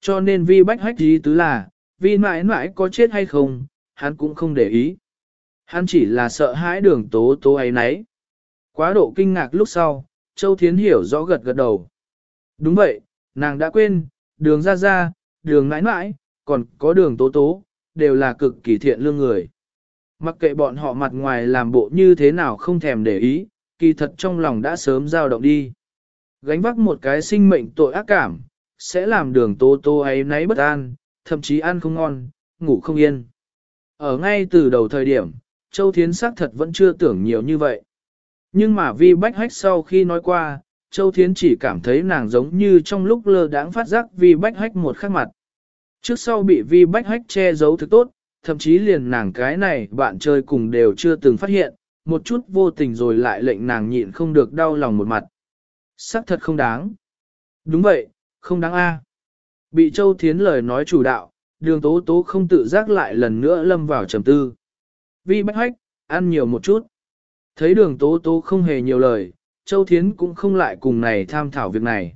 Cho nên vi bách hách ý tứ là, Vi mãi mãi có chết hay không, hắn cũng không để ý. Hắn chỉ là sợ hãi đường tố tố ấy nấy. Quá độ kinh ngạc lúc sau, Châu Thiến hiểu rõ gật gật đầu. Đúng vậy, nàng đã quên, đường ra ra, đường mãi mãi, còn có đường tố tố, đều là cực kỳ thiện lương người. Mặc kệ bọn họ mặt ngoài làm bộ như thế nào không thèm để ý, kỳ thật trong lòng đã sớm dao động đi. Gánh vác một cái sinh mệnh tội ác cảm, sẽ làm đường tố tố ấy nấy bất an, thậm chí ăn không ngon, ngủ không yên. Ở ngay từ đầu thời điểm, Châu Thiến xác thật vẫn chưa tưởng nhiều như vậy. Nhưng mà vi bách hách sau khi nói qua, Châu Thiến chỉ cảm thấy nàng giống như trong lúc lơ đãng phát giác vi bách hách một khắc mặt. Trước sau bị vi bách hách che giấu thực tốt, thậm chí liền nàng cái này bạn chơi cùng đều chưa từng phát hiện, một chút vô tình rồi lại lệnh nàng nhịn không được đau lòng một mặt. Sắc thật không đáng. Đúng vậy, không đáng a. Bị Châu Thiến lời nói chủ đạo, đường tố tố không tự giác lại lần nữa lâm vào trầm tư. Vi bách hách, ăn nhiều một chút. Thấy đường tố tố không hề nhiều lời, Châu Thiến cũng không lại cùng này tham thảo việc này.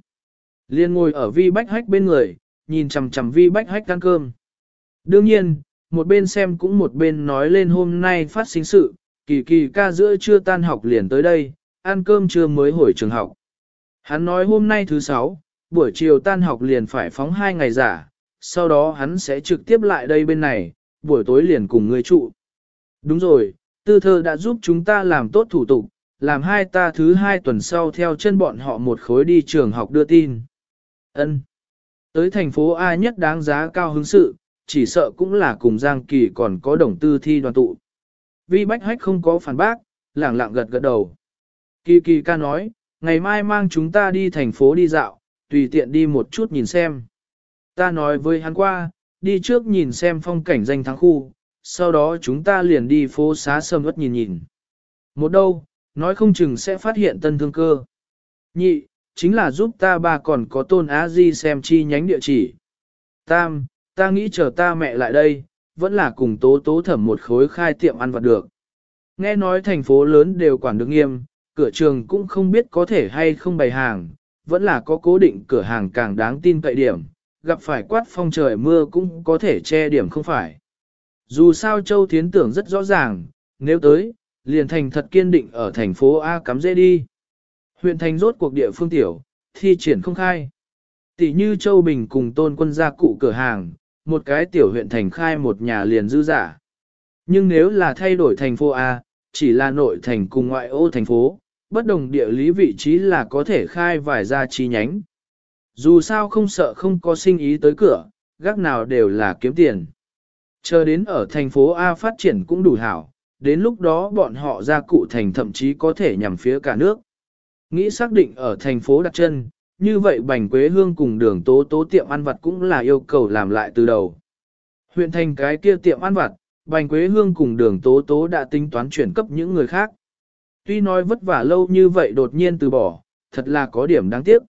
Liên ngồi ở vi bách hách bên người, nhìn chằm chằm vi bách hách ăn cơm. Đương nhiên, một bên xem cũng một bên nói lên hôm nay phát sinh sự, kỳ kỳ ca giữa chưa tan học liền tới đây, ăn cơm trưa mới hồi trường học. Hắn nói hôm nay thứ sáu, buổi chiều tan học liền phải phóng hai ngày giả, sau đó hắn sẽ trực tiếp lại đây bên này, buổi tối liền cùng người trụ. Đúng rồi, tư thơ đã giúp chúng ta làm tốt thủ tục, làm hai ta thứ hai tuần sau theo chân bọn họ một khối đi trường học đưa tin. Ân. Tới thành phố A nhất đáng giá cao hứng sự, chỉ sợ cũng là cùng Giang Kỳ còn có đồng tư thi đoàn tụ. Vi Bách Hách không có phản bác, lẳng lặng gật gật đầu. Kỳ kỳ ca nói, ngày mai mang chúng ta đi thành phố đi dạo, tùy tiện đi một chút nhìn xem. Ta nói với hắn qua, đi trước nhìn xem phong cảnh danh thắng khu, sau đó chúng ta liền đi phố xá sầm ớt nhìn nhìn. Một đâu, nói không chừng sẽ phát hiện tân thương cơ. Nhị, chính là giúp ta ba còn có tôn á di xem chi nhánh địa chỉ. Tam, ta nghĩ chờ ta mẹ lại đây, vẫn là cùng tố tố thẩm một khối khai tiệm ăn vặt được. Nghe nói thành phố lớn đều quản được nghiêm, cửa trường cũng không biết có thể hay không bày hàng, vẫn là có cố định cửa hàng càng đáng tin cậy điểm, gặp phải quát phong trời mưa cũng có thể che điểm không phải. Dù sao Châu Thiến tưởng rất rõ ràng, nếu tới, liền thành thật kiên định ở thành phố A cắm dễ đi. Huyện thành rốt cuộc địa phương tiểu, thi triển không khai. Tỷ như Châu Bình cùng tôn quân gia cụ cửa hàng, một cái tiểu huyện thành khai một nhà liền dư giả. Nhưng nếu là thay đổi thành phố A, chỉ là nội thành cùng ngoại ô thành phố, bất đồng địa lý vị trí là có thể khai vài gia chi nhánh. Dù sao không sợ không có sinh ý tới cửa, gác nào đều là kiếm tiền. Chờ đến ở thành phố A phát triển cũng đủ hảo, đến lúc đó bọn họ ra cụ thành thậm chí có thể nhằm phía cả nước. Nghĩ xác định ở thành phố đặt chân, như vậy bành quế hương cùng đường tố tố tiệm ăn vặt cũng là yêu cầu làm lại từ đầu. Huyện thành cái kia tiệm ăn vặt, bành quế hương cùng đường tố tố đã tính toán chuyển cấp những người khác. Tuy nói vất vả lâu như vậy đột nhiên từ bỏ, thật là có điểm đáng tiếc.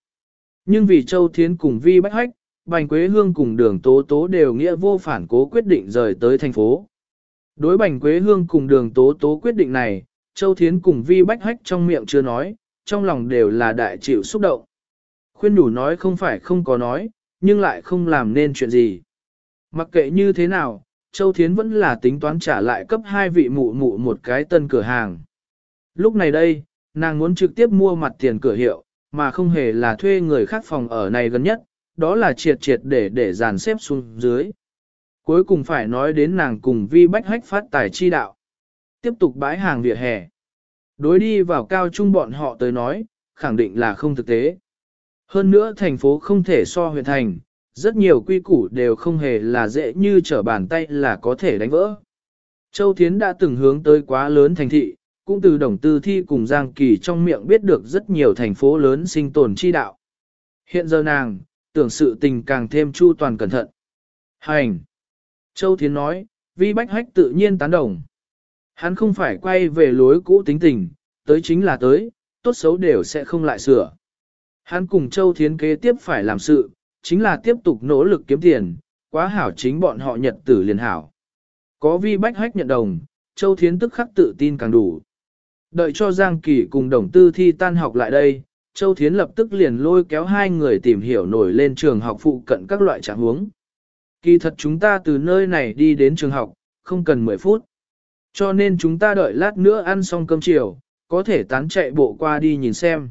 Nhưng vì Châu Thiến cùng Vi Bách Hách, Bành Quế Hương cùng đường tố tố đều nghĩa vô phản cố quyết định rời tới thành phố. Đối Bành Quế Hương cùng đường tố tố quyết định này, Châu Thiến cùng Vi Bách Hách trong miệng chưa nói, trong lòng đều là đại chịu xúc động. Khuyên đủ nói không phải không có nói, nhưng lại không làm nên chuyện gì. Mặc kệ như thế nào, Châu Thiến vẫn là tính toán trả lại cấp hai vị mụ mụ một cái tân cửa hàng. Lúc này đây, nàng muốn trực tiếp mua mặt tiền cửa hiệu, mà không hề là thuê người khác phòng ở này gần nhất, đó là triệt triệt để để dàn xếp xuống dưới. Cuối cùng phải nói đến nàng cùng vi bách hách phát tài chi đạo. Tiếp tục bãi hàng vỉa hè. Đối đi vào cao trung bọn họ tới nói, khẳng định là không thực tế. Hơn nữa thành phố không thể so huyện thành, rất nhiều quy củ đều không hề là dễ như trở bàn tay là có thể đánh vỡ. Châu Thiến đã từng hướng tới quá lớn thành thị, cũng từ đồng tư thi cùng Giang Kỳ trong miệng biết được rất nhiều thành phố lớn sinh tồn chi đạo. Hiện giờ nàng, tưởng sự tình càng thêm chu toàn cẩn thận. Hành! Châu Thiến nói, vi bách hách tự nhiên tán đồng. Hắn không phải quay về lối cũ tính tình, tới chính là tới, tốt xấu đều sẽ không lại sửa. Hắn cùng Châu Thiến kế tiếp phải làm sự, chính là tiếp tục nỗ lực kiếm tiền, quá hảo chính bọn họ nhật tử liền hảo. Có vi bách hách nhận đồng, Châu Thiến tức khắc tự tin càng đủ. Đợi cho Giang Kỳ cùng đồng tư thi tan học lại đây, Châu Thiến lập tức liền lôi kéo hai người tìm hiểu nổi lên trường học phụ cận các loại trạng huống. Kỳ thật chúng ta từ nơi này đi đến trường học, không cần 10 phút. Cho nên chúng ta đợi lát nữa ăn xong cơm chiều, có thể tán chạy bộ qua đi nhìn xem.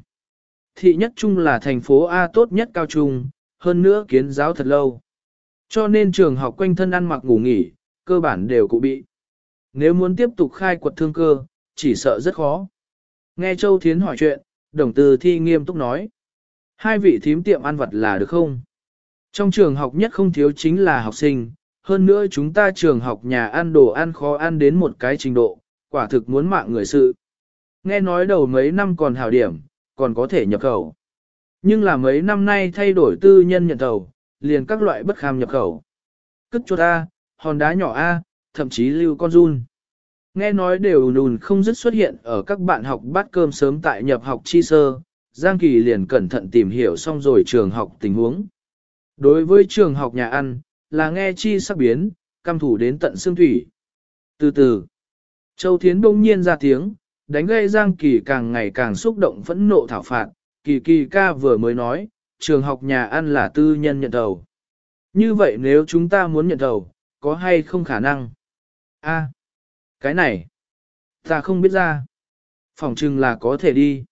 Thị nhất trung là thành phố A tốt nhất cao trung, hơn nữa kiến giáo thật lâu. Cho nên trường học quanh thân ăn mặc ngủ nghỉ, cơ bản đều cụ bị. Nếu muốn tiếp tục khai quật thương cơ, chỉ sợ rất khó. Nghe Châu Thiến hỏi chuyện, đồng từ thi nghiêm túc nói. Hai vị thím tiệm ăn vật là được không? Trong trường học nhất không thiếu chính là học sinh, hơn nữa chúng ta trường học nhà ăn đồ ăn khó ăn đến một cái trình độ, quả thực muốn mạng người sự. Nghe nói đầu mấy năm còn hảo điểm, còn có thể nhập khẩu. Nhưng là mấy năm nay thay đổi tư nhân nhận thầu, liền các loại bất kham nhập khẩu. Cất chuột A, hòn đá nhỏ A, thậm chí lưu con run. Nghe nói đều nùn không dứt xuất hiện ở các bạn học bát cơm sớm tại nhập học chi sơ, Giang Kỳ liền cẩn thận tìm hiểu xong rồi trường học tình huống. Đối với trường học nhà ăn, là nghe chi sắp biến, cam thủ đến tận xương thủy. Từ từ, Châu Thiến bỗng nhiên ra tiếng, đánh gây Giang Kỳ càng ngày càng xúc động phẫn nộ thảo phạt, Kỳ Kỳ ca vừa mới nói, trường học nhà ăn là tư nhân nhận đầu. Như vậy nếu chúng ta muốn nhận đầu, có hay không khả năng? A, cái này, ta không biết ra. Phòng trừng là có thể đi.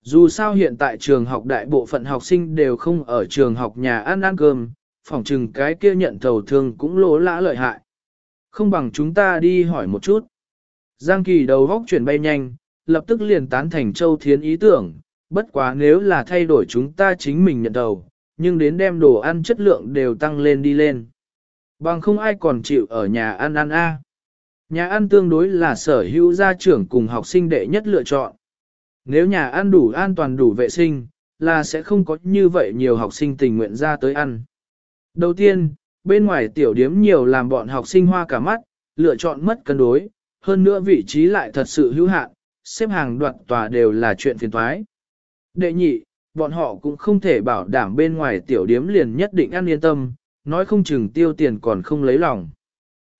Dù sao hiện tại trường học đại bộ phận học sinh đều không ở trường học nhà ăn ăn cơm, phòng trừng cái kia nhận thầu thương cũng lỗ lã lợi hại. Không bằng chúng ta đi hỏi một chút. Giang Kỳ đầu góc chuyển bay nhanh, lập tức liền tán thành Châu Thiến ý tưởng, bất quá nếu là thay đổi chúng ta chính mình nhận đầu, nhưng đến đem đồ ăn chất lượng đều tăng lên đi lên. Bằng không ai còn chịu ở nhà ăn ăn a. Nhà ăn tương đối là sở hữu gia trưởng cùng học sinh đệ nhất lựa chọn. Nếu nhà ăn đủ an toàn đủ vệ sinh, là sẽ không có như vậy nhiều học sinh tình nguyện ra tới ăn. Đầu tiên, bên ngoài tiểu điếm nhiều làm bọn học sinh hoa cả mắt, lựa chọn mất cân đối, hơn nữa vị trí lại thật sự hữu hạn, xếp hàng đoạt tòa đều là chuyện phiền thoái. Đệ nhị, bọn họ cũng không thể bảo đảm bên ngoài tiểu điếm liền nhất định ăn yên tâm, nói không chừng tiêu tiền còn không lấy lòng.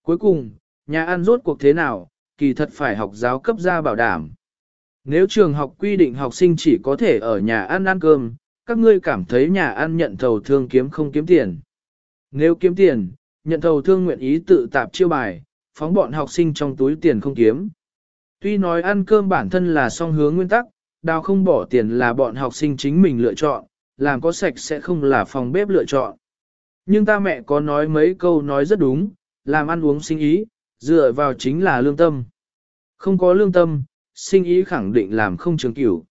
Cuối cùng, nhà ăn rốt cuộc thế nào, kỳ thật phải học giáo cấp ra bảo đảm. Nếu trường học quy định học sinh chỉ có thể ở nhà ăn ăn cơm, các ngươi cảm thấy nhà ăn nhận thầu thương kiếm không kiếm tiền. Nếu kiếm tiền, nhận thầu thương nguyện ý tự tạp chiêu bài, phóng bọn học sinh trong túi tiền không kiếm. Tuy nói ăn cơm bản thân là song hướng nguyên tắc, đào không bỏ tiền là bọn học sinh chính mình lựa chọn, làm có sạch sẽ không là phòng bếp lựa chọn. Nhưng ta mẹ có nói mấy câu nói rất đúng, làm ăn uống sinh ý, dựa vào chính là lương tâm. Không có lương tâm, sinh ý khẳng định làm không trường cửu.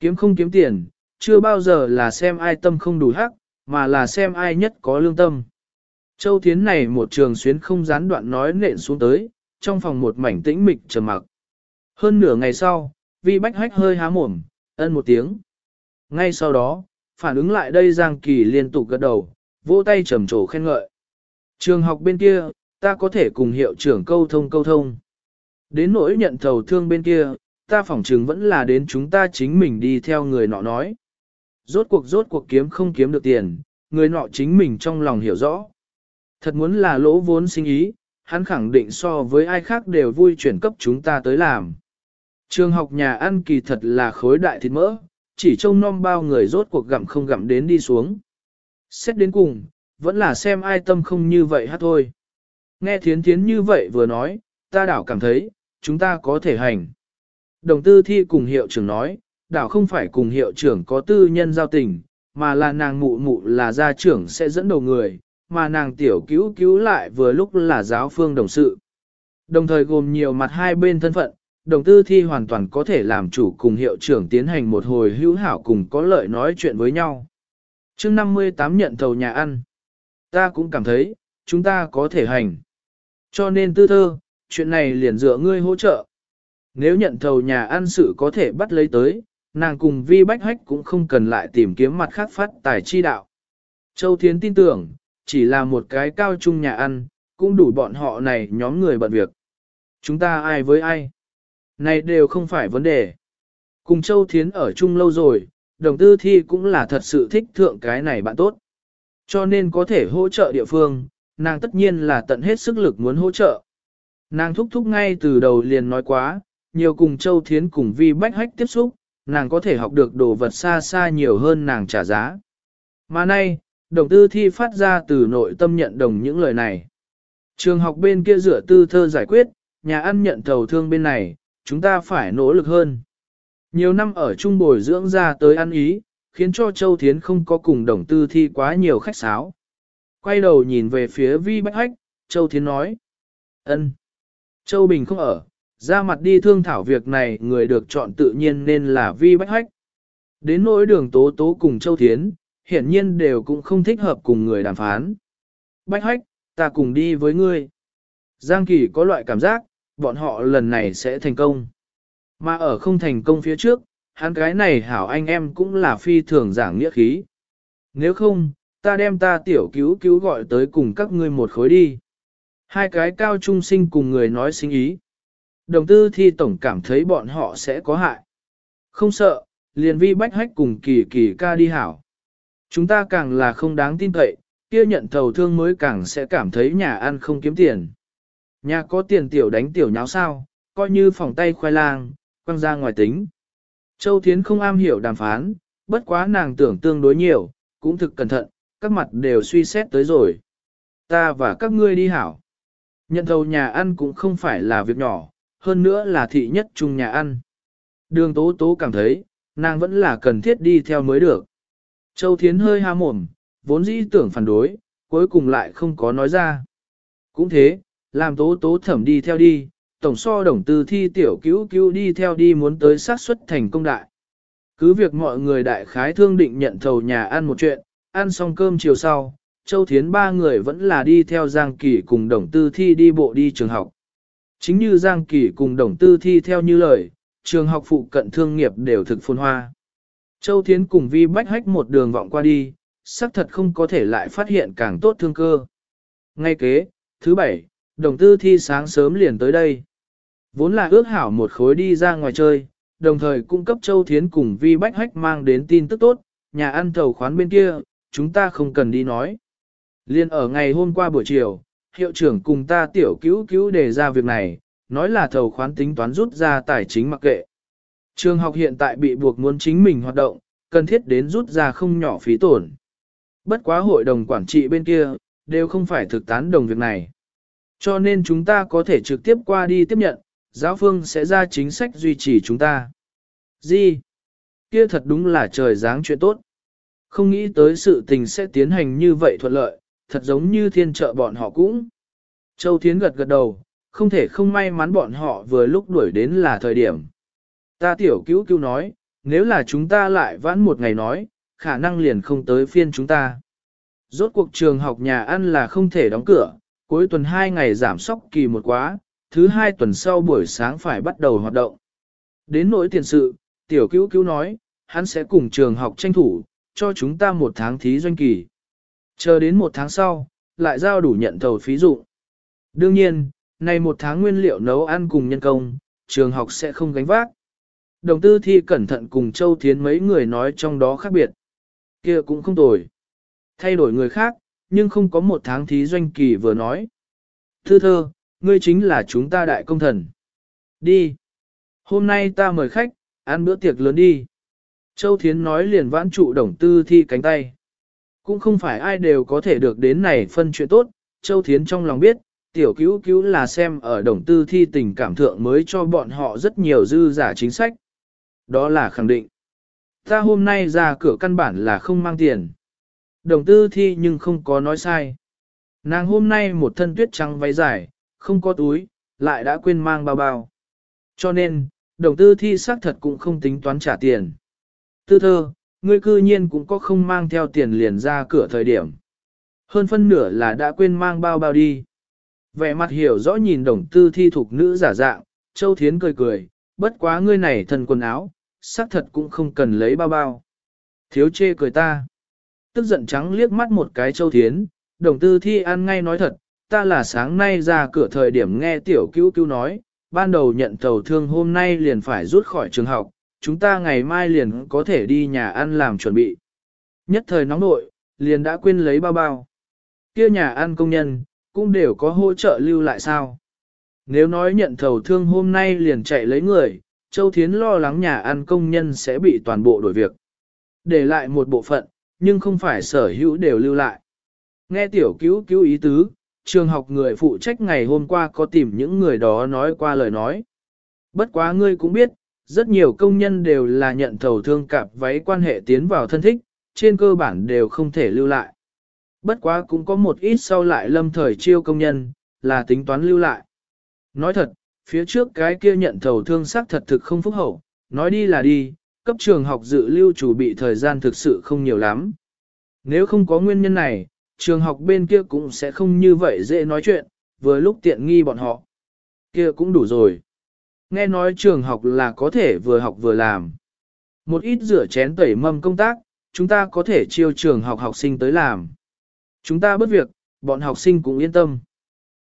Kiếm không kiếm tiền, chưa bao giờ là xem ai tâm không đủ hắc, mà là xem ai nhất có lương tâm. Châu Thiến này một trường xuyến không gián đoạn nói nện xuống tới, trong phòng một mảnh tĩnh mịch trầm mặc. Hơn nửa ngày sau, vi bách hách hơi há mồm, ân một tiếng. Ngay sau đó, phản ứng lại đây Giang Kỳ liên tục gật đầu, vỗ tay trầm trồ khen ngợi. Trường học bên kia, ta có thể cùng hiệu trưởng câu thông câu thông. Đến nỗi nhận thầu thương bên kia, ta phỏng chừng vẫn là đến chúng ta chính mình đi theo người nọ nói. Rốt cuộc rốt cuộc kiếm không kiếm được tiền, người nọ chính mình trong lòng hiểu rõ. Thật muốn là lỗ vốn sinh ý, hắn khẳng định so với ai khác đều vui chuyển cấp chúng ta tới làm. Trường học nhà ăn kỳ thật là khối đại thịt mỡ, chỉ trông non bao người rốt cuộc gặm không gặm đến đi xuống. Xét đến cùng, vẫn là xem ai tâm không như vậy hát thôi. Nghe thiến thiến như vậy vừa nói, ta đảo cảm thấy, chúng ta có thể hành. Đồng tư thi cùng hiệu trưởng nói, đảo không phải cùng hiệu trưởng có tư nhân giao tình, mà là nàng mụ mụ là gia trưởng sẽ dẫn đầu người, mà nàng tiểu cứu cứu lại vừa lúc là giáo phương đồng sự. Đồng thời gồm nhiều mặt hai bên thân phận, đồng tư thi hoàn toàn có thể làm chủ cùng hiệu trưởng tiến hành một hồi hữu hảo cùng có lợi nói chuyện với nhau. chương 58 nhận thầu nhà ăn. Ta cũng cảm thấy, chúng ta có thể hành. Cho nên tư thơ, chuyện này liền dựa ngươi hỗ trợ. Nếu nhận thầu nhà ăn sự có thể bắt lấy tới, nàng cùng vi bách hách cũng không cần lại tìm kiếm mặt khác phát tài chi đạo. Châu Thiến tin tưởng, chỉ là một cái cao trung nhà ăn, cũng đủ bọn họ này nhóm người bận việc. Chúng ta ai với ai? Này đều không phải vấn đề. Cùng Châu Thiến ở chung lâu rồi, đồng tư thi cũng là thật sự thích thượng cái này bạn tốt. Cho nên có thể hỗ trợ địa phương, nàng tất nhiên là tận hết sức lực muốn hỗ trợ. Nàng thúc thúc ngay từ đầu liền nói quá, nhiều cùng Châu Thiến cùng Vi Bách Hách tiếp xúc, nàng có thể học được đồ vật xa xa nhiều hơn nàng trả giá. Mà nay, đồng tư thi phát ra từ nội tâm nhận đồng những lời này. Trường học bên kia rửa tư thơ giải quyết, nhà ăn nhận thầu thương bên này, chúng ta phải nỗ lực hơn. Nhiều năm ở trung bồi dưỡng ra tới ăn ý, khiến cho Châu Thiến không có cùng đồng tư thi quá nhiều khách sáo. Quay đầu nhìn về phía Vi Bách Hách, Châu Thiến nói. ân. Châu Bình không ở, ra mặt đi thương thảo việc này người được chọn tự nhiên nên là Vi Bách Hách. Đến nỗi đường tố tố cùng Châu Thiến, hiển nhiên đều cũng không thích hợp cùng người đàm phán. Bách Hách, ta cùng đi với ngươi. Giang Kỳ có loại cảm giác, bọn họ lần này sẽ thành công. Mà ở không thành công phía trước, hắn cái này hảo anh em cũng là phi thường giảng nghĩa khí. Nếu không, ta đem ta tiểu cứu cứu gọi tới cùng các ngươi một khối đi. Hai cái cao trung sinh cùng người nói sinh ý. Đồng tư thi tổng cảm thấy bọn họ sẽ có hại. Không sợ, liền vi bách hách cùng kỳ kỳ ca đi hảo. Chúng ta càng là không đáng tin cậy, kia nhận thầu thương mới càng sẽ cảm thấy nhà ăn không kiếm tiền. Nhà có tiền tiểu đánh tiểu nháo sao, coi như phòng tay khoai lang, quăng ra ngoài tính. Châu Thiến không am hiểu đàm phán, bất quá nàng tưởng tương đối nhiều, cũng thực cẩn thận, các mặt đều suy xét tới rồi. Ta và các ngươi đi hảo. Nhận thầu nhà ăn cũng không phải là việc nhỏ, hơn nữa là thị nhất chung nhà ăn. Đường tố tố cảm thấy, nàng vẫn là cần thiết đi theo mới được. Châu Thiến hơi ha mồm, vốn dĩ tưởng phản đối, cuối cùng lại không có nói ra. Cũng thế, làm tố tố thẩm đi theo đi, tổng so đồng tư thi tiểu cứu cứu đi theo đi muốn tới sát xuất thành công đại. Cứ việc mọi người đại khái thương định nhận thầu nhà ăn một chuyện, ăn xong cơm chiều sau, Châu Thiến ba người vẫn là đi theo Giang Kỳ cùng đồng tư thi đi bộ đi trường học. Chính như Giang Kỳ cùng đồng tư thi theo như lời, trường học phụ cận thương nghiệp đều thực phồn hoa. Châu Thiến cùng Vi Bách Hách một đường vọng qua đi, xác thật không có thể lại phát hiện càng tốt thương cơ. Ngay kế, thứ bảy, đồng tư thi sáng sớm liền tới đây. Vốn là ước hảo một khối đi ra ngoài chơi, đồng thời cung cấp Châu Thiến cùng Vi Bách Hách mang đến tin tức tốt, nhà ăn thầu khoán bên kia, chúng ta không cần đi nói. Liên ở ngày hôm qua buổi chiều, hiệu trưởng cùng ta tiểu cứu cứu đề ra việc này, nói là thầu khoán tính toán rút ra tài chính mặc kệ. Trường học hiện tại bị buộc muốn chính mình hoạt động, cần thiết đến rút ra không nhỏ phí tổn. Bất quá hội đồng quản trị bên kia, đều không phải thực tán đồng việc này. Cho nên chúng ta có thể trực tiếp qua đi tiếp nhận, giáo phương sẽ ra chính sách duy trì chúng ta. Gì? Kia thật đúng là trời dáng chuyện tốt. Không nghĩ tới sự tình sẽ tiến hành như vậy thuận lợi, thật giống như thiên trợ bọn họ cũng. Châu Thiến gật gật đầu, không thể không may mắn bọn họ vừa lúc đuổi đến là thời điểm. Ta tiểu cứu cứu nói, nếu là chúng ta lại vãn một ngày nói, khả năng liền không tới phiên chúng ta. Rốt cuộc trường học nhà ăn là không thể đóng cửa, cuối tuần hai ngày giảm sóc kỳ một quá, thứ hai tuần sau buổi sáng phải bắt đầu hoạt động. Đến nỗi tiền sự, tiểu cứu cứu nói, hắn sẽ cùng trường học tranh thủ, cho chúng ta một tháng thí doanh kỳ. Chờ đến một tháng sau, lại giao đủ nhận thầu phí dụ. Đương nhiên, này một tháng nguyên liệu nấu ăn cùng nhân công, trường học sẽ không gánh vác. Đồng tư thi cẩn thận cùng Châu Thiến mấy người nói trong đó khác biệt. kia cũng không tồi. Thay đổi người khác, nhưng không có một tháng thí doanh kỳ vừa nói. Thư thơ, ngươi chính là chúng ta đại công thần. Đi. Hôm nay ta mời khách, ăn bữa tiệc lớn đi. Châu Thiến nói liền vãn trụ đồng tư thi cánh tay. Cũng không phải ai đều có thể được đến này phân chuyện tốt, Châu Thiến trong lòng biết, tiểu cứu cứu là xem ở đồng tư thi tình cảm thượng mới cho bọn họ rất nhiều dư giả chính sách. Đó là khẳng định. Ta hôm nay ra cửa căn bản là không mang tiền. Đồng tư thi nhưng không có nói sai. Nàng hôm nay một thân tuyết trắng váy dài, không có túi, lại đã quên mang bao bao. Cho nên, đồng tư thi xác thật cũng không tính toán trả tiền. Tư thơ, ngươi cư nhiên cũng có không mang theo tiền liền ra cửa thời điểm. Hơn phân nửa là đã quên mang bao bao đi. Vẻ mặt hiểu rõ nhìn đồng tư thi thuộc nữ giả dạng, Châu Thiến cười cười, bất quá ngươi này thần quần áo, xác thật cũng không cần lấy bao bao. Thiếu chê cười ta. Tức giận trắng liếc mắt một cái Châu Thiến, đồng tư thi ăn ngay nói thật, ta là sáng nay ra cửa thời điểm nghe tiểu cứu cứu nói, ban đầu nhận tàu thương hôm nay liền phải rút khỏi trường học, chúng ta ngày mai liền có thể đi nhà ăn làm chuẩn bị. Nhất thời nóng nội, liền đã quên lấy bao bao. Kia nhà ăn công nhân, cũng đều có hỗ trợ lưu lại sao. Nếu nói nhận thầu thương hôm nay liền chạy lấy người, Châu Thiến lo lắng nhà ăn công nhân sẽ bị toàn bộ đổi việc. Để lại một bộ phận, nhưng không phải sở hữu đều lưu lại. Nghe tiểu cứu cứu ý tứ, trường học người phụ trách ngày hôm qua có tìm những người đó nói qua lời nói. Bất quá ngươi cũng biết, rất nhiều công nhân đều là nhận thầu thương cạp váy quan hệ tiến vào thân thích, trên cơ bản đều không thể lưu lại. Bất quá cũng có một ít sau lại lâm thời chiêu công nhân, là tính toán lưu lại. Nói thật, phía trước cái kia nhận thầu thương xác thật thực không phúc hậu, nói đi là đi, cấp trường học dự lưu chủ bị thời gian thực sự không nhiều lắm. Nếu không có nguyên nhân này, trường học bên kia cũng sẽ không như vậy dễ nói chuyện, vừa lúc tiện nghi bọn họ. Kia cũng đủ rồi. Nghe nói trường học là có thể vừa học vừa làm. Một ít rửa chén tẩy mâm công tác, chúng ta có thể chiêu trường học học sinh tới làm. Chúng ta bất việc, bọn học sinh cũng yên tâm.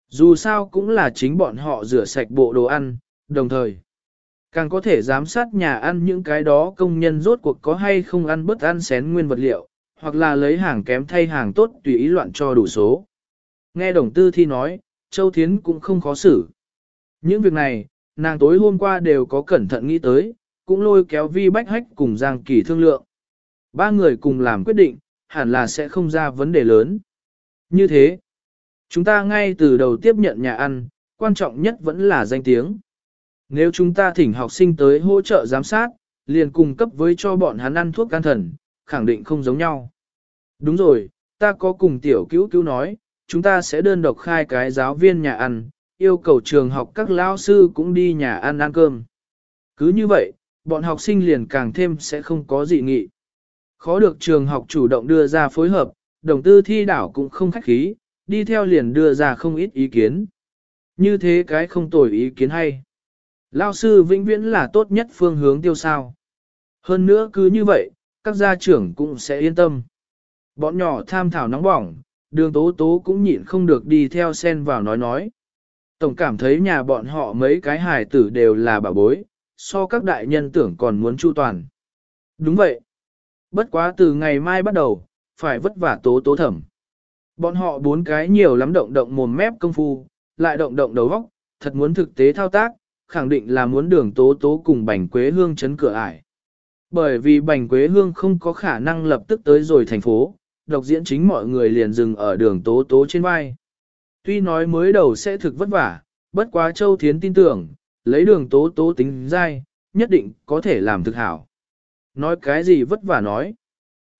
Dù sao cũng là chính bọn họ rửa sạch bộ đồ ăn, đồng thời. Càng có thể giám sát nhà ăn những cái đó công nhân rốt cuộc có hay không ăn bất ăn xén nguyên vật liệu, hoặc là lấy hàng kém thay hàng tốt tùy ý loạn cho đủ số. Nghe đồng tư thi nói, Châu Thiến cũng không khó xử. Những việc này, nàng tối hôm qua đều có cẩn thận nghĩ tới, cũng lôi kéo vi bách hách cùng Giang Kỳ thương lượng. Ba người cùng làm quyết định, hẳn là sẽ không ra vấn đề lớn. Như thế, chúng ta ngay từ đầu tiếp nhận nhà ăn, quan trọng nhất vẫn là danh tiếng. Nếu chúng ta thỉnh học sinh tới hỗ trợ giám sát, liền cung cấp với cho bọn hắn ăn thuốc can thần, khẳng định không giống nhau. Đúng rồi, ta có cùng tiểu cứu cứu nói, chúng ta sẽ đơn độc khai cái giáo viên nhà ăn, yêu cầu trường học các lao sư cũng đi nhà ăn ăn cơm. Cứ như vậy, bọn học sinh liền càng thêm sẽ không có dị nghị. Khó được trường học chủ động đưa ra phối hợp, đồng tư thi đảo cũng không khách khí, đi theo liền đưa ra không ít ý kiến. Như thế cái không tồi ý kiến hay. Lao sư vĩnh viễn là tốt nhất phương hướng tiêu sao. Hơn nữa cứ như vậy, các gia trưởng cũng sẽ yên tâm. Bọn nhỏ tham thảo nóng bỏng, đường tố tố cũng nhịn không được đi theo sen vào nói nói. Tổng cảm thấy nhà bọn họ mấy cái hài tử đều là bà bối, so các đại nhân tưởng còn muốn chu toàn. Đúng vậy. Bất quá từ ngày mai bắt đầu, phải vất vả tố tố thẩm. Bọn họ bốn cái nhiều lắm động động mồm mép công phu, lại động động đầu óc, thật muốn thực tế thao tác, khẳng định là muốn đường tố tố cùng bành quế hương chấn cửa ải. Bởi vì bành quế hương không có khả năng lập tức tới rồi thành phố, độc diễn chính mọi người liền dừng ở đường tố tố trên vai. Tuy nói mới đầu sẽ thực vất vả, bất quá Châu Thiến tin tưởng, lấy đường tố tố tính dai, nhất định có thể làm thực hảo. Nói cái gì vất vả nói.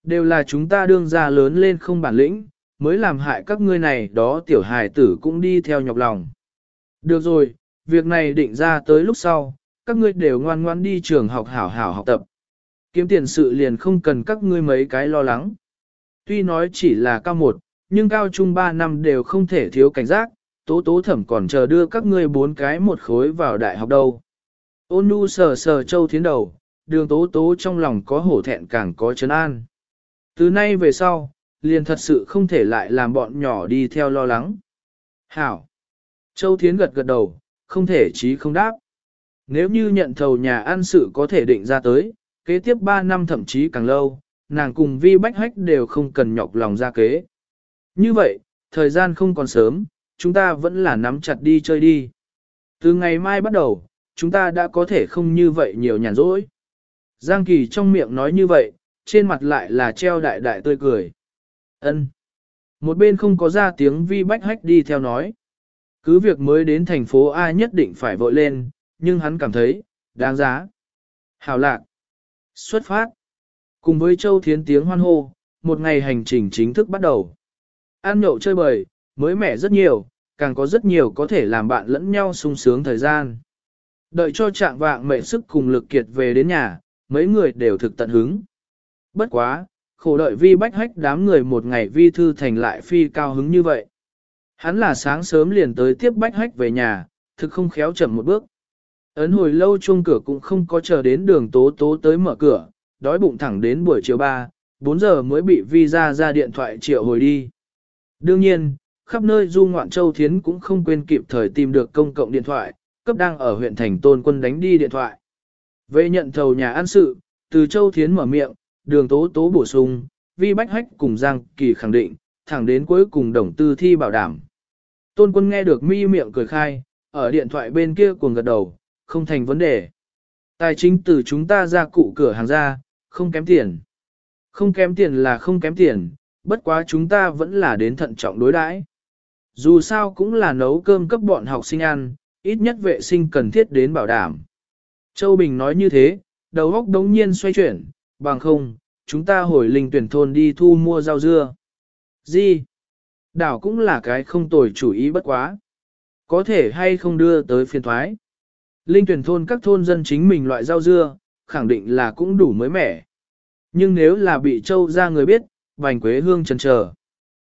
Đều là chúng ta đương ra lớn lên không bản lĩnh, mới làm hại các ngươi này đó tiểu hài tử cũng đi theo nhọc lòng. Được rồi, việc này định ra tới lúc sau, các ngươi đều ngoan ngoan đi trường học hảo hảo học tập. Kiếm tiền sự liền không cần các ngươi mấy cái lo lắng. Tuy nói chỉ là cao một, nhưng cao trung 3 năm đều không thể thiếu cảnh giác, tố tố thẩm còn chờ đưa các ngươi bốn cái một khối vào đại học đâu. Ôn nu sờ sờ châu thiến đầu, đường tố tố trong lòng có hổ thẹn càng có chấn an. Từ nay về sau, liền thật sự không thể lại làm bọn nhỏ đi theo lo lắng. Hảo! Châu Thiến gật gật đầu, không thể chí không đáp. Nếu như nhận thầu nhà ăn sự có thể định ra tới, kế tiếp 3 năm thậm chí càng lâu, nàng cùng vi bách hách đều không cần nhọc lòng ra kế. Như vậy, thời gian không còn sớm, chúng ta vẫn là nắm chặt đi chơi đi. Từ ngày mai bắt đầu, chúng ta đã có thể không như vậy nhiều nhàn rỗi. Giang Kỳ trong miệng nói như vậy, trên mặt lại là treo đại đại tươi cười. Ân. Một bên không có ra tiếng vi bách hách đi theo nói. Cứ việc mới đến thành phố A nhất định phải vội lên, nhưng hắn cảm thấy, đáng giá. Hào lạc. Xuất phát. Cùng với Châu Thiến tiếng hoan hô, một ngày hành trình chính thức bắt đầu. Ăn nhậu chơi bời, mới mẻ rất nhiều, càng có rất nhiều có thể làm bạn lẫn nhau sung sướng thời gian. Đợi cho trạng vạng mệt sức cùng lực kiệt về đến nhà, mấy người đều thực tận hứng. Bất quá, khổ đợi vi bách hách đám người một ngày vi thư thành lại phi cao hứng như vậy. Hắn là sáng sớm liền tới tiếp bách hách về nhà, thực không khéo chậm một bước. Ấn hồi lâu chuông cửa cũng không có chờ đến đường tố tố tới mở cửa, đói bụng thẳng đến buổi chiều 3, 4 giờ mới bị vi ra ra điện thoại triệu hồi đi. Đương nhiên, khắp nơi du ngoạn châu thiến cũng không quên kịp thời tìm được công cộng điện thoại, cấp đang ở huyện thành tôn quân đánh đi điện thoại. Về nhận thầu nhà an sự, từ châu thiến mở miệng, đường tố tố bổ sung, vi bách hách cùng Giang Kỳ khẳng định, thẳng đến cuối cùng đồng tư thi bảo đảm. Tôn quân nghe được mi miệng cười khai, ở điện thoại bên kia cuồng gật đầu, không thành vấn đề. Tài chính từ chúng ta ra cụ cửa hàng ra, không kém tiền. Không kém tiền là không kém tiền, bất quá chúng ta vẫn là đến thận trọng đối đãi. Dù sao cũng là nấu cơm cấp bọn học sinh ăn, ít nhất vệ sinh cần thiết đến bảo đảm. Châu Bình nói như thế, đầu óc đống nhiên xoay chuyển, bằng không, chúng ta hồi linh tuyển thôn đi thu mua rau dưa. Gì? Đảo cũng là cái không tồi chủ ý bất quá. Có thể hay không đưa tới phiên thoái. Linh tuyển thôn các thôn dân chính mình loại rau dưa, khẳng định là cũng đủ mới mẻ. Nhưng nếu là bị châu ra người biết, bành quế hương chần chờ.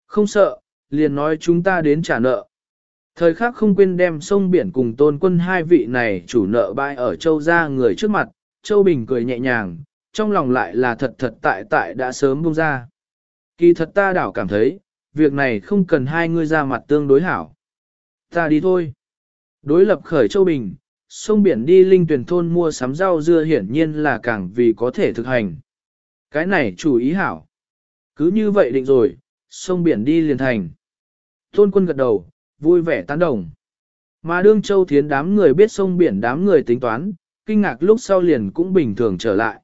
Không sợ, liền nói chúng ta đến trả nợ. Thời khắc không quên đem sông biển cùng tôn quân hai vị này chủ nợ bãi ở châu ra người trước mặt, châu bình cười nhẹ nhàng, trong lòng lại là thật thật tại tại đã sớm buông ra. Kỳ thật ta đảo cảm thấy, việc này không cần hai ngươi ra mặt tương đối hảo. Ta đi thôi. Đối lập khởi châu bình, sông biển đi linh tuyển thôn mua sắm rau dưa hiển nhiên là càng vì có thể thực hành. Cái này chủ ý hảo. Cứ như vậy định rồi, sông biển đi liền thành. Tôn quân gật đầu, vui vẻ tán đồng. Mà đương châu thiến đám người biết sông biển đám người tính toán, kinh ngạc lúc sau liền cũng bình thường trở lại.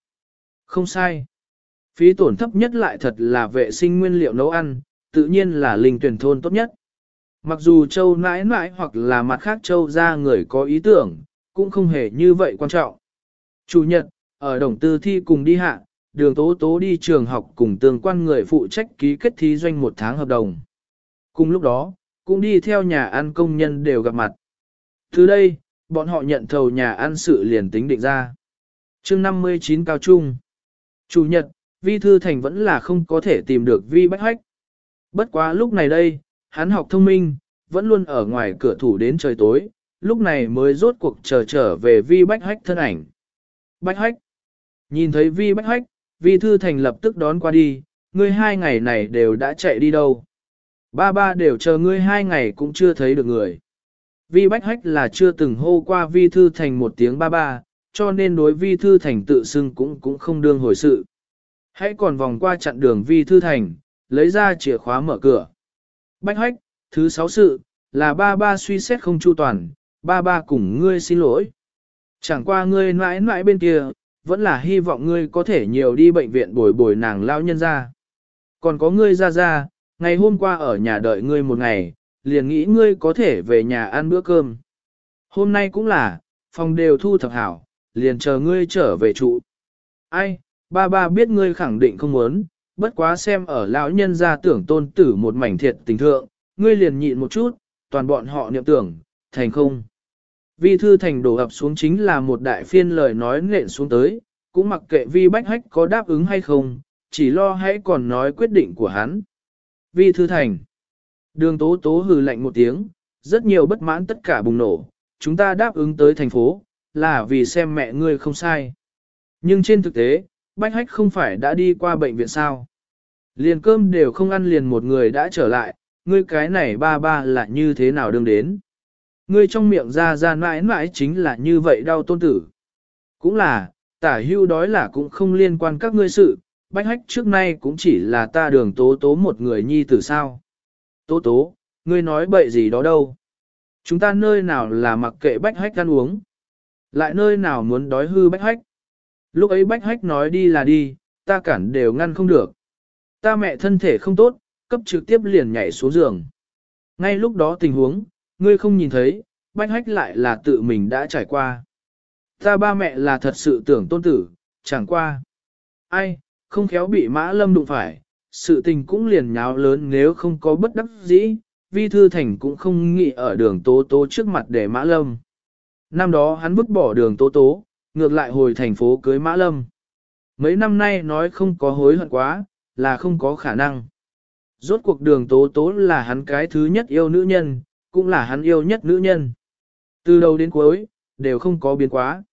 Không sai. Phí tổn thấp nhất lại thật là vệ sinh nguyên liệu nấu ăn, tự nhiên là linh tuyển thôn tốt nhất. Mặc dù châu nãi nãi hoặc là mặt khác châu ra người có ý tưởng, cũng không hề như vậy quan trọng. Chủ nhật, ở đồng tư thi cùng đi hạ, đường tố tố đi trường học cùng tương quan người phụ trách ký kết thí doanh một tháng hợp đồng. Cùng lúc đó, cũng đi theo nhà ăn công nhân đều gặp mặt. Từ đây, bọn họ nhận thầu nhà ăn sự liền tính định ra. chương 59 cao trung. Chủ nhật, Vi Thư Thành vẫn là không có thể tìm được Vi Bách Hách. Bất quá lúc này đây, hắn học thông minh, vẫn luôn ở ngoài cửa thủ đến trời tối, lúc này mới rốt cuộc chờ trở về Vi Bách Hách thân ảnh. Bách Hách. Nhìn thấy Vi Bách Hách, Vi Thư Thành lập tức đón qua đi, ngươi hai ngày này đều đã chạy đi đâu. Ba ba đều chờ ngươi hai ngày cũng chưa thấy được người. Vi Bách Hách là chưa từng hô qua Vi Thư Thành một tiếng ba ba, cho nên đối Vi Thư Thành tự xưng cũng cũng không đương hồi sự. Hãy còn vòng qua chặn đường Vi Thư Thành, lấy ra chìa khóa mở cửa. Bách Hách, thứ sáu sự, là ba ba suy xét không chu toàn, ba ba cùng ngươi xin lỗi. Chẳng qua ngươi mãi mãi bên kia, vẫn là hy vọng ngươi có thể nhiều đi bệnh viện bồi bồi nàng lao nhân ra. Còn có ngươi ra ra, ngày hôm qua ở nhà đợi ngươi một ngày, liền nghĩ ngươi có thể về nhà ăn bữa cơm. Hôm nay cũng là, phòng đều thu thập hảo, liền chờ ngươi trở về trụ. Ai, ba ba biết ngươi khẳng định không muốn, bất quá xem ở lão nhân gia tưởng tôn tử một mảnh thiệt tình thượng, ngươi liền nhịn một chút, toàn bọn họ niệm tưởng, thành không. Vi thư thành đổ ập xuống chính là một đại phiên lời nói nện xuống tới, cũng mặc kệ vi bách hách có đáp ứng hay không, chỉ lo hãy còn nói quyết định của hắn. Vi thư thành. Đường tố tố hừ lạnh một tiếng, rất nhiều bất mãn tất cả bùng nổ, chúng ta đáp ứng tới thành phố, là vì xem mẹ ngươi không sai. Nhưng trên thực tế, bách hách không phải đã đi qua bệnh viện sao. Liền cơm đều không ăn liền một người đã trở lại, ngươi cái này ba ba là như thế nào đương đến. Ngươi trong miệng ra ra mãi mãi chính là như vậy đau tôn tử. Cũng là, tả hưu đói là cũng không liên quan các ngươi sự, bách hách trước nay cũng chỉ là ta đường tố tố một người nhi tử sao. Tố tố, ngươi nói bậy gì đó đâu. Chúng ta nơi nào là mặc kệ bách hách ăn uống. Lại nơi nào muốn đói hư bách hách. Lúc ấy bách hách nói đi là đi, ta cản đều ngăn không được. Ta mẹ thân thể không tốt, cấp trực tiếp liền nhảy xuống giường. Ngay lúc đó tình huống, ngươi không nhìn thấy, bách hách lại là tự mình đã trải qua. Ta ba mẹ là thật sự tưởng tôn tử, chẳng qua. Ai, không khéo bị mã lâm đụng phải, sự tình cũng liền nháo lớn nếu không có bất đắc dĩ, vi thư thành cũng không nghĩ ở đường tố tố trước mặt để mã lâm. Năm đó hắn vứt bỏ đường tố tố, ngược lại hồi thành phố cưới mã lâm. Mấy năm nay nói không có hối hận quá, là không có khả năng. Rốt cuộc đường tố tố là hắn cái thứ nhất yêu nữ nhân, cũng là hắn yêu nhất nữ nhân. Từ đầu đến cuối, đều không có biến quá.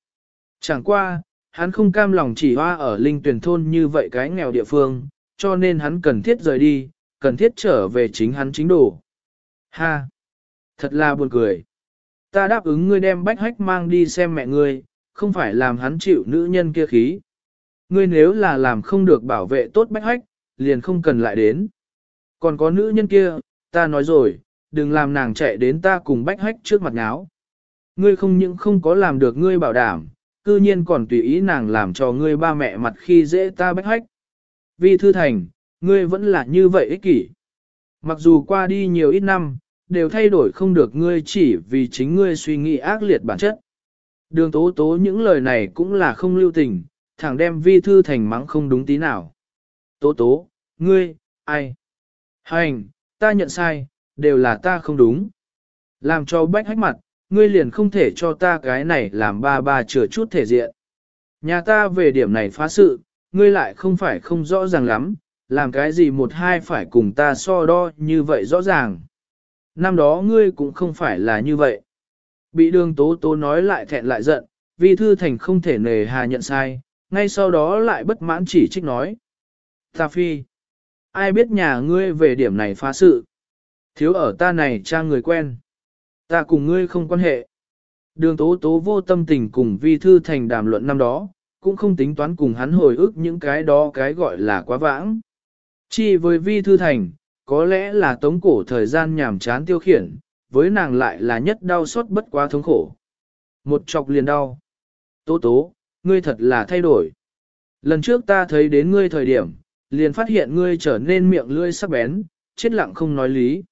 Chẳng qua, hắn không cam lòng chỉ hoa ở linh tuyển thôn như vậy cái nghèo địa phương, cho nên hắn cần thiết rời đi, cần thiết trở về chính hắn chính đủ Ha! Thật là buồn cười. Ta đáp ứng ngươi đem bách hách mang đi xem mẹ ngươi, không phải làm hắn chịu nữ nhân kia khí. Ngươi nếu là làm không được bảo vệ tốt bách hách, liền không cần lại đến. Còn có nữ nhân kia, ta nói rồi, đừng làm nàng chạy đến ta cùng bách hách trước mặt ngáo. Ngươi không những không có làm được ngươi bảo đảm, cư nhiên còn tùy ý nàng làm cho ngươi ba mẹ mặt khi dễ ta bách hách. Vi thư thành, ngươi vẫn là như vậy ích kỷ. Mặc dù qua đi nhiều ít năm, đều thay đổi không được ngươi chỉ vì chính ngươi suy nghĩ ác liệt bản chất. Đường tố tố những lời này cũng là không lưu tình, thẳng đem vi thư thành mắng không đúng tí nào. Tố tố, ngươi, ai? Hành, ta nhận sai, đều là ta không đúng. Làm cho bách hách mặt, ngươi liền không thể cho ta cái này làm ba ba chừa chút thể diện. Nhà ta về điểm này phá sự, ngươi lại không phải không rõ ràng lắm, làm cái gì một hai phải cùng ta so đo như vậy rõ ràng. Năm đó ngươi cũng không phải là như vậy. Bị đường tố tố nói lại thẹn lại giận, vì thư thành không thể nề hà nhận sai, ngay sau đó lại bất mãn chỉ trích nói. Ta phi, ai biết nhà ngươi về điểm này phá sự. Thiếu ở ta này cha người quen. Ta cùng ngươi không quan hệ. Đường tố tố vô tâm tình cùng vi thư thành đàm luận năm đó, cũng không tính toán cùng hắn hồi ức những cái đó cái gọi là quá vãng. Chi với vi thư thành, có lẽ là tống cổ thời gian nhàm chán tiêu khiển, với nàng lại là nhất đau xót bất quá thống khổ. Một chọc liền đau. Tố tố, ngươi thật là thay đổi. Lần trước ta thấy đến ngươi thời điểm, liền phát hiện ngươi trở nên miệng lưỡi sắc bén, chết lặng không nói lý.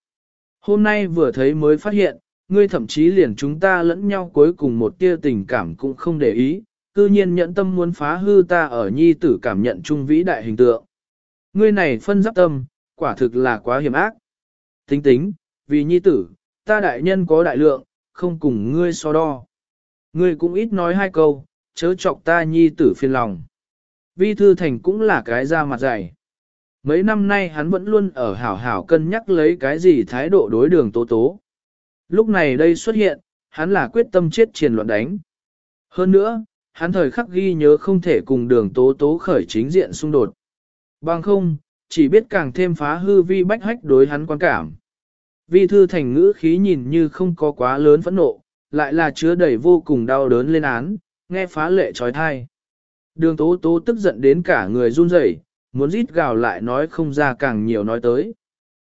Hôm nay vừa thấy mới phát hiện, ngươi thậm chí liền chúng ta lẫn nhau cuối cùng một tia tình cảm cũng không để ý, cư nhiên nhẫn tâm muốn phá hư ta ở nhi tử cảm nhận trung vĩ đại hình tượng. Ngươi này phân giáp tâm, quả thực là quá hiểm ác. Tính tính, vì nhi tử, ta đại nhân có đại lượng, không cùng ngươi so đo. Ngươi cũng ít nói hai câu, chớ chọc ta nhi tử phiền lòng. Vi Thư Thành cũng là cái da mặt dày. Mấy năm nay hắn vẫn luôn ở hảo hảo cân nhắc lấy cái gì thái độ đối đường tố tố. Lúc này đây xuất hiện, hắn là quyết tâm chết triền loạn đánh. Hơn nữa, hắn thời khắc ghi nhớ không thể cùng đường tố tố khởi chính diện xung đột. Bằng không, chỉ biết càng thêm phá hư vi bách hách đối hắn quan cảm. Vi thư thành ngữ khí nhìn như không có quá lớn phẫn nộ, lại là chứa đầy vô cùng đau đớn lên án, nghe phá lệ trói thai. Đường tố tố tức giận đến cả người run rẩy, muốn rít gào lại nói không ra càng nhiều nói tới.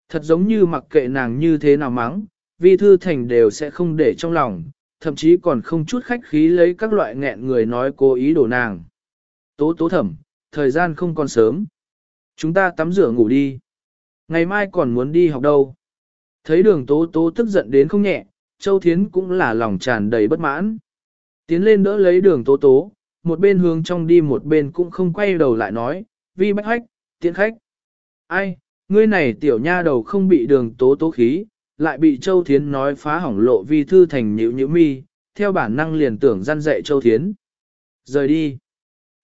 Thật giống như mặc kệ nàng như thế nào mắng, vi thư thành đều sẽ không để trong lòng, thậm chí còn không chút khách khí lấy các loại nghẹn người nói cố ý đổ nàng. Tố tố thẩm, thời gian không còn sớm. Chúng ta tắm rửa ngủ đi. Ngày mai còn muốn đi học đâu. Thấy đường tố tố tức giận đến không nhẹ, Châu Thiến cũng là lòng tràn đầy bất mãn. Tiến lên đỡ lấy đường tố tố, một bên hướng trong đi một bên cũng không quay đầu lại nói, vi bách hách, tiện khách. Ai, ngươi này tiểu nha đầu không bị đường tố tố khí, lại bị Châu Thiến nói phá hỏng lộ vi thư thành nhữ nhữ mi, theo bản năng liền tưởng gian dạy Châu Thiến. Rời đi.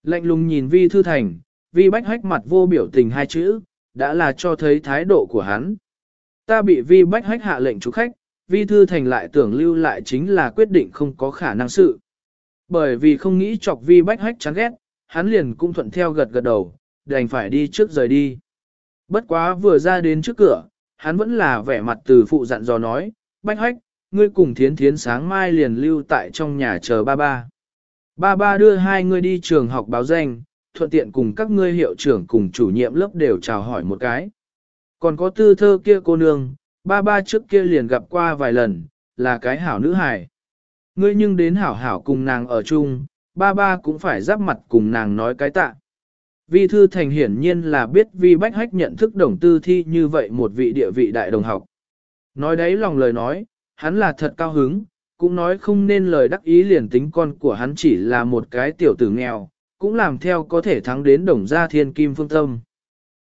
Lạnh lùng nhìn vi thư thành, vi bách hách mặt vô biểu tình hai chữ, đã là cho thấy thái độ của hắn. Ta bị vi bách hách hạ lệnh chủ khách, vi thư thành lại tưởng lưu lại chính là quyết định không có khả năng sự. Bởi vì không nghĩ chọc vi bách hách chán ghét, hắn liền cũng thuận theo gật gật đầu, đành phải đi trước rời đi. Bất quá vừa ra đến trước cửa, hắn vẫn là vẻ mặt từ phụ dặn dò nói, bách hách, ngươi cùng thiến thiến sáng mai liền lưu tại trong nhà chờ ba ba. Ba ba đưa hai ngươi đi trường học báo danh, thuận tiện cùng các ngươi hiệu trưởng cùng chủ nhiệm lớp đều chào hỏi một cái. Còn có tư thơ kia cô nương, ba ba trước kia liền gặp qua vài lần, là cái hảo nữ hài. Ngươi nhưng đến hảo hảo cùng nàng ở chung, ba ba cũng phải giáp mặt cùng nàng nói cái tạ. Vi Thư Thành hiển nhiên là biết Vi Bách Hách nhận thức đồng tư thi như vậy một vị địa vị đại đồng học. Nói đấy lòng lời nói, hắn là thật cao hứng, cũng nói không nên lời đắc ý liền tính con của hắn chỉ là một cái tiểu tử nghèo, cũng làm theo có thể thắng đến đồng gia thiên kim phương tâm.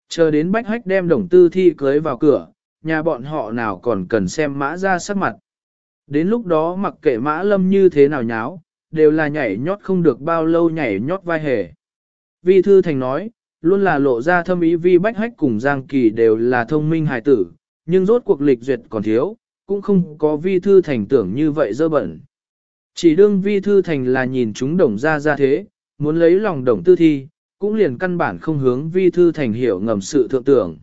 Chờ đến Bách Hách đem đồng tư thi cưới vào cửa, nhà bọn họ nào còn cần xem mã ra sắc mặt. Đến lúc đó mặc kệ mã lâm như thế nào nháo, đều là nhảy nhót không được bao lâu nhảy nhót vai hề. Vi Thư Thành nói, luôn là lộ ra thâm ý Vi Bách Hách cùng Giang Kỳ đều là thông minh hài tử, nhưng rốt cuộc lịch duyệt còn thiếu, cũng không có Vi Thư Thành tưởng như vậy dơ bẩn. Chỉ đương Vi Thư Thành là nhìn chúng đồng ra ra thế, muốn lấy lòng đồng tư thi, cũng liền căn bản không hướng Vi Thư Thành hiểu ngầm sự thượng tưởng.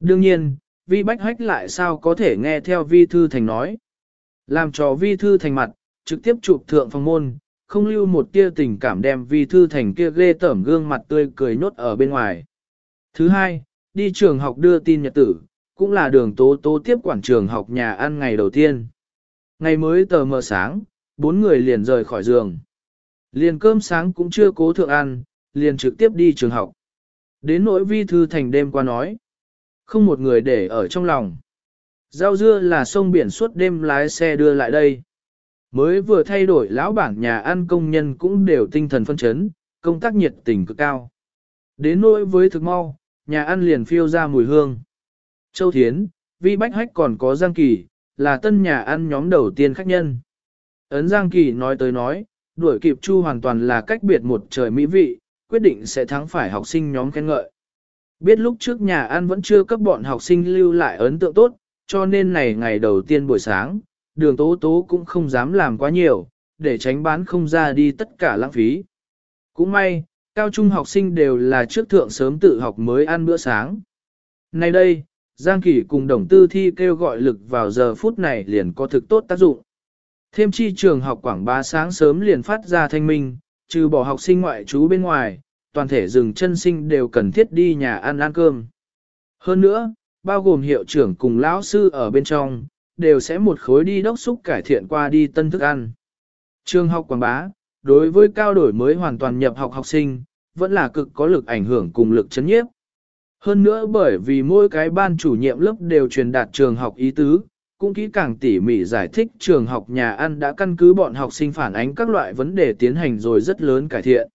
Đương nhiên, Vi Bách Hách lại sao có thể nghe theo Vi Thư Thành nói. Làm cho Vi Thư Thành mặt, trực tiếp chụp thượng phòng môn, không lưu một tia tình cảm đem Vi Thư Thành kia ghê tởm gương mặt tươi cười nhốt ở bên ngoài. Thứ hai, đi trường học đưa tin nhật tử, cũng là đường tố tố tiếp quản trường học nhà ăn ngày đầu tiên. Ngày mới tờ mờ sáng, bốn người liền rời khỏi giường. Liền cơm sáng cũng chưa cố thượng ăn, liền trực tiếp đi trường học. Đến nỗi vi thư thành đêm qua nói. Không một người để ở trong lòng. Rau dưa là sông biển suốt đêm lái xe đưa lại đây. Mới vừa thay đổi lão bản nhà ăn công nhân cũng đều tinh thần phân chấn, công tác nhiệt tình cực cao. Đến nỗi với thực mau, nhà ăn liền phiêu ra mùi hương. Châu Thiến, Vi Bách Hách còn có Giang Kỳ, là tân nhà ăn nhóm đầu tiên khách nhân. Ấn Giang Kỳ nói tới nói, đuổi kịp Chu hoàn toàn là cách biệt một trời mỹ vị, quyết định sẽ thắng phải học sinh nhóm khen ngợi. Biết lúc trước nhà ăn vẫn chưa cấp bọn học sinh lưu lại ấn tượng tốt, cho nên này ngày đầu tiên buổi sáng, đường tố tố cũng không dám làm quá nhiều, để tránh bán không ra đi tất cả lãng phí. Cũng may, cao trung học sinh đều là trước thượng sớm tự học mới ăn bữa sáng. Nay đây, Giang Kỳ cùng đồng tư thi kêu gọi lực vào giờ phút này liền có thực tốt tác dụng. Thêm chi trường học quảng bá sáng sớm liền phát ra thanh minh, trừ bỏ học sinh ngoại trú bên ngoài, toàn thể rừng chân sinh đều cần thiết đi nhà ăn ăn cơm. Hơn nữa, bao gồm hiệu trưởng cùng lão sư ở bên trong, đều sẽ một khối đi đốc xúc cải thiện qua đi tân thức ăn. Trường học quảng bá, đối với cao đổi mới hoàn toàn nhập học học sinh, vẫn là cực có lực ảnh hưởng cùng lực chấn nhiếp. Hơn nữa bởi vì mỗi cái ban chủ nhiệm lớp đều truyền đạt trường học ý tứ, cũng kỹ càng tỉ mỉ giải thích trường học nhà ăn đã căn cứ bọn học sinh phản ánh các loại vấn đề tiến hành rồi rất lớn cải thiện.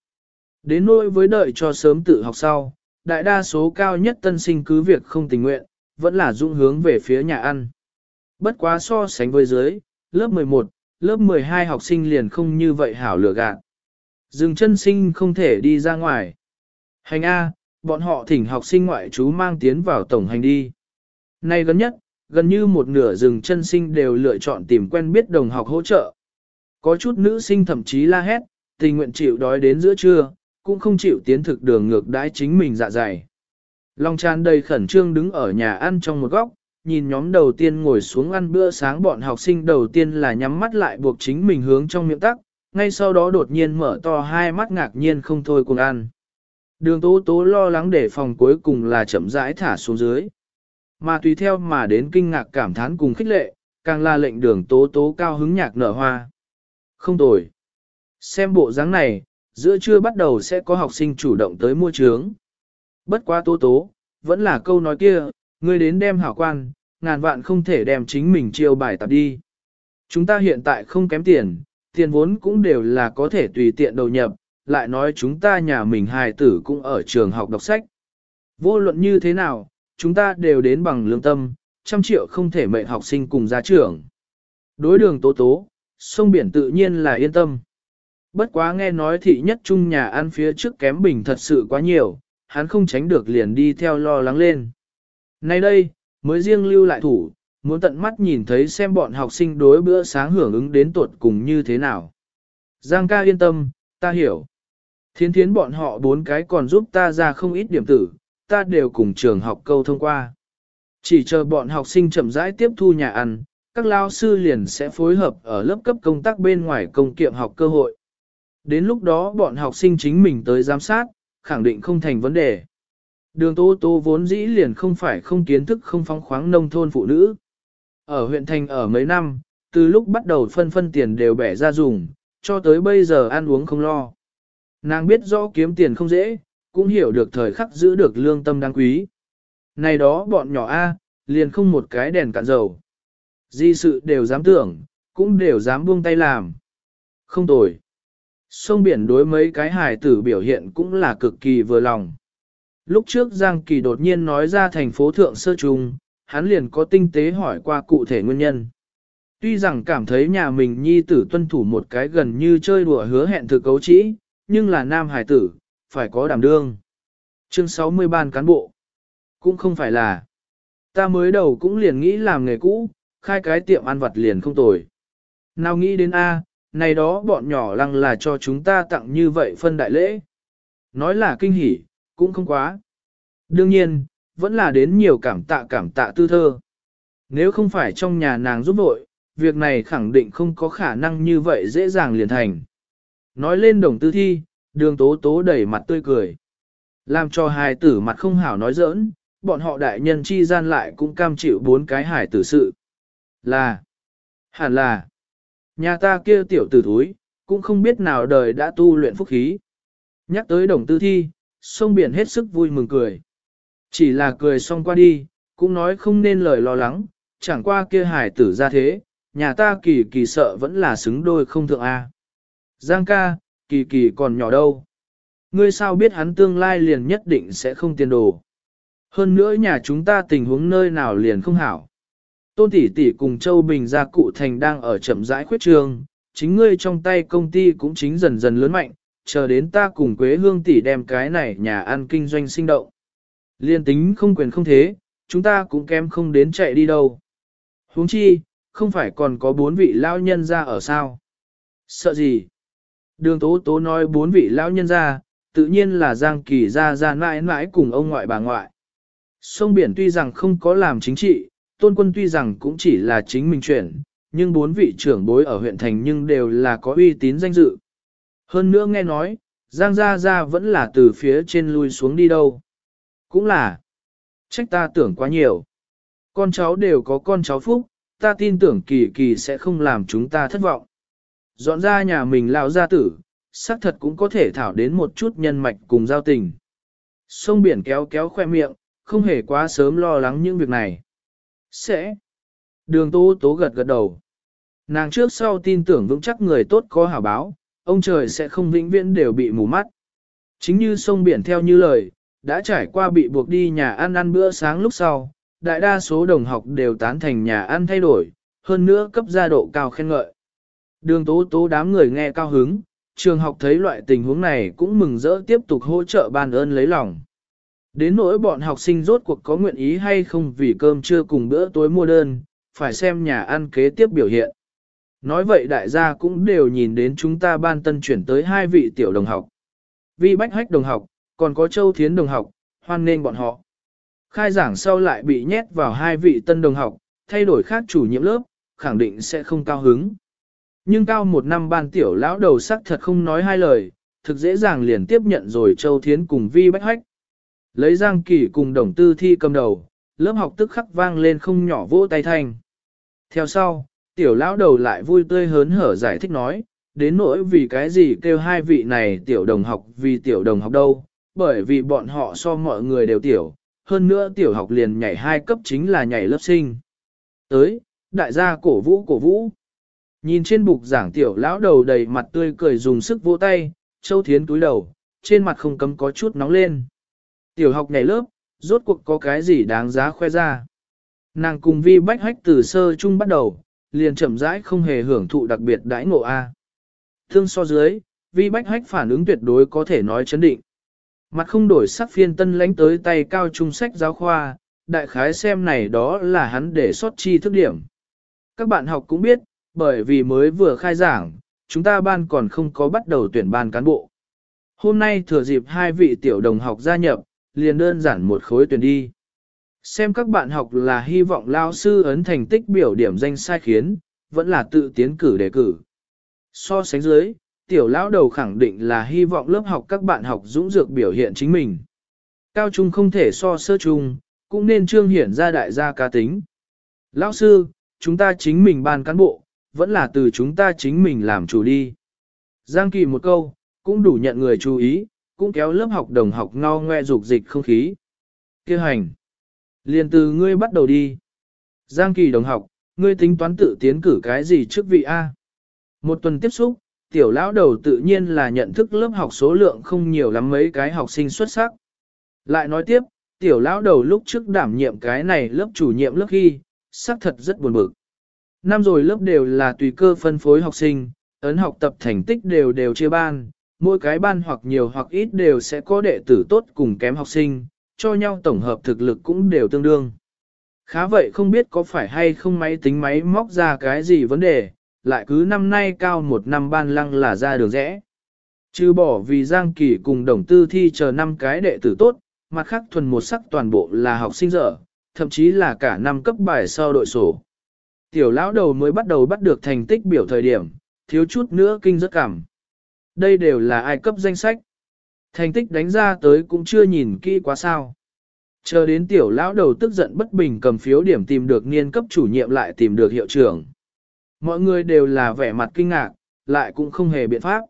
Đến nỗi với đợi cho sớm tự học sau, đại đa số cao nhất tân sinh cứ việc không tình nguyện, vẫn là dung hướng về phía nhà ăn. Bất quá so sánh với dưới, lớp 11, lớp 12 học sinh liền không như vậy hảo lừa gạt. Dừng chân sinh không thể đi ra ngoài. Hành A, bọn họ thỉnh học sinh ngoại trú mang tiến vào tổng hành đi. Nay gần nhất, gần như một nửa rừng chân sinh đều lựa chọn tìm quen biết đồng học hỗ trợ. Có chút nữ sinh thậm chí la hét, tình nguyện chịu đói đến giữa trưa, cũng không chịu tiến thực đường ngược đãi chính mình dạ dày. Long tràn đầy khẩn trương đứng ở nhà ăn trong một góc, nhìn nhóm đầu tiên ngồi xuống ăn bữa sáng bọn học sinh đầu tiên là nhắm mắt lại buộc chính mình hướng trong miệng tắc, ngay sau đó đột nhiên mở to hai mắt ngạc nhiên không thôi cùng ăn. Đường tố tố lo lắng để phòng cuối cùng là chậm rãi thả xuống dưới. Mà tùy theo mà đến kinh ngạc cảm thán cùng khích lệ, càng là lệnh đường tố tố cao hứng nhạc nở hoa. Không tồi. Xem bộ dáng này, giữa trưa bắt đầu sẽ có học sinh chủ động tới mua trướng. Bất quá tố tố, vẫn là câu nói kia, ngươi đến đem hảo quan, ngàn vạn không thể đem chính mình chiêu bài tập đi. Chúng ta hiện tại không kém tiền, tiền vốn cũng đều là có thể tùy tiện đầu nhập, lại nói chúng ta nhà mình hài tử cũng ở trường học đọc sách. Vô luận như thế nào, chúng ta đều đến bằng lương tâm, trăm triệu không thể mệnh học sinh cùng gia trưởng. Đối đường tố tố, sông biển tự nhiên là yên tâm. Bất quá nghe nói thị nhất trung nhà ăn phía trước kém bình thật sự quá nhiều, hắn không tránh được liền đi theo lo lắng lên. Nay đây, mới riêng lưu lại thủ, muốn tận mắt nhìn thấy xem bọn học sinh đối bữa sáng hưởng ứng đến tuột cùng như thế nào. Giang ca yên tâm, ta hiểu. Thiến thiến bọn họ bốn cái còn giúp ta ra không ít điểm tử, ta đều cùng trường học câu thông qua. Chỉ chờ bọn học sinh chậm rãi tiếp thu nhà ăn, các lao sư liền sẽ phối hợp ở lớp cấp công tác bên ngoài công kiệm học cơ hội. Đến lúc đó bọn học sinh chính mình tới giám sát, khẳng định không thành vấn đề. Đường Tô Tô vốn dĩ liền không phải không kiến thức không phóng khoáng nông thôn phụ nữ. Ở huyện thành ở mấy năm, từ lúc bắt đầu phân phân tiền đều bẻ ra dùng, cho tới bây giờ ăn uống không lo. Nàng biết rõ kiếm tiền không dễ, cũng hiểu được thời khắc giữ được lương tâm đáng quý. Này đó bọn nhỏ A, liền không một cái đèn cạn dầu. Di sự đều dám tưởng, cũng đều dám buông tay làm. Không tồi. Sông biển đối mấy cái hài tử biểu hiện cũng là cực kỳ vừa lòng. Lúc trước Giang Kỳ đột nhiên nói ra thành phố Thượng Sơ Trung, hắn liền có tinh tế hỏi qua cụ thể nguyên nhân. Tuy rằng cảm thấy nhà mình nhi tử tuân thủ một cái gần như chơi đùa hứa hẹn thực cấu trĩ, nhưng là nam hải tử, phải có đảm đương. Chương 60 ban cán bộ. Cũng không phải là. Ta mới đầu cũng liền nghĩ làm nghề cũ, khai cái tiệm ăn vặt liền không tồi. Nào nghĩ đến A, này đó bọn nhỏ lăng là cho chúng ta tặng như vậy phân đại lễ. Nói là kinh hỉ, cũng không quá. Đương nhiên, vẫn là đến nhiều cảm tạ cảm tạ tư thơ. Nếu không phải trong nhà nàng giúp vội, việc này khẳng định không có khả năng như vậy dễ dàng liền thành. Nói lên đồng tư thi, đường tố tố đẩy mặt tươi cười. Làm cho hài tử mặt không hảo nói giỡn, bọn họ đại nhân chi gian lại cũng cam chịu bốn cái hải tử sự. Là, hẳn là, nhà ta kia tiểu tử thúi, cũng không biết nào đời đã tu luyện phúc khí. Nhắc tới đồng tư thi, sông biển hết sức vui mừng cười. Chỉ là cười xong qua đi, cũng nói không nên lời lo lắng, chẳng qua kia hải tử ra thế, nhà ta kỳ kỳ sợ vẫn là xứng đôi không thượng A. Giang ca, kỳ kỳ còn nhỏ đâu. Ngươi sao biết hắn tương lai liền nhất định sẽ không tiền đồ. Hơn nữa nhà chúng ta tình huống nơi nào liền không hảo. Tôn tỷ tỷ cùng Châu Bình gia cụ thành đang ở chậm rãi khuyết trường, chính ngươi trong tay công ty cũng chính dần dần lớn mạnh, chờ đến ta cùng Quế Hương tỷ đem cái này nhà ăn kinh doanh sinh động. Liên tính không quyền không thế, chúng ta cũng kém không đến chạy đi đâu. huống chi, không phải còn có bốn vị lão nhân ra ở sao? Sợ gì? Đường tố tố nói bốn vị lão nhân ra, tự nhiên là Giang Kỳ ra ra mãi mãi cùng ông ngoại bà ngoại. Sông biển tuy rằng không có làm chính trị, tôn quân tuy rằng cũng chỉ là chính mình chuyển, nhưng bốn vị trưởng bối ở huyện thành nhưng đều là có uy tín danh dự. Hơn nữa nghe nói, Giang Gia Gia vẫn là từ phía trên lui xuống đi đâu. Cũng là, trách ta tưởng quá nhiều. Con cháu đều có con cháu phúc, ta tin tưởng kỳ kỳ sẽ không làm chúng ta thất vọng. Dọn ra nhà mình lão gia tử, xác thật cũng có thể thảo đến một chút nhân mạch cùng giao tình. Sông biển kéo kéo khoe miệng, không hề quá sớm lo lắng những việc này. Sẽ. Đường tố tố gật gật đầu. Nàng trước sau tin tưởng vững chắc người tốt có hảo báo, ông trời sẽ không vĩnh viễn đều bị mù mắt. Chính như sông biển theo như lời, đã trải qua bị buộc đi nhà ăn ăn bữa sáng lúc sau, đại đa số đồng học đều tán thành nhà ăn thay đổi, hơn nữa cấp gia độ cao khen ngợi. Đường tố tố đám người nghe cao hứng, trường học thấy loại tình huống này cũng mừng rỡ tiếp tục hỗ trợ ban ơn lấy lòng. Đến nỗi bọn học sinh rốt cuộc có nguyện ý hay không vì cơm trưa cùng bữa tối mua đơn, phải xem nhà ăn kế tiếp biểu hiện. Nói vậy đại gia cũng đều nhìn đến chúng ta ban tân chuyển tới hai vị tiểu đồng học. Vi Bách Hách đồng học, còn có Châu Thiến đồng học, hoan nên bọn họ. Khai giảng sau lại bị nhét vào hai vị tân đồng học, thay đổi khác chủ nhiệm lớp, khẳng định sẽ không cao hứng. Nhưng cao một năm ban tiểu lão đầu sắc thật không nói hai lời, thực dễ dàng liền tiếp nhận rồi Châu Thiến cùng Vi Bách Hách. Lấy Giang Kỳ cùng đồng tư thi cầm đầu, lớp học tức khắc vang lên không nhỏ vỗ tay thanh. Theo sau, tiểu lão đầu lại vui tươi hớn hở giải thích nói, đến nỗi vì cái gì kêu hai vị này tiểu đồng học vì tiểu đồng học đâu, bởi vì bọn họ so mọi người đều tiểu, hơn nữa tiểu học liền nhảy hai cấp chính là nhảy lớp sinh. Tới, đại gia cổ vũ cổ vũ. Nhìn trên bục giảng tiểu lão đầu đầy mặt tươi cười dùng sức vỗ tay, châu thiến túi đầu, trên mặt không cấm có chút nóng lên. Tiểu học nhảy lớp, rốt cuộc có cái gì đáng giá khoe ra. Nàng cùng vi bách hách từ sơ chung bắt đầu, liền chậm rãi không hề hưởng thụ đặc biệt đãi ngộ A. Thương so dưới, vi bách hách phản ứng tuyệt đối có thể nói chấn định. Mặt không đổi sắc phiên tân lánh tới tay cao trung sách giáo khoa, đại khái xem này đó là hắn để sót chi thức điểm. Các bạn học cũng biết, bởi vì mới vừa khai giảng, chúng ta ban còn không có bắt đầu tuyển ban cán bộ. Hôm nay thừa dịp hai vị tiểu đồng học gia nhập, liền đơn giản một khối tuyển đi. Xem các bạn học là hy vọng lao sư ấn thành tích biểu điểm danh sai khiến, vẫn là tự tiến cử đề cử. So sánh dưới, tiểu lão đầu khẳng định là hy vọng lớp học các bạn học dũng dược biểu hiện chính mình. Cao trung không thể so sơ trung, cũng nên trương hiển ra đại gia cá tính. Lão sư, chúng ta chính mình ban cán bộ, vẫn là từ chúng ta chính mình làm chủ đi. Giang kỳ một câu, cũng đủ nhận người chú ý, cũng kéo lớp học đồng học ngao ngoe dục dịch không khí. Kêu hành. Liền từ ngươi bắt đầu đi. Giang kỳ đồng học, ngươi tính toán tự tiến cử cái gì trước vị A. Một tuần tiếp xúc, tiểu lão đầu tự nhiên là nhận thức lớp học số lượng không nhiều lắm mấy cái học sinh xuất sắc. Lại nói tiếp, tiểu lão đầu lúc trước đảm nhiệm cái này lớp chủ nhiệm lớp khi, xác thật rất buồn bực. Năm rồi lớp đều là tùy cơ phân phối học sinh, ấn học tập thành tích đều đều chia ban, mỗi cái ban hoặc nhiều hoặc ít đều sẽ có đệ tử tốt cùng kém học sinh, cho nhau tổng hợp thực lực cũng đều tương đương. Khá vậy không biết có phải hay không máy tính máy móc ra cái gì vấn đề, lại cứ năm nay cao một năm ban lăng là ra đường rẽ. Trừ bỏ vì Giang Kỳ cùng đồng tư thi chờ năm cái đệ tử tốt, mặt khác thuần một sắc toàn bộ là học sinh dở, thậm chí là cả năm cấp bài sau đội sổ. Tiểu lão đầu mới bắt đầu bắt được thành tích biểu thời điểm, thiếu chút nữa kinh rất cảm. Đây đều là ai cấp danh sách. Thành tích đánh ra tới cũng chưa nhìn kỹ quá sao. Chờ đến tiểu lão đầu tức giận bất bình cầm phiếu điểm tìm được niên cấp chủ nhiệm lại tìm được hiệu trưởng. Mọi người đều là vẻ mặt kinh ngạc, lại cũng không hề biện pháp.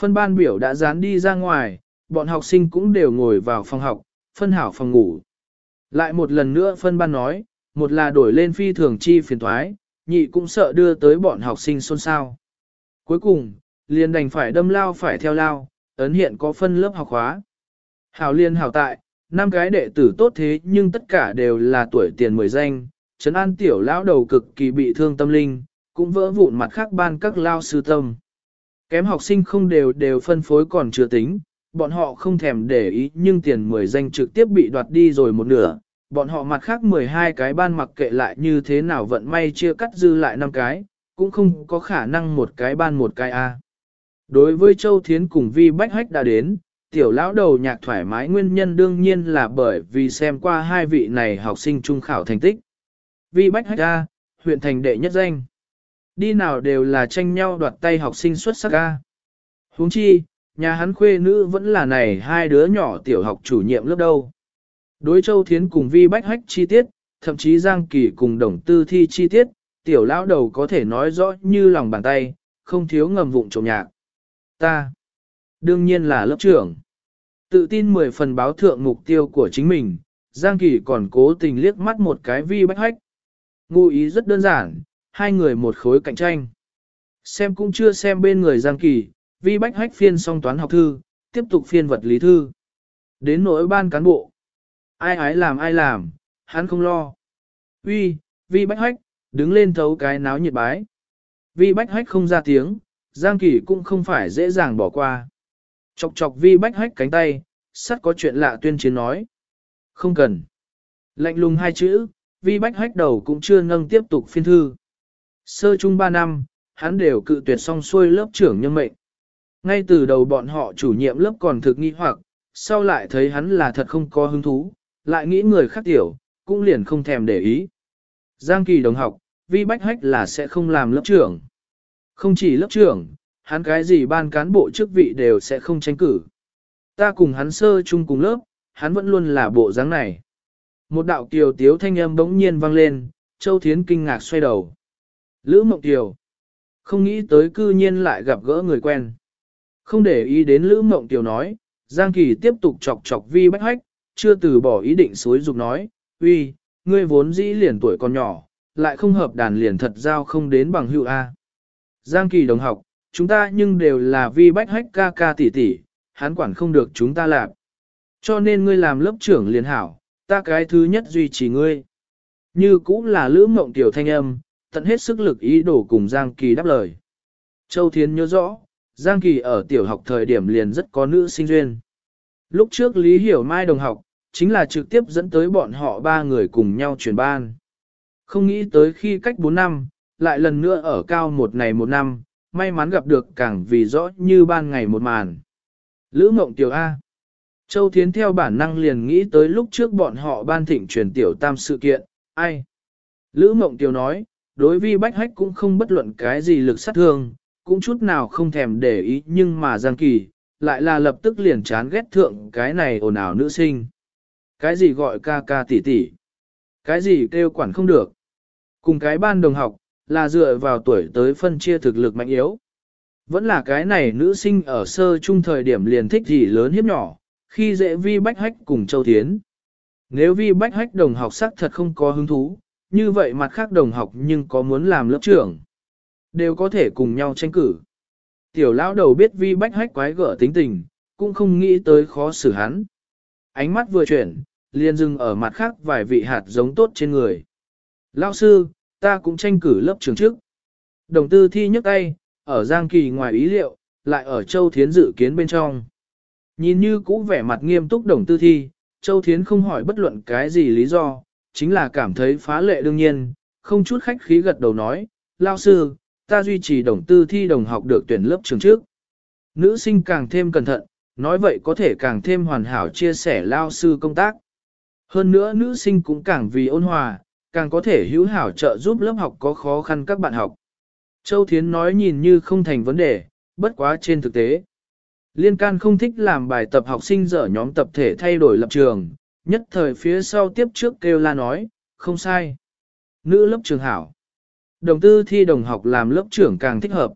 Phân ban biểu đã dán đi ra ngoài, bọn học sinh cũng đều ngồi vào phòng học, phân hảo phòng ngủ. Lại một lần nữa phân ban nói, một là đổi lên phi thường chi phiền thoái, nhị cũng sợ đưa tới bọn học sinh xôn xao. Cuối cùng, liền đành phải đâm lao phải theo lao, ấn hiện có phân lớp học khóa. Hảo liên hảo tại, năm cái đệ tử tốt thế nhưng tất cả đều là tuổi tiền mười danh, Trấn An tiểu lão đầu cực kỳ bị thương tâm linh, cũng vỡ vụn mặt khác ban các lao sư tâm. Kém học sinh không đều đều phân phối còn chưa tính, bọn họ không thèm để ý nhưng tiền mười danh trực tiếp bị đoạt đi rồi một nửa, bọn họ mặt khác 12 cái ban mặc kệ lại như thế nào vận may chia cắt dư lại năm cái, cũng không có khả năng một cái ban một cái A. Đối với Châu Thiến cùng Vi Bách Hách đã đến, tiểu lão đầu nhạc thoải mái nguyên nhân đương nhiên là bởi vì xem qua hai vị này học sinh trung khảo thành tích. Vi Bách Hách A, huyện thành đệ nhất danh. Đi nào đều là tranh nhau đoạt tay học sinh xuất sắc A. huống chi, nhà hắn khuê nữ vẫn là này hai đứa nhỏ tiểu học chủ nhiệm lớp đâu. Đối Châu Thiến cùng Vi Bách Hách chi tiết, thậm chí Giang Kỳ cùng Đồng Tư Thi chi tiết, tiểu lão đầu có thể nói rõ như lòng bàn tay, không thiếu ngầm vụng trộm nhạc. Ta, đương nhiên là lớp trưởng. Tự tin mười phần báo thượng mục tiêu của chính mình, Giang Kỳ còn cố tình liếc mắt một cái Vi Bách Hách. Ngụ ý rất đơn giản, hai người một khối cạnh tranh. Xem cũng chưa xem bên người Giang Kỳ, Vi Bách Hách phiên song toán học thư, tiếp tục phiên vật lý thư. Đến nỗi ban cán bộ, Ai ái làm ai làm, hắn không lo. Uy, vi bách hách, đứng lên thấu cái náo nhiệt bái. Vi bách hách không ra tiếng, Giang Kỳ cũng không phải dễ dàng bỏ qua. Chọc chọc vi bách hách cánh tay, sắt có chuyện lạ tuyên chiến nói. Không cần. Lạnh lùng hai chữ, vi bách hách đầu cũng chưa nâng tiếp tục phiên thư. Sơ chung ba năm, hắn đều cự tuyệt xong xuôi lớp trưởng nhân mệnh. Ngay từ đầu bọn họ chủ nhiệm lớp còn thực nghi hoặc, sau lại thấy hắn là thật không có hứng thú, lại nghĩ người khác tiểu, cũng liền không thèm để ý. Giang Kỳ đồng học, vi bách hách là sẽ không làm lớp trưởng. Không chỉ lớp trưởng, hắn cái gì ban cán bộ chức vị đều sẽ không tranh cử. Ta cùng hắn sơ chung cùng lớp, hắn vẫn luôn là bộ dáng này. Một đạo kiều tiếu thanh âm bỗng nhiên vang lên, Châu Thiến kinh ngạc xoay đầu. Lữ Mộng Kiều. Không nghĩ tới cư nhiên lại gặp gỡ người quen. Không để ý đến Lữ Mộng Kiều nói, Giang Kỳ tiếp tục chọc chọc vi bách hách, chưa từ bỏ ý định suối dục nói, uy, ngươi vốn dĩ liền tuổi còn nhỏ, lại không hợp đàn liền thật giao không đến bằng hữu A. Giang kỳ đồng học, chúng ta nhưng đều là vi bách hách ca ca tỷ tỷ, hắn quản không được chúng ta làm. Cho nên ngươi làm lớp trưởng liền hảo, ta cái thứ nhất duy trì ngươi. Như cũng là lữ mộng tiểu thanh âm, tận hết sức lực ý đồ cùng Giang Kỳ đáp lời. Châu Thiến nhớ rõ, Giang Kỳ ở tiểu học thời điểm liền rất có nữ sinh duyên. Lúc trước Lý Hiểu Mai đồng học, chính là trực tiếp dẫn tới bọn họ ba người cùng nhau chuyển ban. Không nghĩ tới khi cách 4 năm, lại lần nữa ở cao một ngày một năm, may mắn gặp được càng vì rõ như ban ngày một màn. Lữ Mộng Tiểu A Châu Thiến theo bản năng liền nghĩ tới lúc trước bọn họ ban thịnh truyền tiểu tam sự kiện, ai? Lữ Mộng Tiểu nói, đối vi bách hách cũng không bất luận cái gì lực sát thương, cũng chút nào không thèm để ý nhưng mà Giang Kỳ, lại là lập tức liền chán ghét thượng cái này ồn ào nữ sinh. Cái gì gọi ca ca tỷ tỷ? Cái gì kêu quản không được? Cùng cái ban đồng học, là dựa vào tuổi tới phân chia thực lực mạnh yếu. Vẫn là cái này nữ sinh ở sơ trung thời điểm liền thích gì lớn hiếp nhỏ, khi dễ vi bách hách cùng châu tiến. Nếu vi bách hách đồng học sắc thật không có hứng thú, như vậy mặt khác đồng học nhưng có muốn làm lớp trưởng. Đều có thể cùng nhau tranh cử. Tiểu lão đầu biết vi bách hách quái gở tính tình, cũng không nghĩ tới khó xử hắn. Ánh mắt vừa chuyển, liền dừng ở mặt khác vài vị hạt giống tốt trên người. Lão sư, ta cũng tranh cử lớp trường trước. Đồng tư thi nhấc tay, ở Giang Kỳ ngoài ý liệu, lại ở Châu Thiến dự kiến bên trong. Nhìn như cũ vẻ mặt nghiêm túc đồng tư thi, Châu Thiến không hỏi bất luận cái gì lý do, chính là cảm thấy phá lệ đương nhiên, không chút khách khí gật đầu nói, Lão sư, ta duy trì đồng tư thi đồng học được tuyển lớp trường trước. Nữ sinh càng thêm cẩn thận, nói vậy có thể càng thêm hoàn hảo chia sẻ lao sư công tác. Hơn nữa nữ sinh cũng càng vì ôn hòa, càng có thể hữu hảo trợ giúp lớp học có khó khăn các bạn học. Châu Thiến nói nhìn như không thành vấn đề, bất quá trên thực tế. Liên can không thích làm bài tập học sinh dở nhóm tập thể thay đổi lập trường, nhất thời phía sau tiếp trước kêu la nói, không sai. Nữ lớp trường hảo. Đồng tư thi đồng học làm lớp trưởng càng thích hợp.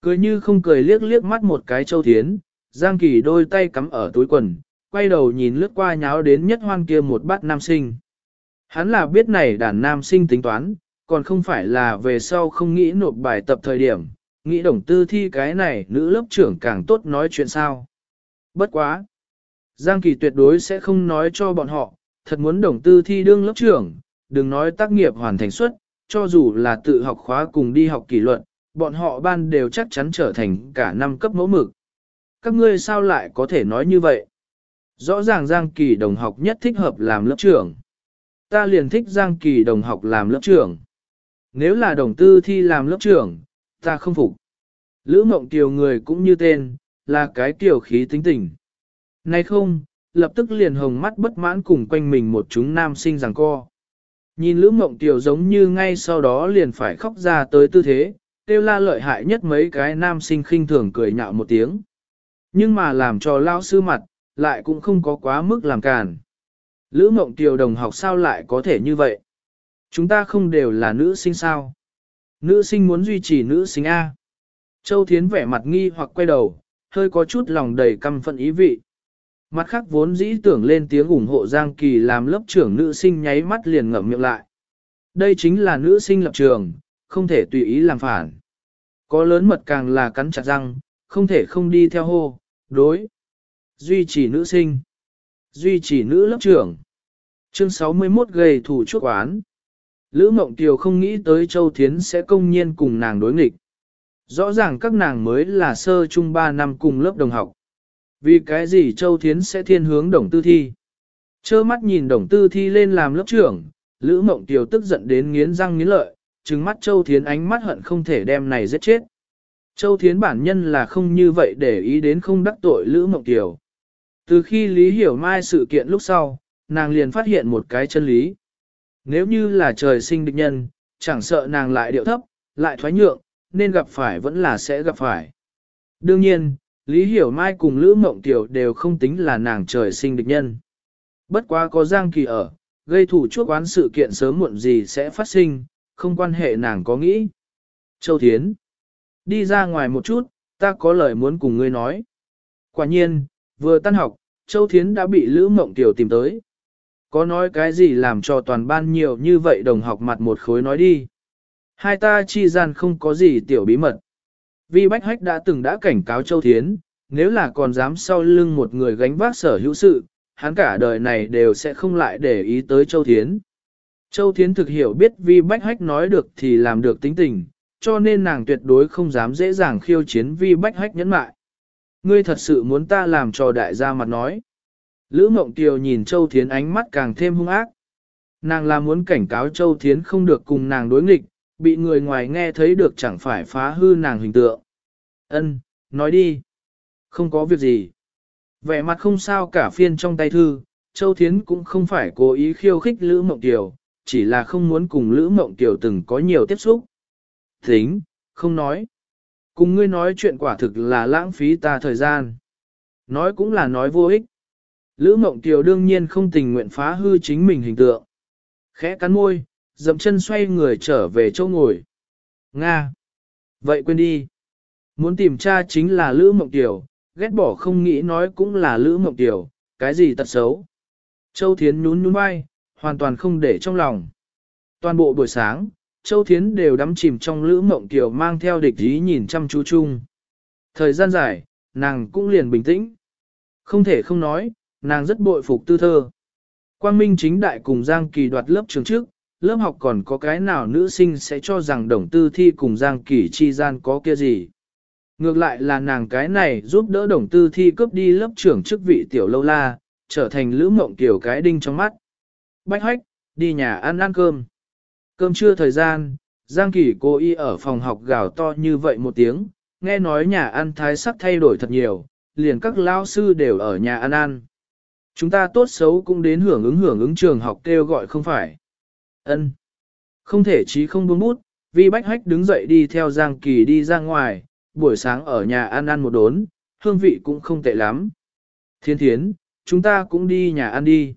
Cười như không cười liếc liếc mắt một cái châu thiến, Giang Kỳ đôi tay cắm ở túi quần, quay đầu nhìn lướt qua nháo đến nhất hoan kia một bát nam sinh. Hắn là biết này đàn nam sinh tính toán, còn không phải là về sau không nghĩ nộp bài tập thời điểm, nghĩ đồng tư thi cái này nữ lớp trưởng càng tốt nói chuyện sao. Bất quá. Giang Kỳ tuyệt đối sẽ không nói cho bọn họ, thật muốn đồng tư thi đương lớp trưởng, đừng nói tác nghiệp hoàn thành suất, cho dù là tự học khóa cùng đi học kỷ luật, bọn họ ban đều chắc chắn trở thành cả năm cấp mẫu mực. Các ngươi sao lại có thể nói như vậy? Rõ ràng Giang Kỳ đồng học nhất thích hợp làm lớp trưởng. Ta liền thích Giang Kỳ đồng học làm lớp trưởng. Nếu là đồng tư thi làm lớp trưởng, ta không phục. Lữ mộng tiểu người cũng như tên, là cái tiểu khí tính tình. Nay không, lập tức liền hồng mắt bất mãn cùng quanh mình một chúng nam sinh rằng co. Nhìn Lữ Mộng Tiểu giống như ngay sau đó liền phải khóc ra tới tư thế, tiêu la lợi hại nhất mấy cái nam sinh khinh thường cười nhạo một tiếng. Nhưng mà làm cho lao sư mặt, lại cũng không có quá mức làm càn. Lữ Mộng tiều đồng học sao lại có thể như vậy? Chúng ta không đều là nữ sinh sao? Nữ sinh muốn duy trì nữ sinh A. Châu Thiến vẻ mặt nghi hoặc quay đầu, hơi có chút lòng đầy căm phẫn ý vị. Mặt khác vốn dĩ tưởng lên tiếng ủng hộ Giang Kỳ làm lớp trưởng nữ sinh nháy mắt liền ngậm miệng lại. Đây chính là nữ sinh lập trường, không thể tùy ý làm phản. Có lớn mật càng là cắn chặt răng, không thể không đi theo hô, đối. Duy trì nữ sinh. Duy trì nữ lớp trưởng. Chương 61 gầy thủ chuốc oán. Lữ Mộng Tiều không nghĩ tới Châu Thiến sẽ công nhiên cùng nàng đối nghịch. Rõ ràng các nàng mới là sơ chung 3 năm cùng lớp đồng học. Vì cái gì Châu Thiến sẽ thiên hướng đồng tư thi? Chơ mắt nhìn đồng tư thi lên làm lớp trưởng, Lữ Mộng Tiều tức giận đến nghiến răng nghiến lợi, trừng mắt Châu Thiến ánh mắt hận không thể đem này giết chết. Châu Thiến bản nhân là không như vậy để ý đến không đắc tội Lữ Mộng Tiều. Từ khi Lý Hiểu Mai sự kiện lúc sau, nàng liền phát hiện một cái chân lý. Nếu như là trời sinh địch nhân, chẳng sợ nàng lại điệu thấp, lại thoái nhượng, nên gặp phải vẫn là sẽ gặp phải. Đương nhiên, Lý Hiểu Mai cùng Lữ Mộng Tiểu đều không tính là nàng trời sinh địch nhân. Bất quá có Giang Kỳ ở, gây thủ chuốc oán sự kiện sớm muộn gì sẽ phát sinh, không quan hệ nàng có nghĩ. Châu Thiến, đi ra ngoài một chút, ta có lời muốn cùng ngươi nói. Quả nhiên, vừa tan học, Châu Thiến đã bị Lữ Mộng Tiểu tìm tới. Có nói cái gì làm cho toàn ban nhiều như vậy đồng học mặt một khối nói đi. Hai ta chi gian không có gì tiểu bí mật. Vi Bách Hách đã từng đã cảnh cáo Châu Thiến, nếu là còn dám sau lưng một người gánh vác sở hữu sự, hắn cả đời này đều sẽ không lại để ý tới Châu Thiến. Châu Thiến thực hiểu biết Vi Bách Hách nói được thì làm được tính tình, cho nên nàng tuyệt đối không dám dễ dàng khiêu chiến Vi Bách Hách nhẫn mại. Ngươi thật sự muốn ta làm cho đại gia mặt nói. Lữ Mộng Tiều nhìn Châu Thiến ánh mắt càng thêm hung ác. Nàng là muốn cảnh cáo Châu Thiến không được cùng nàng đối nghịch, bị người ngoài nghe thấy được chẳng phải phá hư nàng hình tượng. Ân, nói đi. Không có việc gì. Vẻ mặt không sao cả phiên trong tay thư, Châu Thiến cũng không phải cố ý khiêu khích Lữ Mộng Tiểu, chỉ là không muốn cùng Lữ Mộng Tiểu từng có nhiều tiếp xúc. Tính, không nói. Cùng ngươi nói chuyện quả thực là lãng phí ta thời gian. Nói cũng là nói vô ích. Lữ Mộng Kiều đương nhiên không tình nguyện phá hư chính mình hình tượng. Khẽ cắn môi, dậm chân xoay người trở về chỗ ngồi. Nga! Vậy quên đi. Muốn tìm cha chính là Lữ Mộng Kiều, ghét bỏ không nghĩ nói cũng là Lữ Mộng Kiều, cái gì tật xấu. Châu Thiến nhún nhún vai, hoàn toàn không để trong lòng. Toàn bộ buổi sáng, Châu Thiến đều đắm chìm trong Lữ Mộng Kiều mang theo địch ý nhìn chăm chú chung. Thời gian dài, nàng cũng liền bình tĩnh. Không thể không nói, nàng rất bội phục tư thơ. Quang Minh chính đại cùng Giang Kỳ đoạt lớp trường trước, lớp học còn có cái nào nữ sinh sẽ cho rằng đồng tư thi cùng Giang Kỳ chi gian có kia gì. Ngược lại là nàng cái này giúp đỡ đồng tư thi cướp đi lớp trưởng chức vị tiểu lâu la, trở thành lữ mộng tiểu cái đinh trong mắt. Bách hách, đi nhà ăn ăn cơm. Cơm trưa thời gian, Giang Kỳ cô y ở phòng học gào to như vậy một tiếng, nghe nói nhà ăn thái sắc thay đổi thật nhiều, liền các lao sư đều ở nhà ăn ăn. Chúng ta tốt xấu cũng đến hưởng ứng hưởng ứng trường học kêu gọi không phải. ân Không thể chí không buông bút, vì Bách Hách đứng dậy đi theo Giang Kỳ đi ra ngoài, buổi sáng ở nhà ăn ăn một đốn, hương vị cũng không tệ lắm. Thiên thiến, chúng ta cũng đi nhà ăn đi.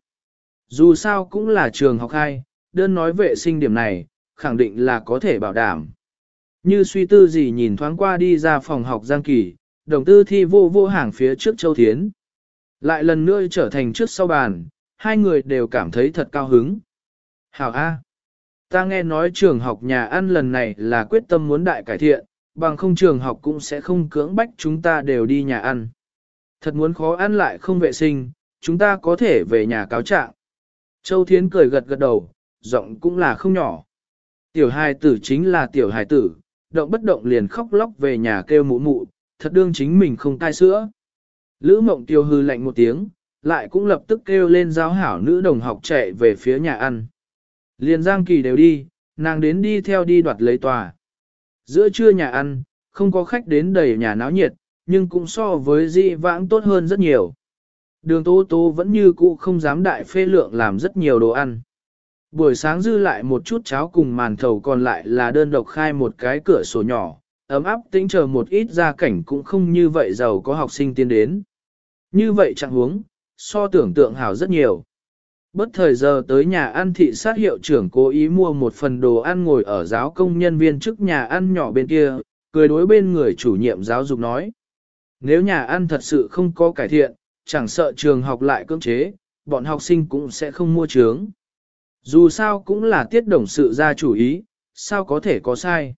Dù sao cũng là trường học hai, đơn nói vệ sinh điểm này, khẳng định là có thể bảo đảm. Như suy tư gì nhìn thoáng qua đi ra phòng học Giang Kỳ, đồng tư thi vô vô hàng phía trước Châu Thiến. Lại lần nữa trở thành trước sau bàn, hai người đều cảm thấy thật cao hứng. Hảo A. Ta nghe nói trường học nhà ăn lần này là quyết tâm muốn đại cải thiện, bằng không trường học cũng sẽ không cưỡng bách chúng ta đều đi nhà ăn. Thật muốn khó ăn lại không vệ sinh, chúng ta có thể về nhà cáo trạng. Châu Thiến cười gật gật đầu, giọng cũng là không nhỏ. Tiểu hài tử chính là tiểu hài tử, động bất động liền khóc lóc về nhà kêu mụ mụ, thật đương chính mình không tai sữa. Lữ mộng tiêu hư lạnh một tiếng, lại cũng lập tức kêu lên giáo hảo nữ đồng học chạy về phía nhà ăn. Liền Giang Kỳ đều đi, nàng đến đi theo đi đoạt lấy tòa. Giữa trưa nhà ăn, không có khách đến đầy nhà náo nhiệt, nhưng cũng so với dị vãng tốt hơn rất nhiều. Đường Tố Tố vẫn như cũ không dám đại phê lượng làm rất nhiều đồ ăn. Buổi sáng dư lại một chút cháo cùng màn thầu còn lại là đơn độc khai một cái cửa sổ nhỏ, ấm áp tĩnh chờ một ít gia cảnh cũng không như vậy giàu có học sinh tiến đến. Như vậy chẳng huống, so tưởng tượng hảo rất nhiều. Bất thời giờ tới nhà ăn thị sát hiệu trưởng cố ý mua một phần đồ ăn ngồi ở giáo công nhân viên trước nhà ăn nhỏ bên kia, cười đối bên người chủ nhiệm giáo dục nói. Nếu nhà ăn thật sự không có cải thiện, chẳng sợ trường học lại cưỡng chế, bọn học sinh cũng sẽ không mua trướng. Dù sao cũng là tiết đồng sự ra chủ ý, sao có thể có sai.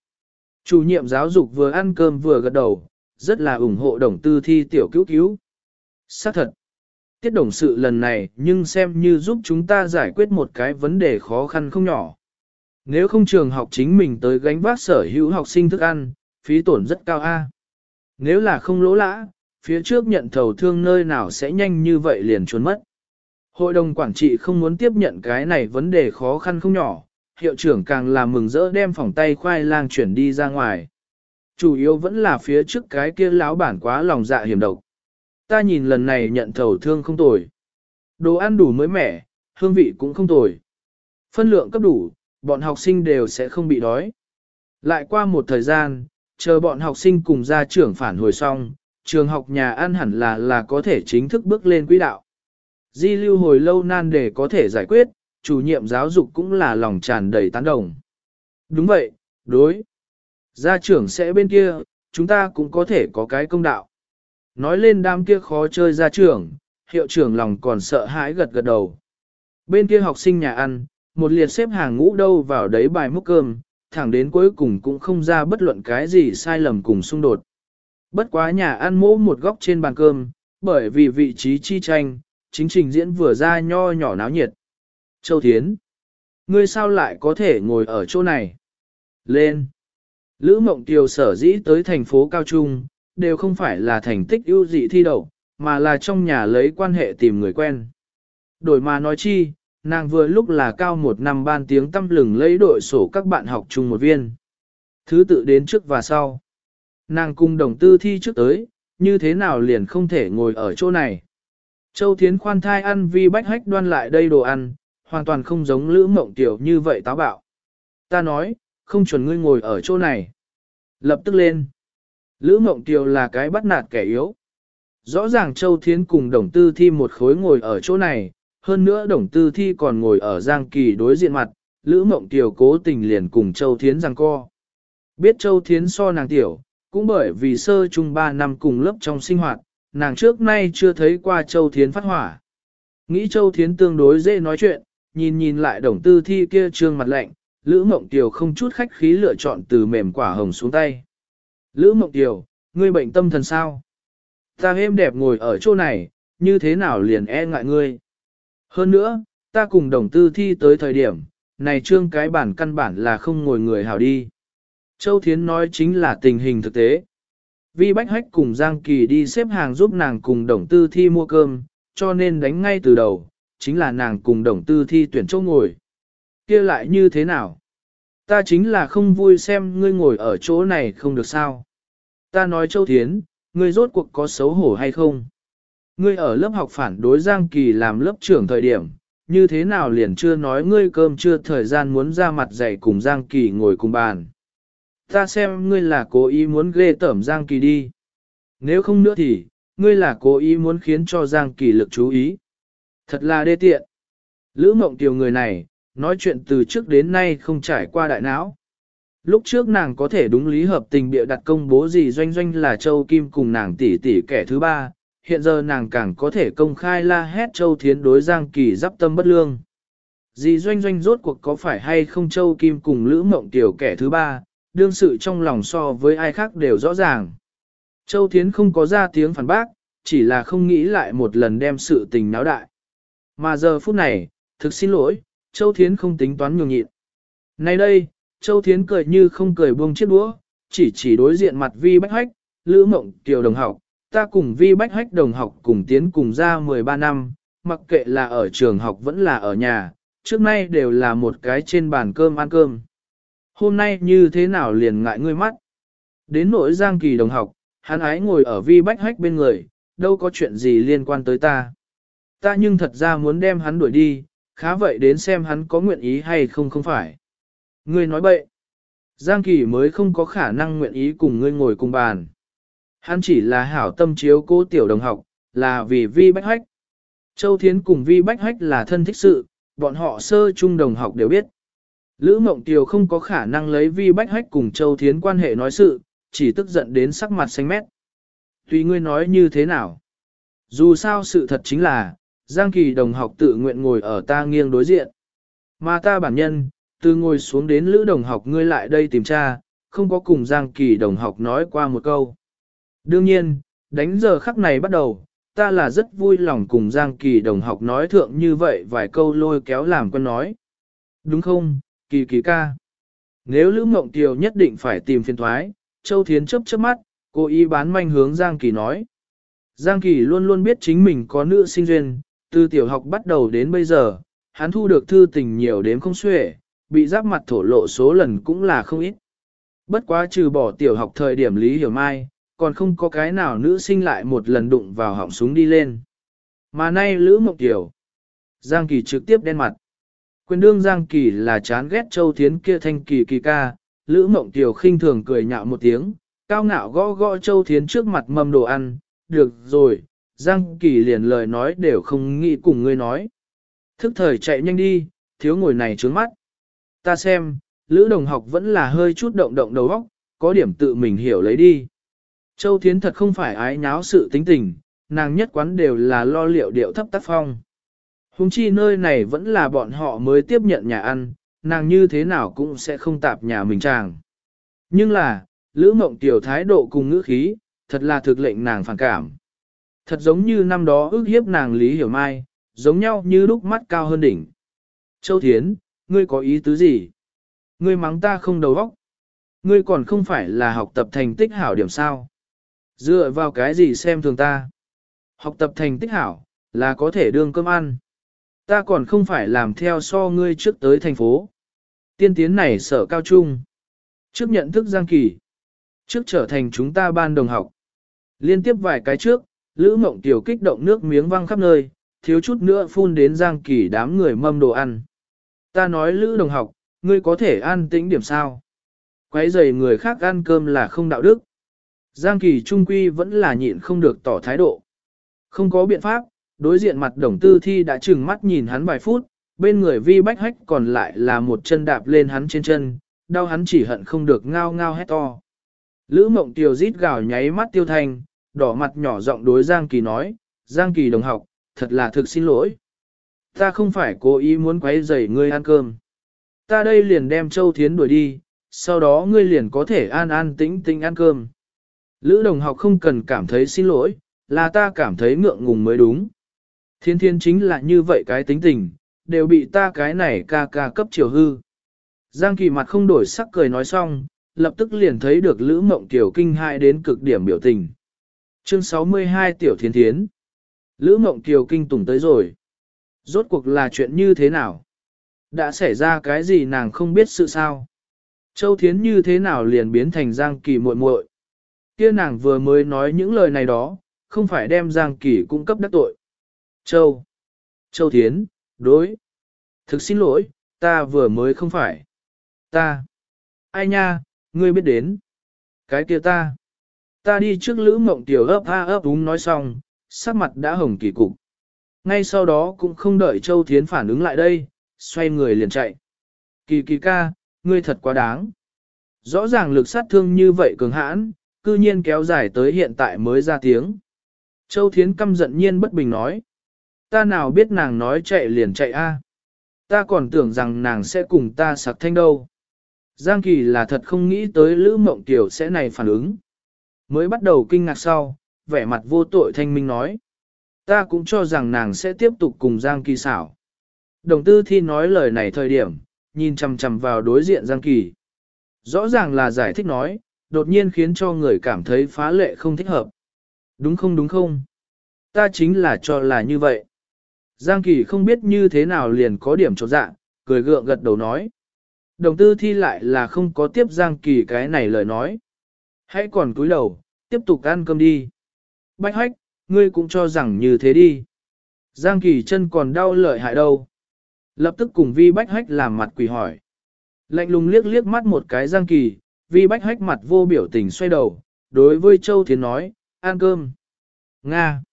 Chủ nhiệm giáo dục vừa ăn cơm vừa gật đầu, rất là ủng hộ đồng tư thi tiểu cứu cứu. Xác thật, tiết đồng sự lần này nhưng xem như giúp chúng ta giải quyết một cái vấn đề khó khăn không nhỏ. Nếu không trường học chính mình tới gánh vác sở hữu học sinh thức ăn, phí tổn rất cao a. Nếu là không lỗ lã, phía trước nhận thầu thương nơi nào sẽ nhanh như vậy liền trốn mất. Hội đồng quản trị không muốn tiếp nhận cái này vấn đề khó khăn không nhỏ, hiệu trưởng càng là mừng rỡ đem phòng tay khoai lang chuyển đi ra ngoài. Chủ yếu vẫn là phía trước cái kia lão bản quá lòng dạ hiểm độc. Ta nhìn lần này nhận thầu thương không tồi. Đồ ăn đủ mới mẻ, hương vị cũng không tồi. Phân lượng cấp đủ, bọn học sinh đều sẽ không bị đói. Lại qua một thời gian, chờ bọn học sinh cùng gia trưởng phản hồi xong, trường học nhà ăn hẳn là là có thể chính thức bước lên quỹ đạo. Di lưu hồi lâu nan để có thể giải quyết, chủ nhiệm giáo dục cũng là lòng tràn đầy tán đồng. Đúng vậy, đối. Gia trưởng sẽ bên kia, chúng ta cũng có thể có cái công đạo. Nói lên đám kia khó chơi ra trưởng, hiệu trưởng lòng còn sợ hãi gật gật đầu. Bên kia học sinh nhà ăn, một liệt xếp hàng ngũ đâu vào đấy bài múc cơm, thẳng đến cuối cùng cũng không ra bất luận cái gì sai lầm cùng xung đột. Bất quá nhà ăn mỗ một góc trên bàn cơm, bởi vì vị trí chi tranh, chính trình diễn vừa ra nho nhỏ náo nhiệt. Châu Thiến, ngươi sao lại có thể ngồi ở chỗ này? Lên! Lữ Mộng Tiều sở dĩ tới thành phố Cao Trung, đều không phải là thành tích ưu dị thi đậu, mà là trong nhà lấy quan hệ tìm người quen. Đổi mà nói chi, nàng vừa lúc là cao một năm ban tiếng tâm lừng lấy đội sổ các bạn học chung một viên. Thứ tự đến trước và sau. Nàng cùng đồng tư thi trước tới, như thế nào liền không thể ngồi ở chỗ này. Châu Thiến khoan thai ăn vi bách hách đoan lại đây đồ ăn, hoàn toàn không giống lữ mộng tiểu như vậy táo bạo. Ta nói, không chuẩn ngươi ngồi ở chỗ này. Lập tức lên. Lữ mộng Tiều là cái bắt nạt kẻ yếu. Rõ ràng Châu Thiến cùng đồng tư thi một khối ngồi ở chỗ này, hơn nữa đồng tư thi còn ngồi ở giang kỳ đối diện mặt, Lữ mộng Tiều cố tình liền cùng Châu Thiến giằng co. Biết Châu Thiến so nàng tiểu, cũng bởi vì sơ chung 3 năm cùng lớp trong sinh hoạt, nàng trước nay chưa thấy qua Châu Thiến phát hỏa. Nghĩ Châu Thiến tương đối dễ nói chuyện, nhìn nhìn lại đồng tư thi kia trương mặt lạnh, Lữ Mộng Tiều không chút khách khí lựa chọn từ mềm quả hồng xuống tay. Lữ Mộng Tiều, ngươi bệnh tâm thần sao? Ta êm đẹp ngồi ở chỗ này, như thế nào liền e ngại ngươi? Hơn nữa, ta cùng đồng tư thi tới thời điểm, này trương cái bản căn bản là không ngồi người hảo đi. Châu Thiến nói chính là tình hình thực tế. Vi Bách Hách cùng Giang Kỳ đi xếp hàng giúp nàng cùng đồng tư thi mua cơm, cho nên đánh ngay từ đầu, chính là nàng cùng đồng tư thi tuyển chỗ ngồi. kia lại như thế nào? Ta chính là không vui xem ngươi ngồi ở chỗ này không được sao. Ta nói Châu Thiến, ngươi rốt cuộc có xấu hổ hay không? Ngươi ở lớp học phản đối Giang Kỳ làm lớp trưởng thời điểm, như thế nào liền chưa nói ngươi cơm chưa thời gian muốn ra mặt dạy cùng Giang Kỳ ngồi cùng bàn ta xem ngươi là cố ý muốn ghê tẩm Giang Kỳ đi. Nếu không nữa thì, ngươi là cố ý muốn khiến cho Giang Kỳ lực chú ý. Thật là đê tiện. Lữ mộng tiểu người này, nói chuyện từ trước đến nay không trải qua đại não. Lúc trước nàng có thể đúng lý hợp tình bịa đặt công bố gì doanh doanh là Châu Kim cùng nàng tỷ tỷ kẻ thứ ba, hiện giờ nàng càng có thể công khai la hét Châu Thiến đối Giang Kỳ giáp tâm bất lương. Dì doanh doanh rốt cuộc có phải hay không Châu Kim cùng Lữ Mộng Tiểu kẻ thứ ba, đương sự trong lòng so với ai khác đều rõ ràng. Châu Thiến không có ra tiếng phản bác, chỉ là không nghĩ lại một lần đem sự tình náo đại. Mà giờ phút này, thực xin lỗi, Châu Thiến không tính toán nhường nhịn. Nay đây, Châu Thiến cười như không cười buông chiếc đũa, chỉ chỉ đối diện mặt Vi Bách Hách, Lữ Mộng Tiểu đồng học, ta cùng Vi Bách Hách đồng học cùng tiến cùng ra 13 năm, mặc kệ là ở trường học vẫn là ở nhà, trước nay đều là một cái trên bàn cơm ăn cơm. Hôm nay như thế nào liền ngại ngươi mắt. Đến nỗi Giang Kỳ đồng học, hắn ái ngồi ở Vi Bách Hách bên người, đâu có chuyện gì liên quan tới ta. Ta nhưng thật ra muốn đem hắn đuổi đi, khá vậy đến xem hắn có nguyện ý hay không không phải. Ngươi nói bậy. Giang Kỳ mới không có khả năng nguyện ý cùng ngươi ngồi cùng bàn. Hắn chỉ là hảo tâm chiếu cô tiểu đồng học, là vì Vi Bách Hách. Châu Thiến cùng Vi Bách Hách là thân thích sự, bọn họ sơ trung đồng học đều biết. Lữ Mộng Tiều không có khả năng lấy Vi Bách Hách cùng Châu Thiến quan hệ nói sự, chỉ tức giận đến sắc mặt xanh mét. Tùy ngươi nói như thế nào. Dù sao sự thật chính là, Giang Kỳ đồng học tự nguyện ngồi ở ta nghiêng đối diện. Mà ta bản nhân, từ ngồi xuống đến lữ đồng học ngươi lại đây tìm tra, không có cùng Giang Kỳ đồng học nói qua một câu. Đương nhiên, đánh giờ khắc này bắt đầu, ta là rất vui lòng cùng Giang Kỳ đồng học nói thượng như vậy vài câu lôi kéo làm quân nói. Đúng không, Kỳ Kỳ ca? Nếu Lữ Mộng Tiều nhất định phải tìm phiền thoái, Châu Thiến chớp chớp mắt, cố ý bán manh hướng Giang Kỳ nói. Giang Kỳ luôn luôn biết chính mình có nữ sinh duyên, từ tiểu học bắt đầu đến bây giờ, hắn thu được thư tình nhiều đến không xuể, bị giáp mặt thổ lộ số lần cũng là không ít. Bất quá trừ bỏ tiểu học thời điểm Lý Hiểu Mai, còn không có cái nào nữ sinh lại một lần đụng vào họng súng đi lên. Mà nay Lữ Mộng Tiểu, Giang Kỳ trực tiếp đen mặt. Quyền đương Giang Kỳ là chán ghét Châu Thiến kia thanh kỳ kỳ ca, Lữ Mộng Tiểu khinh thường cười nhạo một tiếng, cao ngạo gõ gõ Châu Thiến trước mặt mâm đồ ăn, được rồi, Giang Kỳ liền lời nói đều không nghĩ cùng ngươi nói. Thức thời chạy nhanh đi, thiếu ngồi này trướng mắt. Ta xem, Lữ đồng học vẫn là hơi chút động động đầu óc, có điểm tự mình hiểu lấy đi. Châu Thiến thật không phải ái nháo sự tính tình, nàng nhất quán đều là lo liệu điệu thấp tác phong. Hùng chi nơi này vẫn là bọn họ mới tiếp nhận nhà ăn, nàng như thế nào cũng sẽ không tạp nhà mình chàng. Nhưng là, Lữ Mộng Tiểu thái độ cùng ngữ khí, thật là thực lệnh nàng phản cảm. Thật giống như năm đó ước hiếp nàng Lý Hiểu Mai, giống nhau như lúc mắt cao hơn đỉnh. Châu Thiến, ngươi có ý tứ gì? Ngươi mắng ta không đầu óc. Ngươi còn không phải là học tập thành tích hảo điểm sao? Dựa vào cái gì xem thường ta? Học tập thành tích hảo, là có thể đương cơm ăn. Ta còn không phải làm theo so ngươi trước tới thành phố. Tiên tiến này sở cao trung. Trước nhận thức Giang Kỳ. Trước trở thành chúng ta ban đồng học. Liên tiếp vài cái trước, Lữ Mộng Tiểu kích động nước miếng văng khắp nơi, thiếu chút nữa phun đến Giang Kỳ đám người mâm đồ ăn. Ta nói Lữ đồng học, ngươi có thể ăn tĩnh điểm sao? Quấy rầy người khác ăn cơm là không đạo đức. Giang Kỳ Trung Quy vẫn là nhịn không được tỏ thái độ. Không có biện pháp, đối diện mặt đồng tư thi đã chừng mắt nhìn hắn vài phút, bên người vi bách hách còn lại là một chân đạp lên hắn trên chân, đau hắn chỉ hận không được ngao ngao hét to. Lữ mộng tiều rít gào nháy mắt tiêu thanh, đỏ mặt nhỏ giọng đối Giang Kỳ nói, Giang Kỳ đồng học, thật là thực xin lỗi. Ta không phải cố ý muốn quấy rầy ngươi ăn cơm. Ta đây liền đem Châu Thiến đuổi đi, sau đó ngươi liền có thể an an tĩnh tĩnh ăn cơm. Lữ đồng học không cần cảm thấy xin lỗi, là ta cảm thấy ngượng ngùng mới đúng. Thiên thiên chính là như vậy cái tính tình, đều bị ta cái này ca ca cấp chiều hư. Giang kỳ mặt không đổi sắc cười nói xong, lập tức liền thấy được Lữ Mộng Tiểu kinh hại đến cực điểm biểu tình. Chương 62 Tiểu Thiên Thiến Lữ Mộng Kiều kinh tủng tới rồi. Rốt cuộc là chuyện như thế nào? Đã xảy ra cái gì nàng không biết sự sao? Châu Thiến như thế nào liền biến thành Giang Kỳ muội muội? Kia nàng vừa mới nói những lời này đó, không phải đem Giang Kỳ cung cấp đắc tội. Châu. Châu Thiến, đối. Thực xin lỗi, ta vừa mới không phải. Ta. Ai nha, ngươi biết đến. Cái kia ta. Ta đi trước lữ mộng tiểu ấp a ấp đúng nói xong, sắc mặt đã hồng kỳ cục. Ngay sau đó cũng không đợi Châu Thiến phản ứng lại đây, xoay người liền chạy. Kỳ kỳ ca, ngươi thật quá đáng. rõ ràng lực sát thương như vậy cường hãn, cư nhiên kéo dài tới hiện tại mới ra tiếng. Châu Thiến căm giận nhiên bất bình nói. Ta nào biết nàng nói chạy liền chạy a Ta còn tưởng rằng nàng sẽ cùng ta sạc thanh đâu. Giang Kỳ là thật không nghĩ tới Lữ Mộng Tiểu sẽ này phản ứng. Mới bắt đầu kinh ngạc sau, vẻ mặt vô tội thanh minh nói. Ta cũng cho rằng nàng sẽ tiếp tục cùng Giang Kỳ xảo. Đồng tư thi nói lời này thời điểm, nhìn chằm chằm vào đối diện Giang Kỳ. Rõ ràng là giải thích nói, đột nhiên khiến cho người cảm thấy phá lệ không thích hợp. Đúng không đúng không? Ta chính là cho là như vậy. Giang Kỳ không biết như thế nào liền có điểm trột dạ, cười gượng gật đầu nói. Đồng tư thi lại là không có tiếp Giang Kỳ cái này lời nói. Hãy còn cúi đầu, tiếp tục ăn cơm đi. Bách hách, ngươi cũng cho rằng như thế đi. Giang Kỳ chân còn đau lợi hại đâu. Lập tức cùng vi bách hách làm mặt quỷ hỏi. Lạnh lùng liếc liếc mắt một cái Giang Kỳ, vi bách hách mặt vô biểu tình xoay đầu, đối với Châu Thiến nói, ăn cơm. Nga.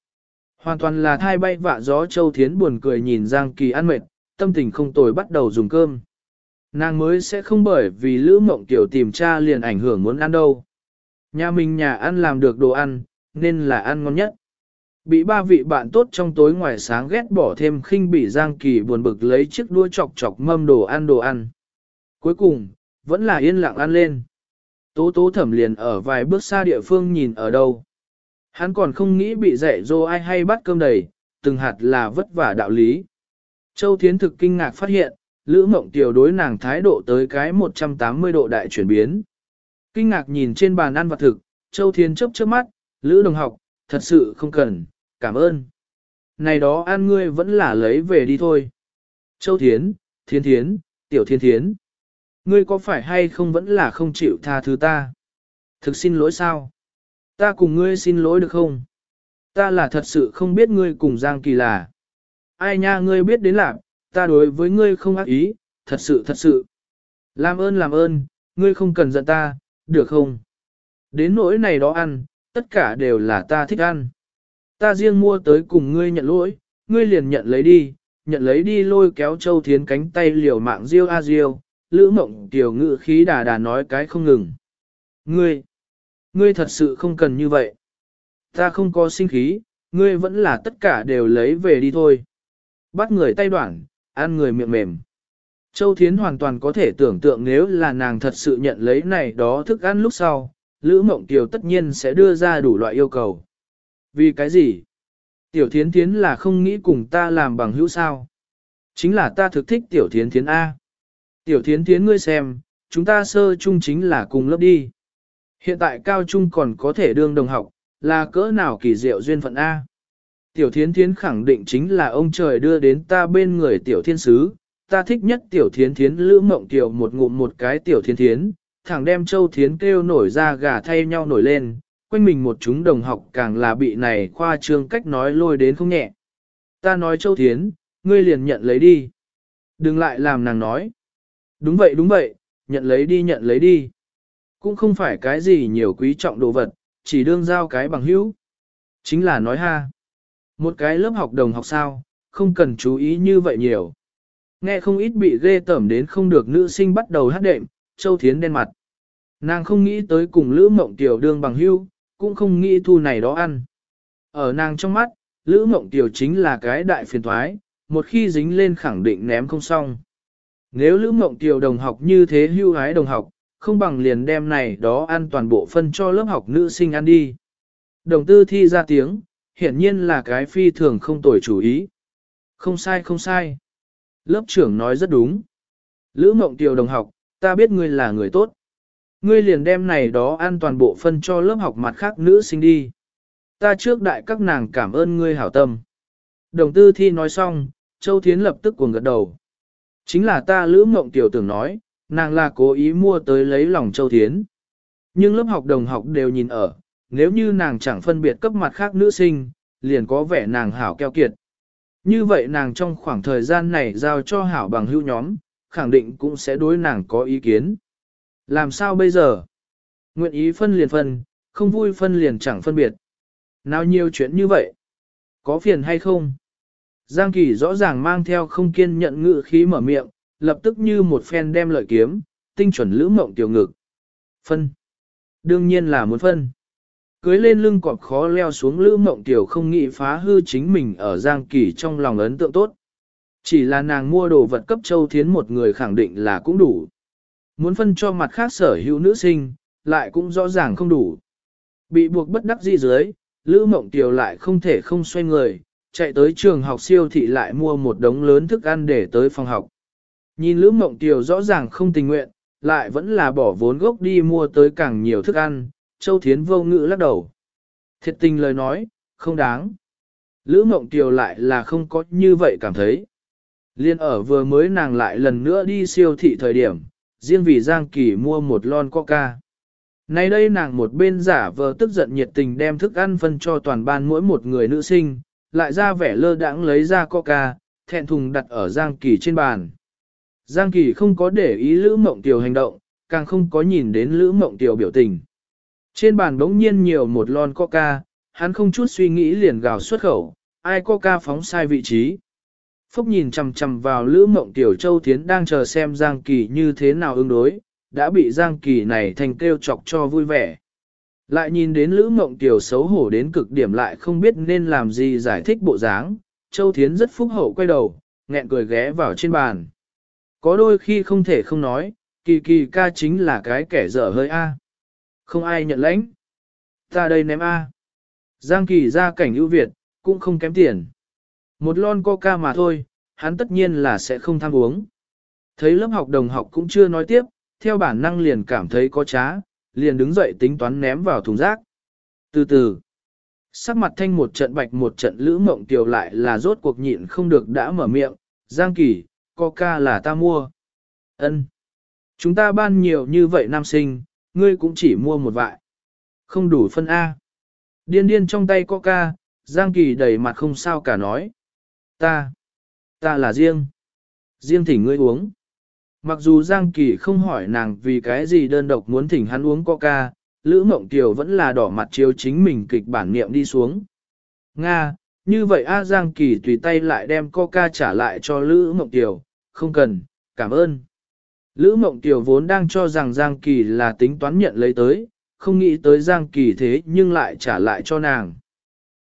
Hoàn toàn là thai bay vạ gió Châu Thiến buồn cười nhìn Giang Kỳ ăn mệt, tâm tình không tồi bắt đầu dùng cơm. Nàng mới sẽ không bởi vì Lữ Mộng Tiểu tìm cha liền ảnh hưởng muốn ăn đâu. Nhà mình nhà ăn làm được đồ ăn, nên là ăn ngon nhất. Bị ba vị bạn tốt trong tối ngoài sáng ghét bỏ thêm khinh bị Giang Kỳ buồn bực lấy chiếc đua chọc chọc mâm đồ ăn đồ ăn. Cuối cùng, vẫn là yên lặng ăn lên. Tố tố thẩm liền ở vài bước xa địa phương nhìn ở đâu. Hắn còn không nghĩ bị dạy dỗ ai hay bắt cơm đầy, từng hạt là vất vả đạo lý. Châu Thiến thực kinh ngạc phát hiện, Lữ Mộng Tiểu đối nàng thái độ tới cái 180 độ đại chuyển biến. Kinh ngạc nhìn trên bàn ăn vật thực, Châu Thiến chớp chớp mắt, Lữ đồng học, thật sự không cần, cảm ơn. Này đó ăn ngươi vẫn là lấy về đi thôi. Châu Thiến, Thiên Thiến, Tiểu Thiên Thiến. Ngươi có phải hay không vẫn là không chịu tha thứ ta? Thực xin lỗi sao? Ta cùng ngươi xin lỗi được không? Ta là thật sự không biết ngươi cùng Giang Kỳ là. Ai nha ngươi biết đến làm, ta đối với ngươi không ác ý, thật sự thật sự. Làm ơn làm ơn, ngươi không cần giận ta, được không? Đến nỗi này đó ăn, tất cả đều là ta thích ăn. Ta riêng mua tới cùng ngươi nhận lỗi, ngươi liền nhận lấy đi, nhận lấy đi lôi kéo châu thiến cánh tay liều mạng riêu a riêu, lữ mộng tiểu ngự khí đà đà nói cái không ngừng. Ngươi, ngươi thật sự không cần như vậy. Ta không có sinh khí, ngươi vẫn là tất cả đều lấy về đi thôi. Bắt người tay đoạn, ăn người miệng mềm. Châu Thiến hoàn toàn có thể tưởng tượng nếu là nàng thật sự nhận lấy này đó thức ăn lúc sau, Lữ Mộng Kiều tất nhiên sẽ đưa ra đủ loại yêu cầu. Vì cái gì? Tiểu Thiến Thiến là không nghĩ cùng ta làm bằng hữu sao. Chính là ta thực thích Tiểu Thiến Thiến A. Tiểu Thiến Thiến ngươi xem, chúng ta sơ chung chính là cùng lớp đi. Hiện tại cao trung còn có thể đương đồng học, là cỡ nào kỳ diệu duyên phận A. Tiểu Thiến Thiến khẳng định chính là ông trời đưa đến ta bên người Tiểu Thiên Sứ, ta thích nhất Tiểu Thiến Thiến lữ mộng tiểu một ngụm một cái Tiểu thiến Thiến, thẳng đem Châu Thiến kêu nổi ra gà thay nhau nổi lên, quanh mình một chúng đồng học càng là bị này khoa trương cách nói lôi đến không nhẹ. Ta nói Châu Thiến, ngươi liền nhận lấy đi. Đừng lại làm nàng nói. Đúng vậy đúng vậy, nhận lấy đi nhận lấy đi. Cũng không phải cái gì nhiều quý trọng đồ vật, chỉ đương giao cái bằng hữu. Chính là nói ha. Một cái lớp học đồng học sao, không cần chú ý như vậy nhiều. Nghe không ít bị ghê tởm đến không được nữ sinh bắt đầu hát đệm, Châu Thiến đen mặt. Nàng không nghĩ tới cùng Lữ Mộng Tiểu đương bằng hưu, cũng không nghĩ thu này đó ăn. Ở nàng trong mắt, Lữ Mộng Tiểu chính là cái đại phiền thoái, một khi dính lên khẳng định ném không xong. Nếu Lữ Mộng Tiểu đồng học như thế hưu hái đồng học, không bằng liền đem này đó ăn toàn bộ phân cho lớp học nữ sinh ăn đi. Đồng tư thi ra tiếng, hiển nhiên là cái phi thường không tồi chủ ý. Không sai không sai. Lớp trưởng nói rất đúng. Lữ Mộng Tiểu đồng học, ta biết ngươi là người tốt. Ngươi liền đem này đó ăn toàn bộ phân cho lớp học mặt khác nữ sinh đi. Ta trước đại các nàng cảm ơn ngươi hảo tâm. Đồng tư thi nói xong, Châu Thiến lập tức cuồng gật đầu. Chính là ta lữ mộng tiểu tưởng nói, nàng là cố ý mua tới lấy lòng Châu Thiến. Nhưng lớp học đồng học đều nhìn ở, nếu như nàng chẳng phân biệt cấp mặt khác nữ sinh, liền có vẻ nàng hảo keo kiệt. Như vậy nàng trong khoảng thời gian này giao cho hảo bằng hữu nhóm, khẳng định cũng sẽ đối nàng có ý kiến. Làm sao bây giờ? Nguyện ý phân liền phân, không vui phân liền chẳng phân biệt. Nào nhiều chuyện như vậy? Có phiền hay không? Giang Kỳ rõ ràng mang theo không kiên nhận ngự khí mở miệng, lập tức như một phen đem lợi kiếm, tinh chuẩn lữ mộng tiểu ngực. Phân. Đương nhiên là muốn phân. Cưới lên lưng cọp khó leo xuống lữ mộng tiểu không nghĩ phá hư chính mình ở Giang Kỳ trong lòng ấn tượng tốt. Chỉ là nàng mua đồ vật cấp châu thiến một người khẳng định là cũng đủ. Muốn phân cho mặt khác sở hữu nữ sinh, lại cũng rõ ràng không đủ. Bị buộc bất đắc dĩ dưới, Lữ Mộng Tiểu lại không thể không xoay người, chạy tới trường học siêu thị lại mua một đống lớn thức ăn để tới phòng học. Nhìn Lữ Mộng Tiểu rõ ràng không tình nguyện, lại vẫn là bỏ vốn gốc đi mua tới càng nhiều thức ăn, Châu Thiến vô ngữ lắc đầu. Thiệt tình lời nói, không đáng. Lữ Mộng Kiều lại là không có như vậy cảm thấy. Liên ở vừa mới nàng lại lần nữa đi siêu thị thời điểm, riêng vì Giang Kỳ mua một lon coca. Nay đây nàng một bên giả vờ tức giận nhiệt tình đem thức ăn phân cho toàn ban mỗi một người nữ sinh, lại ra vẻ lơ đãng lấy ra coca, thẹn thùng đặt ở Giang Kỳ trên bàn. Giang Kỳ không có để ý Lữ Mộng Tiểu hành động, càng không có nhìn đến Lữ Mộng Tiểu biểu tình. Trên bàn đống nhiên nhiều một lon coca, hắn không chút suy nghĩ liền gào xuất khẩu, ai coca phóng sai vị trí. Phúc nhìn chằm chằm vào Lữ Mộng Tiểu Châu Thiến đang chờ xem Giang Kỳ như thế nào ứng đối, đã bị Giang Kỳ này thành kêu chọc cho vui vẻ. Lại nhìn đến Lữ Mộng Tiểu xấu hổ đến cực điểm lại không biết nên làm gì giải thích bộ dáng, Châu Thiến rất phúc hậu quay đầu, nghẹn cười ghé vào trên bàn. Có đôi khi không thể không nói, kỳ kỳ ca chính là cái kẻ dở hơi A. Không ai nhận lãnh. Ta đây ném A. Giang kỳ ra cảnh ưu việt, cũng không kém tiền. Một lon coca mà thôi, hắn tất nhiên là sẽ không tham uống. Thấy lớp học đồng học cũng chưa nói tiếp, theo bản năng liền cảm thấy có trá, liền đứng dậy tính toán ném vào thùng rác. Từ từ, sắc mặt thanh một trận bạch một trận lữ mộng tiểu lại là rốt cuộc nhịn không được đã mở miệng, Giang Kỳ, coca là ta mua. Ân, Chúng ta ban nhiều như vậy nam sinh, ngươi cũng chỉ mua một vại. Không đủ phân A. Điên điên trong tay coca, Giang Kỳ đầy mặt không sao cả nói. Ta, ta là riêng. Riêng thỉnh ngươi uống. Mặc dù Giang Kỳ không hỏi nàng vì cái gì đơn độc muốn thỉnh hắn uống coca, Lữ Mộng Kiều vẫn là đỏ mặt chiếu chính mình kịch bản niệm đi xuống. Nga, như vậy A Giang Kỳ tùy tay lại đem coca trả lại cho Lữ Mộng Kiều, không cần, cảm ơn. Lữ Mộng Kiều vốn đang cho rằng Giang Kỳ là tính toán nhận lấy tới, không nghĩ tới Giang Kỳ thế nhưng lại trả lại cho nàng.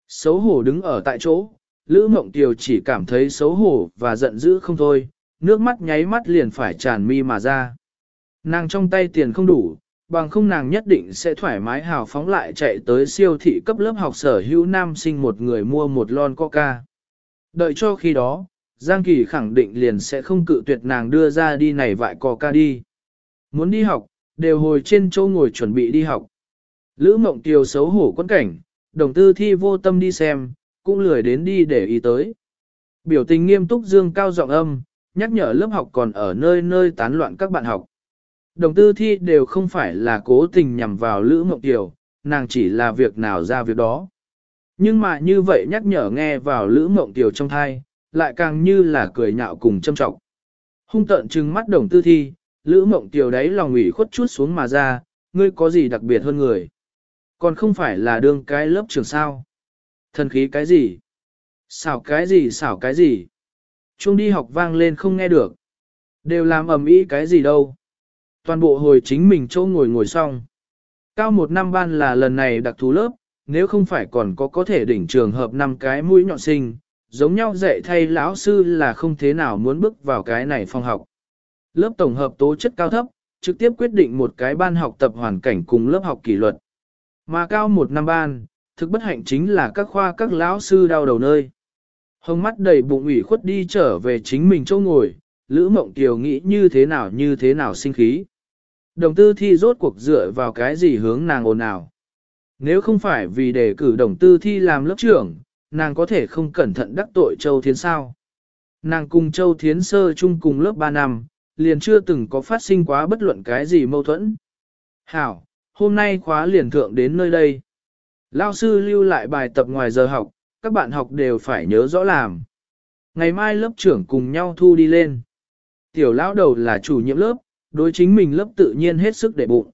Xấu hổ đứng ở tại chỗ, Lữ Mộng Kiều chỉ cảm thấy xấu hổ và giận dữ không thôi, nước mắt nháy mắt liền phải tràn mi mà ra. Nàng trong tay tiền không đủ, bằng không nàng nhất định sẽ thoải mái hào phóng lại chạy tới siêu thị cấp lớp học sở hữu nam sinh một người mua một lon coca. Đợi cho khi đó, Giang Kỳ khẳng định liền sẽ không cự tuyệt nàng đưa ra đi này vại ca đi. Muốn đi học, đều hồi trên chỗ ngồi chuẩn bị đi học. Lữ mộng tiều xấu hổ quân cảnh, đồng tư thi vô tâm đi xem, cũng lười đến đi để ý tới. Biểu tình nghiêm túc dương cao giọng âm, nhắc nhở lớp học còn ở nơi nơi tán loạn các bạn học. Đồng tư thi đều không phải là cố tình nhằm vào Lữ Mộng Tiều, nàng chỉ là việc nào ra việc đó. Nhưng mà như vậy nhắc nhở nghe vào Lữ Mộng Tiều trong thai, lại càng như là cười nhạo cùng châm trọng. Hung tợn trừng mắt đồng tư thi, Lữ Mộng tiểu đấy lòng ủy khuất chút xuống mà ra, ngươi có gì đặc biệt hơn người. Còn không phải là đương cái lớp trường sao. Thần khí cái gì? Xảo cái gì xảo cái gì? Trung đi học vang lên không nghe được. Đều làm ầm ĩ cái gì đâu. Toàn bộ hồi chính mình chỗ ngồi ngồi xong. Cao một năm ban là lần này đặc thù lớp, nếu không phải còn có có thể đỉnh trường hợp năm cái mũi nhọn sinh, giống nhau dạy thay lão sư là không thế nào muốn bước vào cái này phòng học. Lớp tổng hợp tố chất cao thấp, trực tiếp quyết định một cái ban học tập hoàn cảnh cùng lớp học kỷ luật. Mà cao một năm ban, thực bất hạnh chính là các khoa các lão sư đau đầu nơi. Hồng mắt đầy bụng ủy khuất đi trở về chính mình chỗ ngồi, Lữ Mộng Kiều nghĩ như thế nào như thế nào sinh khí. Đồng tư thi rốt cuộc dựa vào cái gì hướng nàng ồn ào. Nếu không phải vì đề cử đồng tư thi làm lớp trưởng, nàng có thể không cẩn thận đắc tội Châu Thiến sao. Nàng cùng Châu Thiến sơ chung cùng lớp 3 năm, liền chưa từng có phát sinh quá bất luận cái gì mâu thuẫn. Hảo, hôm nay khóa liền thượng đến nơi đây. Lao sư lưu lại bài tập ngoài giờ học, các bạn học đều phải nhớ rõ làm. Ngày mai lớp trưởng cùng nhau thu đi lên. Tiểu lão đầu là chủ nhiệm lớp, đối chính mình lớp tự nhiên hết sức để bụng.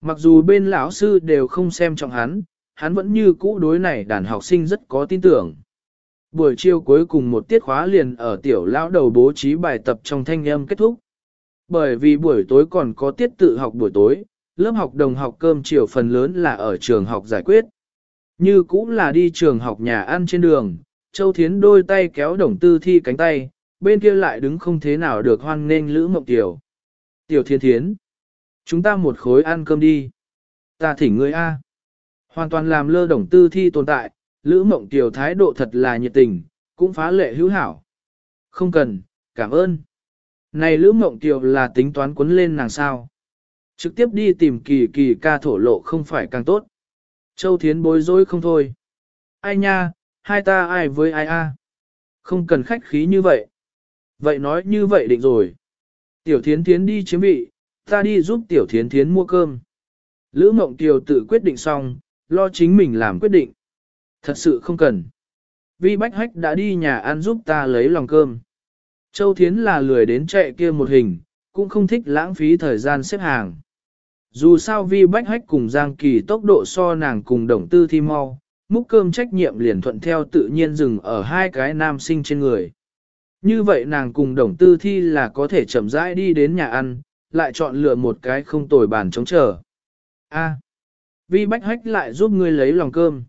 Mặc dù bên lão sư đều không xem trọng hắn, hắn vẫn như cũ đối này đàn học sinh rất có tin tưởng. Buổi chiều cuối cùng một tiết khóa liền ở tiểu lão đầu bố trí bài tập trong thanh âm kết thúc. Bởi vì buổi tối còn có tiết tự học buổi tối, lớp học đồng học cơm chiều phần lớn là ở trường học giải quyết. Như cũng là đi trường học nhà ăn trên đường, Châu Thiến đôi tay kéo đồng tư thi cánh tay, bên kia lại đứng không thế nào được hoan nghênh Lữ Mộng Tiểu. Tiểu Thiên Thiến, chúng ta một khối ăn cơm đi. Ta thỉnh ngươi A. Hoàn toàn làm lơ đồng tư thi tồn tại, Lữ Mộng Tiểu thái độ thật là nhiệt tình, cũng phá lệ hữu hảo. Không cần, cảm ơn. Này Lữ Mộng Tiểu là tính toán quấn lên nàng sao. Trực tiếp đi tìm kỳ kỳ ca thổ lộ không phải càng tốt. Châu Thiến bối rối không thôi. Ai nha, hai ta ai với ai a? Không cần khách khí như vậy. Vậy nói như vậy định rồi. Tiểu Thiến Thiến đi chiếm vị, ta đi giúp Tiểu Thiến Thiến mua cơm. Lữ Mộng Tiều tự quyết định xong, lo chính mình làm quyết định. Thật sự không cần. Vi Bách Hách đã đi nhà ăn giúp ta lấy lòng cơm. Châu Thiến là lười đến chạy kia một hình, cũng không thích lãng phí thời gian xếp hàng. Dù sao Vi Bách Hách cùng Giang Kỳ tốc độ so nàng cùng đồng tư thi mau, múc cơm trách nhiệm liền thuận theo tự nhiên dừng ở hai cái nam sinh trên người. Như vậy nàng cùng đồng tư thi là có thể chậm rãi đi đến nhà ăn, lại chọn lựa một cái không tồi bàn chống chờ. A, Vi Bách Hách lại giúp ngươi lấy lòng cơm.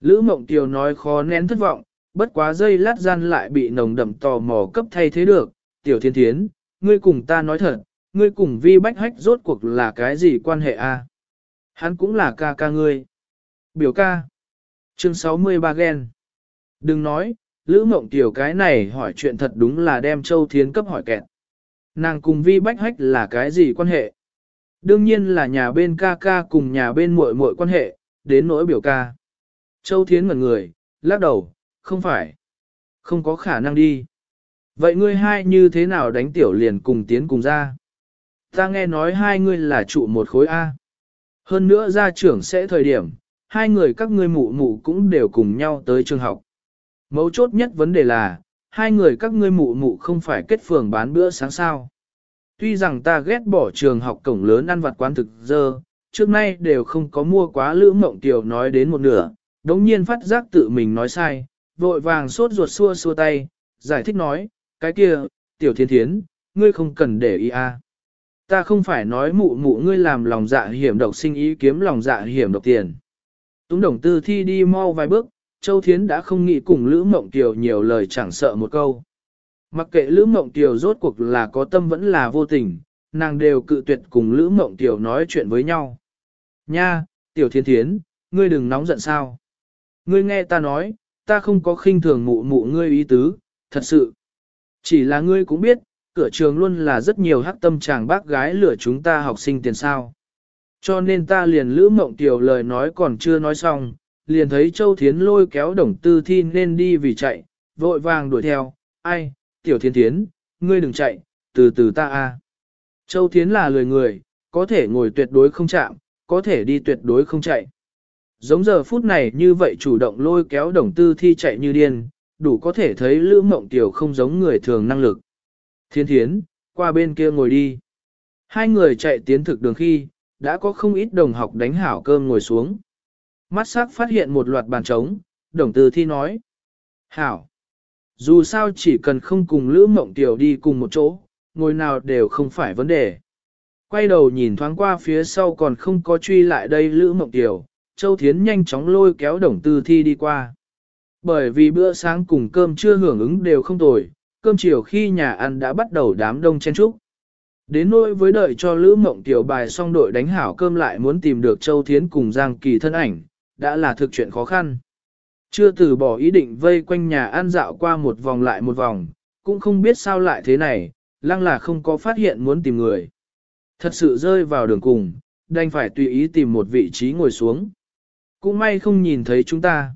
Lữ Mộng Tiều nói khó nén thất vọng, bất quá dây lát gian lại bị nồng đậm tò mò cấp thay thế được. Tiểu Thiên Thiến, ngươi cùng ta nói thật, ngươi cùng Vi Bách Hách rốt cuộc là cái gì quan hệ a? Hắn cũng là ca ca ngươi. Biểu ca. Chương 63 ghen. Đừng nói, Lữ Mộng Tiểu cái này hỏi chuyện thật đúng là đem Châu Thiến cấp hỏi kẹt. Nàng cùng Vi Bách Hách là cái gì quan hệ? Đương nhiên là nhà bên ca ca cùng nhà bên muội muội quan hệ, đến nỗi biểu ca. Châu Thiến ngẩn người, lắc đầu, không phải. Không có khả năng đi. Vậy ngươi hai như thế nào đánh tiểu liền cùng tiến cùng ra? Ta nghe nói hai ngươi là trụ một khối A. Hơn nữa gia trưởng sẽ thời điểm, hai người các ngươi mụ mụ cũng đều cùng nhau tới trường học. Mấu chốt nhất vấn đề là, hai người các ngươi mụ mụ không phải kết phường bán bữa sáng sao. Tuy rằng ta ghét bỏ trường học cổng lớn ăn vặt quán thực dơ, trước nay đều không có mua quá lữ mộng tiểu nói đến một nửa, đống nhiên phát giác tự mình nói sai, vội vàng sốt ruột xua xua tay, giải thích nói, cái kia, tiểu thiên thiến, ngươi không cần để ý a. Ta không phải nói mụ mụ ngươi làm lòng dạ hiểm độc sinh ý kiếm lòng dạ hiểm độc tiền. Túng đồng tư thi đi mau vài bước, Châu Thiến đã không nghĩ cùng Lữ Mộng Kiều nhiều lời chẳng sợ một câu. Mặc kệ Lữ Mộng tiểu rốt cuộc là có tâm vẫn là vô tình, nàng đều cự tuyệt cùng Lữ Mộng tiểu nói chuyện với nhau. Nha, Tiểu Thiên Thiến, ngươi đừng nóng giận sao. Ngươi nghe ta nói, ta không có khinh thường mụ mụ ngươi ý tứ, thật sự. Chỉ là ngươi cũng biết, cửa trường luôn là rất nhiều hắc tâm chàng bác gái lửa chúng ta học sinh tiền sao. Cho nên ta liền lữ mộng tiểu lời nói còn chưa nói xong, liền thấy Châu Thiến lôi kéo đồng tư thi nên đi vì chạy, vội vàng đuổi theo, ai, tiểu thiên thiến, ngươi đừng chạy, từ từ ta a. Châu Thiến là lười người, có thể ngồi tuyệt đối không chạm, có thể đi tuyệt đối không chạy. Giống giờ phút này như vậy chủ động lôi kéo đồng tư thi chạy như điên, đủ có thể thấy lữ mộng tiểu không giống người thường năng lực. Thiên thiến, qua bên kia ngồi đi. Hai người chạy tiến thực đường khi, đã có không ít đồng học đánh hảo cơm ngồi xuống. Mắt sắc phát hiện một loạt bàn trống, đồng tư thi nói. Hảo. Dù sao chỉ cần không cùng Lữ Mộng Tiểu đi cùng một chỗ, ngồi nào đều không phải vấn đề. Quay đầu nhìn thoáng qua phía sau còn không có truy lại đây Lữ Mộng Tiểu, Châu Thiến nhanh chóng lôi kéo đồng tư thi đi qua. Bởi vì bữa sáng cùng cơm chưa hưởng ứng đều không tồi, cơm chiều khi nhà ăn đã bắt đầu đám đông chen trúc. Đến nỗi với đợi cho Lữ Mộng Tiểu bài xong đội đánh hảo cơm lại muốn tìm được Châu Thiến cùng Giang Kỳ thân ảnh, đã là thực chuyện khó khăn. Chưa từ bỏ ý định vây quanh nhà ăn dạo qua một vòng lại một vòng, cũng không biết sao lại thế này, lăng là không có phát hiện muốn tìm người. Thật sự rơi vào đường cùng, đành phải tùy ý tìm một vị trí ngồi xuống. Cũng may không nhìn thấy chúng ta.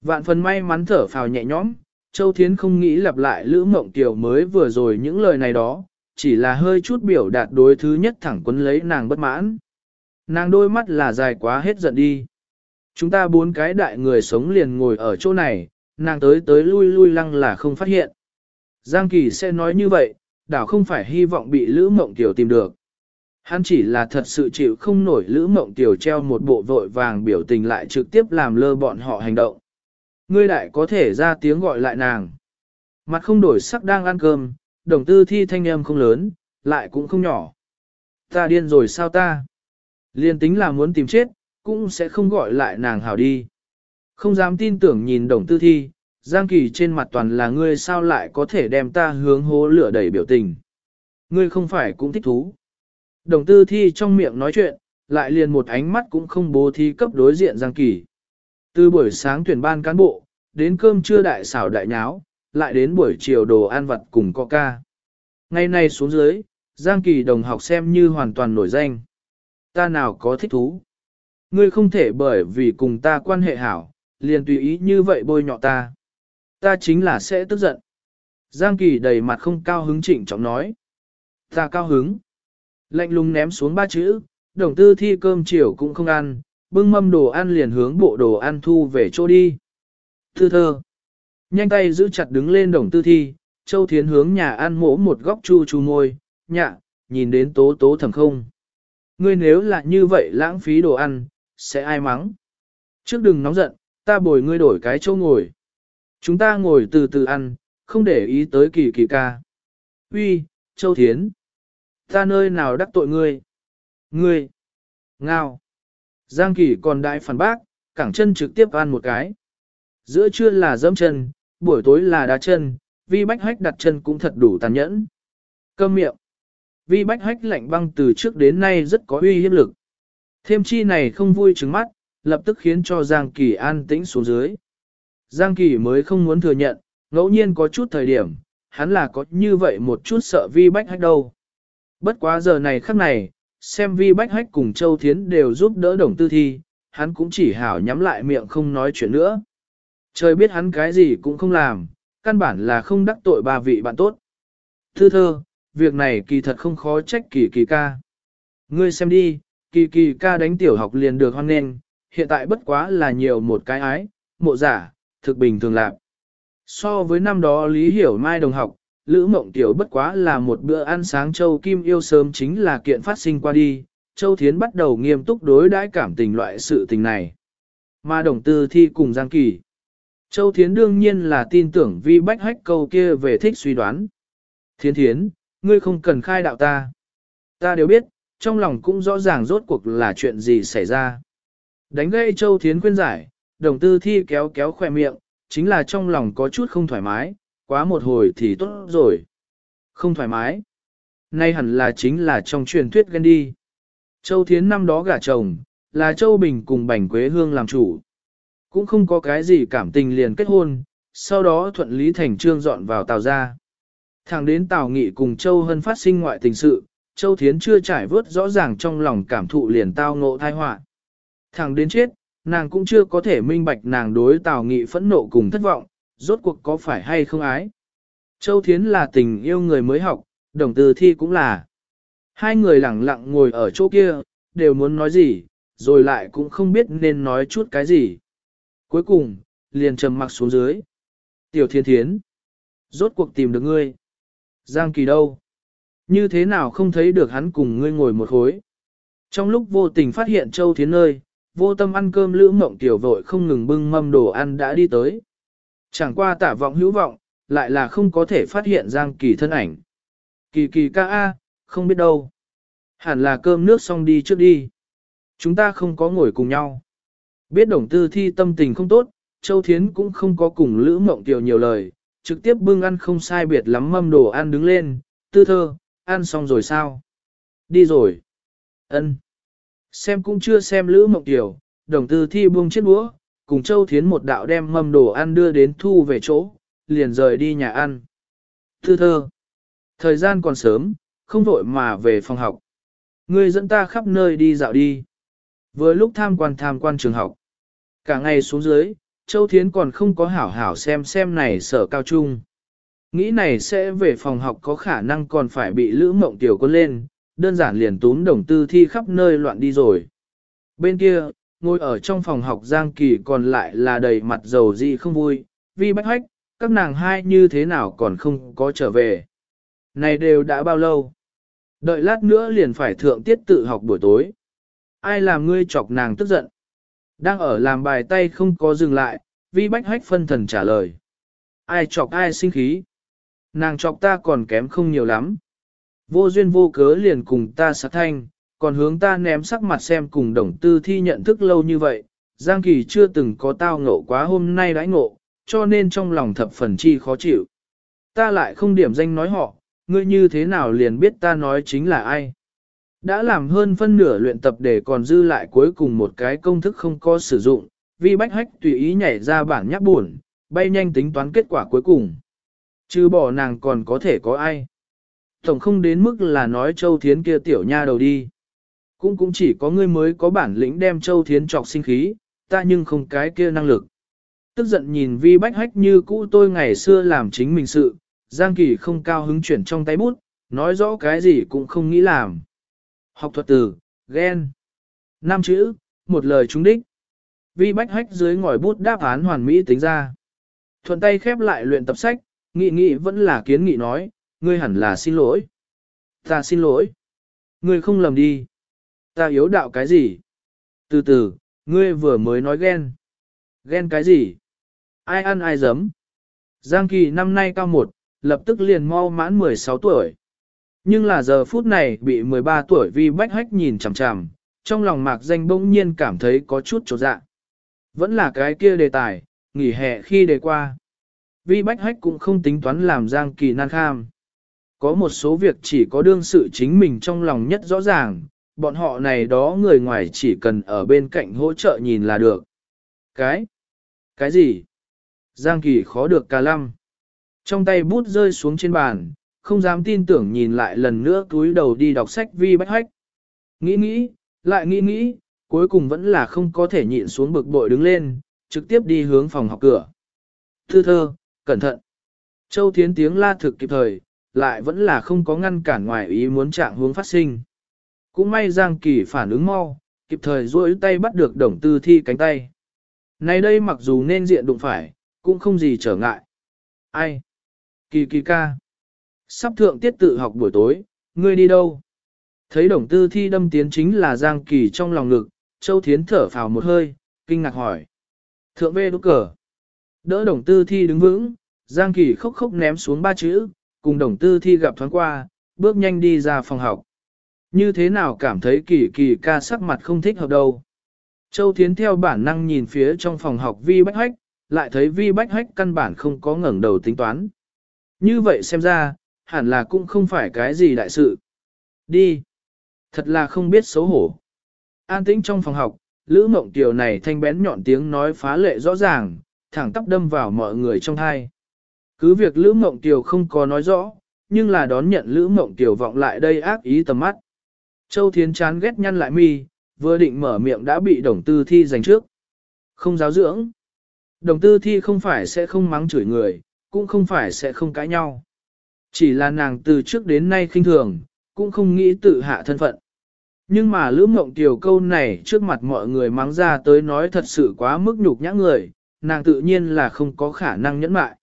Vạn phần may mắn thở phào nhẹ nhõm, Châu Thiến không nghĩ lặp lại Lữ Mộng Tiểu mới vừa rồi những lời này đó, chỉ là hơi chút biểu đạt đối thứ nhất thẳng quấn lấy nàng bất mãn. Nàng đôi mắt là dài quá hết giận đi. Chúng ta bốn cái đại người sống liền ngồi ở chỗ này, nàng tới tới lui lui lăng là không phát hiện. Giang Kỳ sẽ nói như vậy, đảo không phải hy vọng bị Lữ Mộng Tiểu tìm được. Hắn chỉ là thật sự chịu không nổi Lữ Mộng Tiểu treo một bộ vội vàng biểu tình lại trực tiếp làm lơ bọn họ hành động. Ngươi đại có thể ra tiếng gọi lại nàng. Mặt không đổi sắc đang ăn cơm, đồng tư thi thanh âm không lớn, lại cũng không nhỏ. Ta điên rồi sao ta? Liên tính là muốn tìm chết, cũng sẽ không gọi lại nàng hảo đi. Không dám tin tưởng nhìn đồng tư thi, Giang Kỳ trên mặt toàn là ngươi sao lại có thể đem ta hướng hố lửa đẩy biểu tình. Ngươi không phải cũng thích thú. Đồng tư thi trong miệng nói chuyện, lại liền một ánh mắt cũng không bố thí cấp đối diện Giang Kỳ. Từ buổi sáng tuyển ban cán bộ, đến cơm trưa đại xảo đại nháo, lại đến buổi chiều đồ ăn vặt cùng coca. Ngày nay xuống dưới, Giang Kỳ đồng học xem như hoàn toàn nổi danh. Ta nào có thích thú. Ngươi không thể bởi vì cùng ta quan hệ hảo, liền tùy ý như vậy bôi nhọ ta. Ta chính là sẽ tức giận. Giang Kỳ đầy mặt không cao hứng trịnh trọng nói. Ta cao hứng. Lạnh lùng ném xuống ba chữ, đồng tư thi cơm chiều cũng không ăn, bưng mâm đồ ăn liền hướng bộ đồ ăn thu về chỗ đi. Thư thơ. Nhanh tay giữ chặt đứng lên đồng tư thi, Châu Thiến hướng nhà ăn mỗ một góc chu chu môi, nhạ, nhìn đến tố tố thầm không. Ngươi nếu là như vậy lãng phí đồ ăn, sẽ ai mắng. Trước đừng nóng giận, ta bồi ngươi đổi cái chỗ ngồi. Chúng ta ngồi từ từ ăn, không để ý tới kỳ kỳ ca. Uy, Châu Thiến. Ta nơi nào đắc tội ngươi? Ngươi. Ngao. Giang kỳ còn đại phản bác, cẳng chân trực tiếp ăn một cái. Giữa trưa là dẫm chân, buổi tối là đá chân, vi bách hách đặt chân cũng thật đủ tàn nhẫn. Cơm miệng. Vi bách hách lạnh băng từ trước đến nay rất có uy hiếp lực. Thêm chi này không vui trứng mắt, lập tức khiến cho Giang Kỳ an tĩnh xuống dưới. Giang Kỳ mới không muốn thừa nhận, ngẫu nhiên có chút thời điểm, hắn là có như vậy một chút sợ vi bách hách đâu. Bất quá giờ này khắc này, xem vi bách hách cùng Châu Thiến đều giúp đỡ đồng tư thi, hắn cũng chỉ hảo nhắm lại miệng không nói chuyện nữa. Trời biết hắn cái gì cũng không làm, căn bản là không đắc tội ba vị bạn tốt. Thư thơ, việc này kỳ thật không khó trách kỳ kỳ ca. Ngươi xem đi, kỳ kỳ ca đánh tiểu học liền được hoan nghênh, hiện tại bất quá là nhiều một cái ái, mộ giả, thực bình thường lạc. So với năm đó Lý Hiểu Mai đồng học, Lữ Mộng Tiểu bất quá là một bữa ăn sáng Châu Kim yêu sớm chính là kiện phát sinh qua đi, Châu Thiến bắt đầu nghiêm túc đối đãi cảm tình loại sự tình này. Mà đồng tư thi cùng Giang Kỳ. Châu Thiến đương nhiên là tin tưởng vi bách hách câu kia về thích suy đoán. Thiến Thiến, ngươi không cần khai đạo ta. Ta đều biết, trong lòng cũng rõ ràng rốt cuộc là chuyện gì xảy ra. Đánh gây Châu Thiến khuyên giải, đồng tư thi kéo kéo khỏe miệng, chính là trong lòng có chút không thoải mái, quá một hồi thì tốt rồi. Không thoải mái. Nay hẳn là chính là trong truyền thuyết ghen đi. Châu Thiến năm đó gả chồng, là Châu Bình cùng Bành Quế Hương làm chủ. Cũng không có cái gì cảm tình liền kết hôn, sau đó thuận lý thành trương dọn vào Tào ra Thẳng đến Tào Nghị cùng Châu Hân phát sinh ngoại tình sự, Châu Thiến chưa trải vớt rõ ràng trong lòng cảm thụ liền tao ngộ thai họa. Thẳng đến chết, nàng cũng chưa có thể minh bạch nàng đối Tào Nghị phẫn nộ cùng thất vọng, rốt cuộc có phải hay không ái. Châu Thiến là tình yêu người mới học, đồng từ thi cũng là. Hai người lặng lặng ngồi ở chỗ kia, đều muốn nói gì, rồi lại cũng không biết nên nói chút cái gì. Cuối cùng, liền trầm mặc xuống dưới. Tiểu thiên thiến. Rốt cuộc tìm được ngươi. Giang kỳ đâu? Như thế nào không thấy được hắn cùng ngươi ngồi một khối? Trong lúc vô tình phát hiện Châu Thiến nơi, vô tâm ăn cơm lữ mộng tiểu vội không ngừng bưng mâm đồ ăn đã đi tới. Chẳng qua tả vọng hữu vọng, lại là không có thể phát hiện Giang Kỳ thân ảnh. Kỳ kỳ ca a, không biết đâu. Hẳn là cơm nước xong đi trước đi. Chúng ta không có ngồi cùng nhau. Biết đồng tư thi tâm tình không tốt, Châu Thiến cũng không có cùng Lữ Mộng Tiểu nhiều lời, trực tiếp bưng ăn không sai biệt lắm mâm đồ ăn đứng lên, tư thơ, ăn xong rồi sao? Đi rồi. ân Xem cũng chưa xem Lữ Mộng Tiểu, đồng tư thi buông chiếc đũa, cùng Châu Thiến một đạo đem mâm đồ ăn đưa đến thu về chỗ, liền rời đi nhà ăn. thư thơ. Thời gian còn sớm, không vội mà về phòng học. Ngươi dẫn ta khắp nơi đi dạo đi. Vừa lúc tham quan tham quan trường học. Cả ngày xuống dưới, Châu Thiến còn không có hảo hảo xem xem này sở cao trung. Nghĩ này sẽ về phòng học có khả năng còn phải bị Lữ Mộng Tiểu quân lên, đơn giản liền túm đồng tư thi khắp nơi loạn đi rồi. Bên kia, ngồi ở trong phòng học Giang Kỳ còn lại là đầy mặt dầu gì không vui, vì bách hách, các nàng hai như thế nào còn không có trở về. Này đều đã bao lâu? Đợi lát nữa liền phải thượng tiết tự học buổi tối. Ai làm ngươi chọc nàng tức giận? Đang ở làm bài tay không có dừng lại, vi bách hách phân thần trả lời. Ai chọc ai sinh khí? Nàng chọc ta còn kém không nhiều lắm. Vô duyên vô cớ liền cùng ta sát thanh, Còn hướng ta ném sắc mặt xem cùng đồng tư thi nhận thức lâu như vậy, Giang Kỳ chưa từng có tao ngộ quá hôm nay đãi ngộ, cho nên trong lòng thập phần chi khó chịu. Ta lại không điểm danh nói họ, ngươi như thế nào liền biết ta nói chính là ai. Đã làm hơn phân nửa luyện tập để còn dư lại cuối cùng một cái công thức không có sử dụng, vì bách hách tùy ý nhảy ra bảng nhắc buồn, bay nhanh tính toán kết quả cuối cùng. Chứ bỏ nàng còn có thể có ai. Tổng không đến mức là nói châu thiến kia tiểu nha đầu đi. Cũng cũng chỉ có ngươi mới có bản lĩnh đem châu thiến trọc sinh khí, ta nhưng không cái kia năng lực. Tức giận nhìn vi bách hách như cũ tôi ngày xưa làm chính mình sự, Giang Kỳ không cao hứng chuyển trong tay bút, nói rõ cái gì cũng không nghĩ làm. Học thuật từ, ghen. Năm chữ, một lời trúng đích. Vi bách hách dưới ngòi bút đáp án hoàn mỹ tính ra. Thuận tay khép lại luyện tập sách, nghị nghị vẫn là kiến nghị nói, ngươi hẳn là xin lỗi. Ta xin lỗi. Ngươi không lầm đi. Ta yếu đạo cái gì? Từ từ, ngươi vừa mới nói ghen. Ghen cái gì? Ai ăn ai dấm? Giang Kỳ năm nay cao một, lập tức liền mau mãn 16 tuổi. Nhưng là giờ phút này bị 13 tuổi vi bách hách nhìn chằm chằm, trong lòng mạc danh bỗng nhiên cảm thấy có chút trột dạ. Vẫn là cái kia đề tài, nghỉ hè khi đề qua. Vi bách hách cũng không tính toán làm Giang Kỳ nan kham. Có một số việc chỉ có đương sự chính mình trong lòng nhất rõ ràng, bọn họ này đó người ngoài chỉ cần ở bên cạnh hỗ trợ nhìn là được. Cái? Cái gì? Giang Kỳ khó được cà lăm. Trong tay bút rơi xuống trên bàn, không dám tin tưởng nhìn lại lần nữa túi đầu đi đọc sách vi bách hách. Nghĩ nghĩ, lại nghĩ nghĩ, cuối cùng vẫn là không có thể nhịn xuống bực bội đứng lên, trực tiếp đi hướng phòng học cửa. Thư thơ, cẩn thận. Châu Thiến tiếng la thực kịp thời, lại vẫn là không có ngăn cản ngoài ý muốn trạng hướng phát sinh. Cũng may Giang Kỳ phản ứng mau, kịp thời duỗi tay bắt được đồng tư thi cánh tay. Này đây mặc dù nên diện đụng phải, cũng không gì trở ngại. Ai? Kỳ kỳ ca. Sắp thượng tiết tự học buổi tối, ngươi đi đâu? Thấy đồng tư thi đâm tiến chính là Giang Kỳ trong lòng ngực, Châu Thiến thở phào một hơi, kinh ngạc hỏi. Thượng vê đốt cờ. Đỡ đồng tư thi đứng vững, Giang Kỳ khóc khóc ném xuống ba chữ, cùng đồng tư thi gặp thoáng qua, bước nhanh đi ra phòng học. Như thế nào cảm thấy kỳ kỳ ca sắc mặt không thích hợp đâu. Châu Thiến theo bản năng nhìn phía trong phòng học vi bách hách, lại thấy vi bách hách căn bản không có ngẩng đầu tính toán. Như vậy xem ra, hẳn là cũng không phải cái gì đại sự. Đi. Thật là không biết xấu hổ. An tĩnh trong phòng học, Lữ Mộng Tiểu này thanh bén nhọn tiếng nói phá lệ rõ ràng, thẳng tắp đâm vào mọi người trong thai. Cứ việc Lữ Mộng Kiều không có nói rõ, nhưng là đón nhận Lữ Mộng Kiều vọng lại đây ác ý tầm mắt. Châu Thiến chán ghét nhăn lại mi, vừa định mở miệng đã bị đồng tư thi giành trước. Không giáo dưỡng. Đồng tư thi không phải sẽ không mắng chửi người, cũng không phải sẽ không cãi nhau. Chỉ là nàng từ trước đến nay khinh thường, cũng không nghĩ tự hạ thân phận. Nhưng mà Lữ Mộng Tiểu câu này trước mặt mọi người mắng ra tới nói thật sự quá mức nhục nhã người, nàng tự nhiên là không có khả năng nhẫn mại.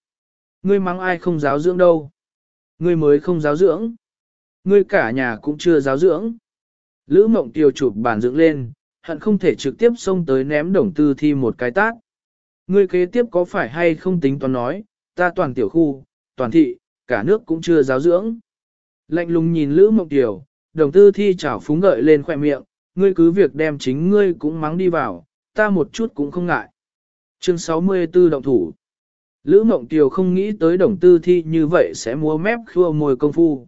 Ngươi mắng ai không giáo dưỡng đâu. Ngươi mới không giáo dưỡng. Ngươi cả nhà cũng chưa giáo dưỡng. Lữ Mộng Tiêu chụp bàn dựng lên, hận không thể trực tiếp xông tới ném đồng tư thi một cái tát. Ngươi kế tiếp có phải hay không tính toán nói, ta toàn tiểu khu, toàn thị, cả nước cũng chưa giáo dưỡng. Lạnh lùng nhìn Lữ Mộng Tiểu, đồng tư thi chảo phúng gợi lên khỏe miệng, ngươi cứ việc đem chính ngươi cũng mắng đi vào, ta một chút cũng không ngại. Chương 64 động thủ. Lữ Mộng Tiều không nghĩ tới đồng tư thi như vậy sẽ mua mép khua môi công phu.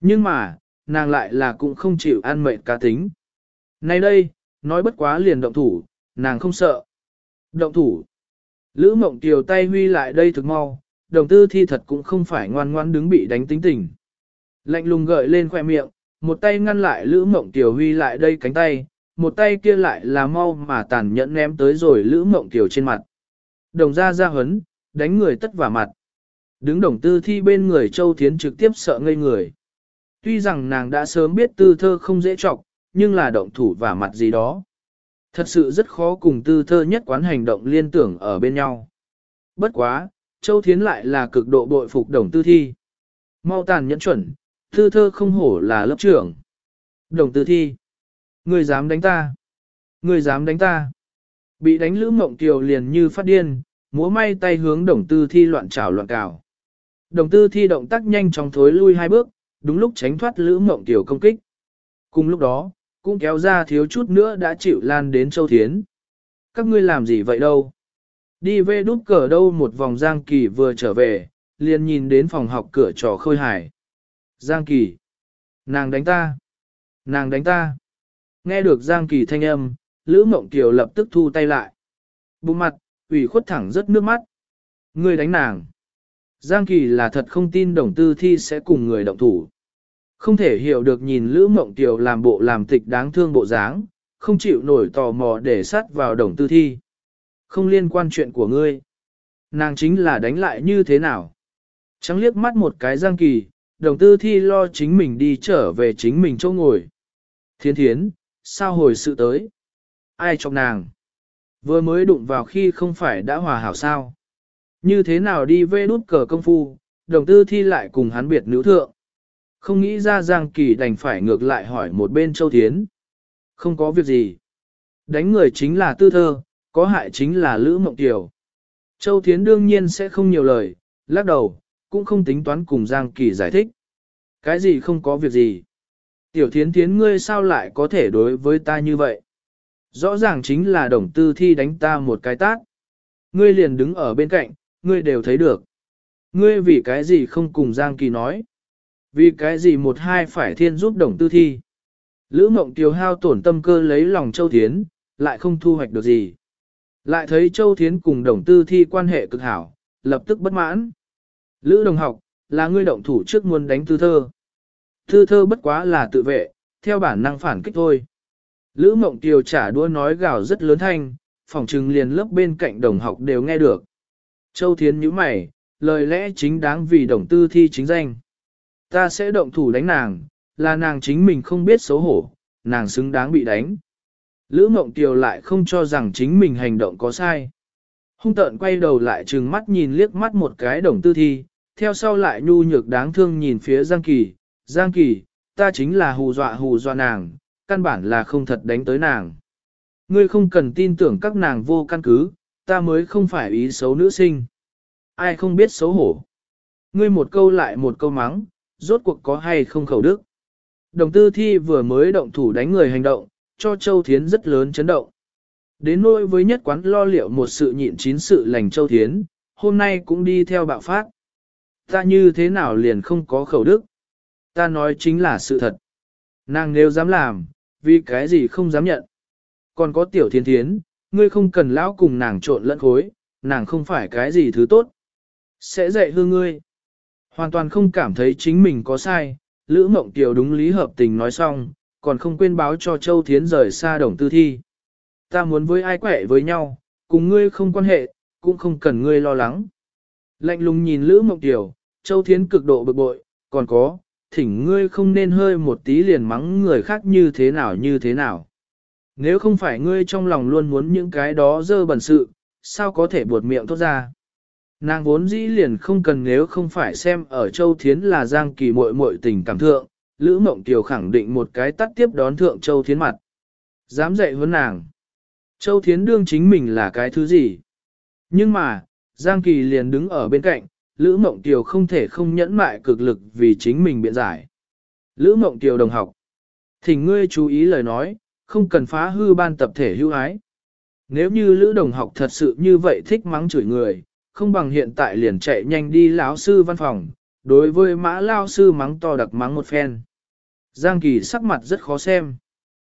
Nhưng mà, nàng lại là cũng không chịu ăn mệnh cá tính. Nay đây, nói bất quá liền động thủ, nàng không sợ. Động thủ. Lữ Mộng Tiều tay huy lại đây thực mau, đồng tư thi thật cũng không phải ngoan ngoan đứng bị đánh tính tình. Lạnh lùng gợi lên khoe miệng, một tay ngăn lại Lữ Mộng Tiều Huy lại đây cánh tay, một tay kia lại là mau mà tàn nhẫn ném tới rồi Lữ Mộng Tiều trên mặt. Đồng ra ra hấn, đánh người tất vả mặt. Đứng đồng tư thi bên người Châu Thiến trực tiếp sợ ngây người. Tuy rằng nàng đã sớm biết tư thơ không dễ trọc, nhưng là động thủ và mặt gì đó. Thật sự rất khó cùng tư thơ nhất quán hành động liên tưởng ở bên nhau. Bất quá, Châu Thiến lại là cực độ bội phục đồng tư thi. Mau tàn nhẫn chuẩn, tư thơ không hổ là lớp trưởng. Đồng tư thi. Người dám đánh ta. Người dám đánh ta. Bị đánh lữ mộng kiều liền như phát điên, múa may tay hướng đồng tư thi loạn trào loạn cào. Đồng tư thi động tác nhanh chóng thối lui hai bước, đúng lúc tránh thoát lữ mộng tiểu công kích. Cùng lúc đó, cũng kéo ra thiếu chút nữa đã chịu lan đến Châu Thiến. Các ngươi làm gì vậy đâu? Đi về đút cờ đâu một vòng Giang Kỳ vừa trở về, liền nhìn đến phòng học cửa trò khôi hải. Giang Kỳ. Nàng đánh ta. Nàng đánh ta. Nghe được Giang Kỳ thanh âm, Lữ Mộng Kiều lập tức thu tay lại. Bụng mặt, ủy khuất thẳng rất nước mắt. Người đánh nàng. Giang Kỳ là thật không tin đồng tư thi sẽ cùng người động thủ. Không thể hiểu được nhìn Lữ Mộng tiều làm bộ làm tịch đáng thương bộ dáng, không chịu nổi tò mò để sát vào đồng tư thi. Không liên quan chuyện của ngươi. Nàng chính là đánh lại như thế nào. Trắng liếc mắt một cái Giang Kỳ, đồng tư thi lo chính mình đi trở về chính mình chỗ ngồi. Thiên thiến, sao hồi sự tới? Ai chọc nàng? Vừa mới đụng vào khi không phải đã hòa hảo sao? Như thế nào đi vê đút cờ công phu, đồng tư thi lại cùng hắn biệt nữ thượng. Không nghĩ ra Giang Kỳ đành phải ngược lại hỏi một bên Châu Thiến. Không có việc gì. Đánh người chính là tư thơ, có hại chính là Lữ Mộng tiểu. Châu Thiến đương nhiên sẽ không nhiều lời, lắc đầu, cũng không tính toán cùng Giang Kỳ giải thích. Cái gì không có việc gì. Tiểu thiến thiến ngươi sao lại có thể đối với ta như vậy? Rõ ràng chính là đồng tư thi đánh ta một cái tát. Ngươi liền đứng ở bên cạnh, ngươi đều thấy được. Ngươi vì cái gì không cùng Giang Kỳ nói? Vì cái gì một hai phải thiên giúp đồng tư thi? Lữ mộng tiêu hao tổn tâm cơ lấy lòng Châu Thiến, lại không thu hoạch được gì. Lại thấy Châu Thiến cùng đồng tư thi quan hệ cực hảo, lập tức bất mãn. Lữ đồng học, là ngươi động thủ trước muốn đánh tư thơ. Tư thơ bất quá là tự vệ, theo bản năng phản kích thôi. Lữ mộng tiều trả đua nói gào rất lớn thanh, phòng trừng liền lớp bên cạnh đồng học đều nghe được. Châu Thiến nhíu mày, lời lẽ chính đáng vì đồng tư thi chính danh. Ta sẽ động thủ đánh nàng, là nàng chính mình không biết xấu hổ, nàng xứng đáng bị đánh. Lữ mộng tiều lại không cho rằng chính mình hành động có sai. Hung tợn quay đầu lại trừng mắt nhìn liếc mắt một cái đồng tư thi, theo sau lại nhu nhược đáng thương nhìn phía Giang Kỳ, Giang Kỳ, ta chính là hù dọa hù dọa nàng, căn bản là không thật đánh tới nàng. Ngươi không cần tin tưởng các nàng vô căn cứ, ta mới không phải ý xấu nữ sinh. Ai không biết xấu hổ. Ngươi một câu lại một câu mắng, rốt cuộc có hay không khẩu đức. Đồng tư thi vừa mới động thủ đánh người hành động, cho Châu Thiến rất lớn chấn động. Đến nỗi với nhất quán lo liệu một sự nhịn chín sự lành Châu Thiến, hôm nay cũng đi theo bạo phát. Ta như thế nào liền không có khẩu đức? Ta nói chính là sự thật. Nàng nếu dám làm, vì cái gì không dám nhận. Còn có tiểu thiên thiến, ngươi không cần lão cùng nàng trộn lẫn khối, nàng không phải cái gì thứ tốt. Sẽ dạy hư ngươi. Hoàn toàn không cảm thấy chính mình có sai, Lữ Mộng Tiểu đúng lý hợp tình nói xong, còn không quên báo cho Châu Thiến rời xa đồng tư thi. Ta muốn với ai quẻ với nhau, cùng ngươi không quan hệ, cũng không cần ngươi lo lắng. Lạnh lùng nhìn Lữ Mộng Tiểu, Châu Thiến cực độ bực bội, còn có, thỉnh ngươi không nên hơi một tí liền mắng người khác như thế nào như thế nào. Nếu không phải ngươi trong lòng luôn muốn những cái đó dơ bẩn sự, sao có thể buột miệng thốt ra. Nàng vốn dĩ liền không cần nếu không phải xem ở Châu Thiến là giang kỳ muội muội tình cảm thượng, Lữ Mộng Kiều khẳng định một cái tắt tiếp đón thượng Châu Thiến mặt. Dám dạy huấn nàng. Châu Thiến đương chính mình là cái thứ gì? Nhưng mà, Giang Kỳ liền đứng ở bên cạnh, Lữ Mộng Tiều không thể không nhẫn mại cực lực vì chính mình biện giải. Lữ Mộng Tiều đồng học. Thỉnh ngươi chú ý lời nói, không cần phá hư ban tập thể hữu ái. Nếu như Lữ đồng học thật sự như vậy thích mắng chửi người, không bằng hiện tại liền chạy nhanh đi lão sư văn phòng, đối với mã lao sư mắng to đặc mắng một phen. Giang Kỳ sắc mặt rất khó xem.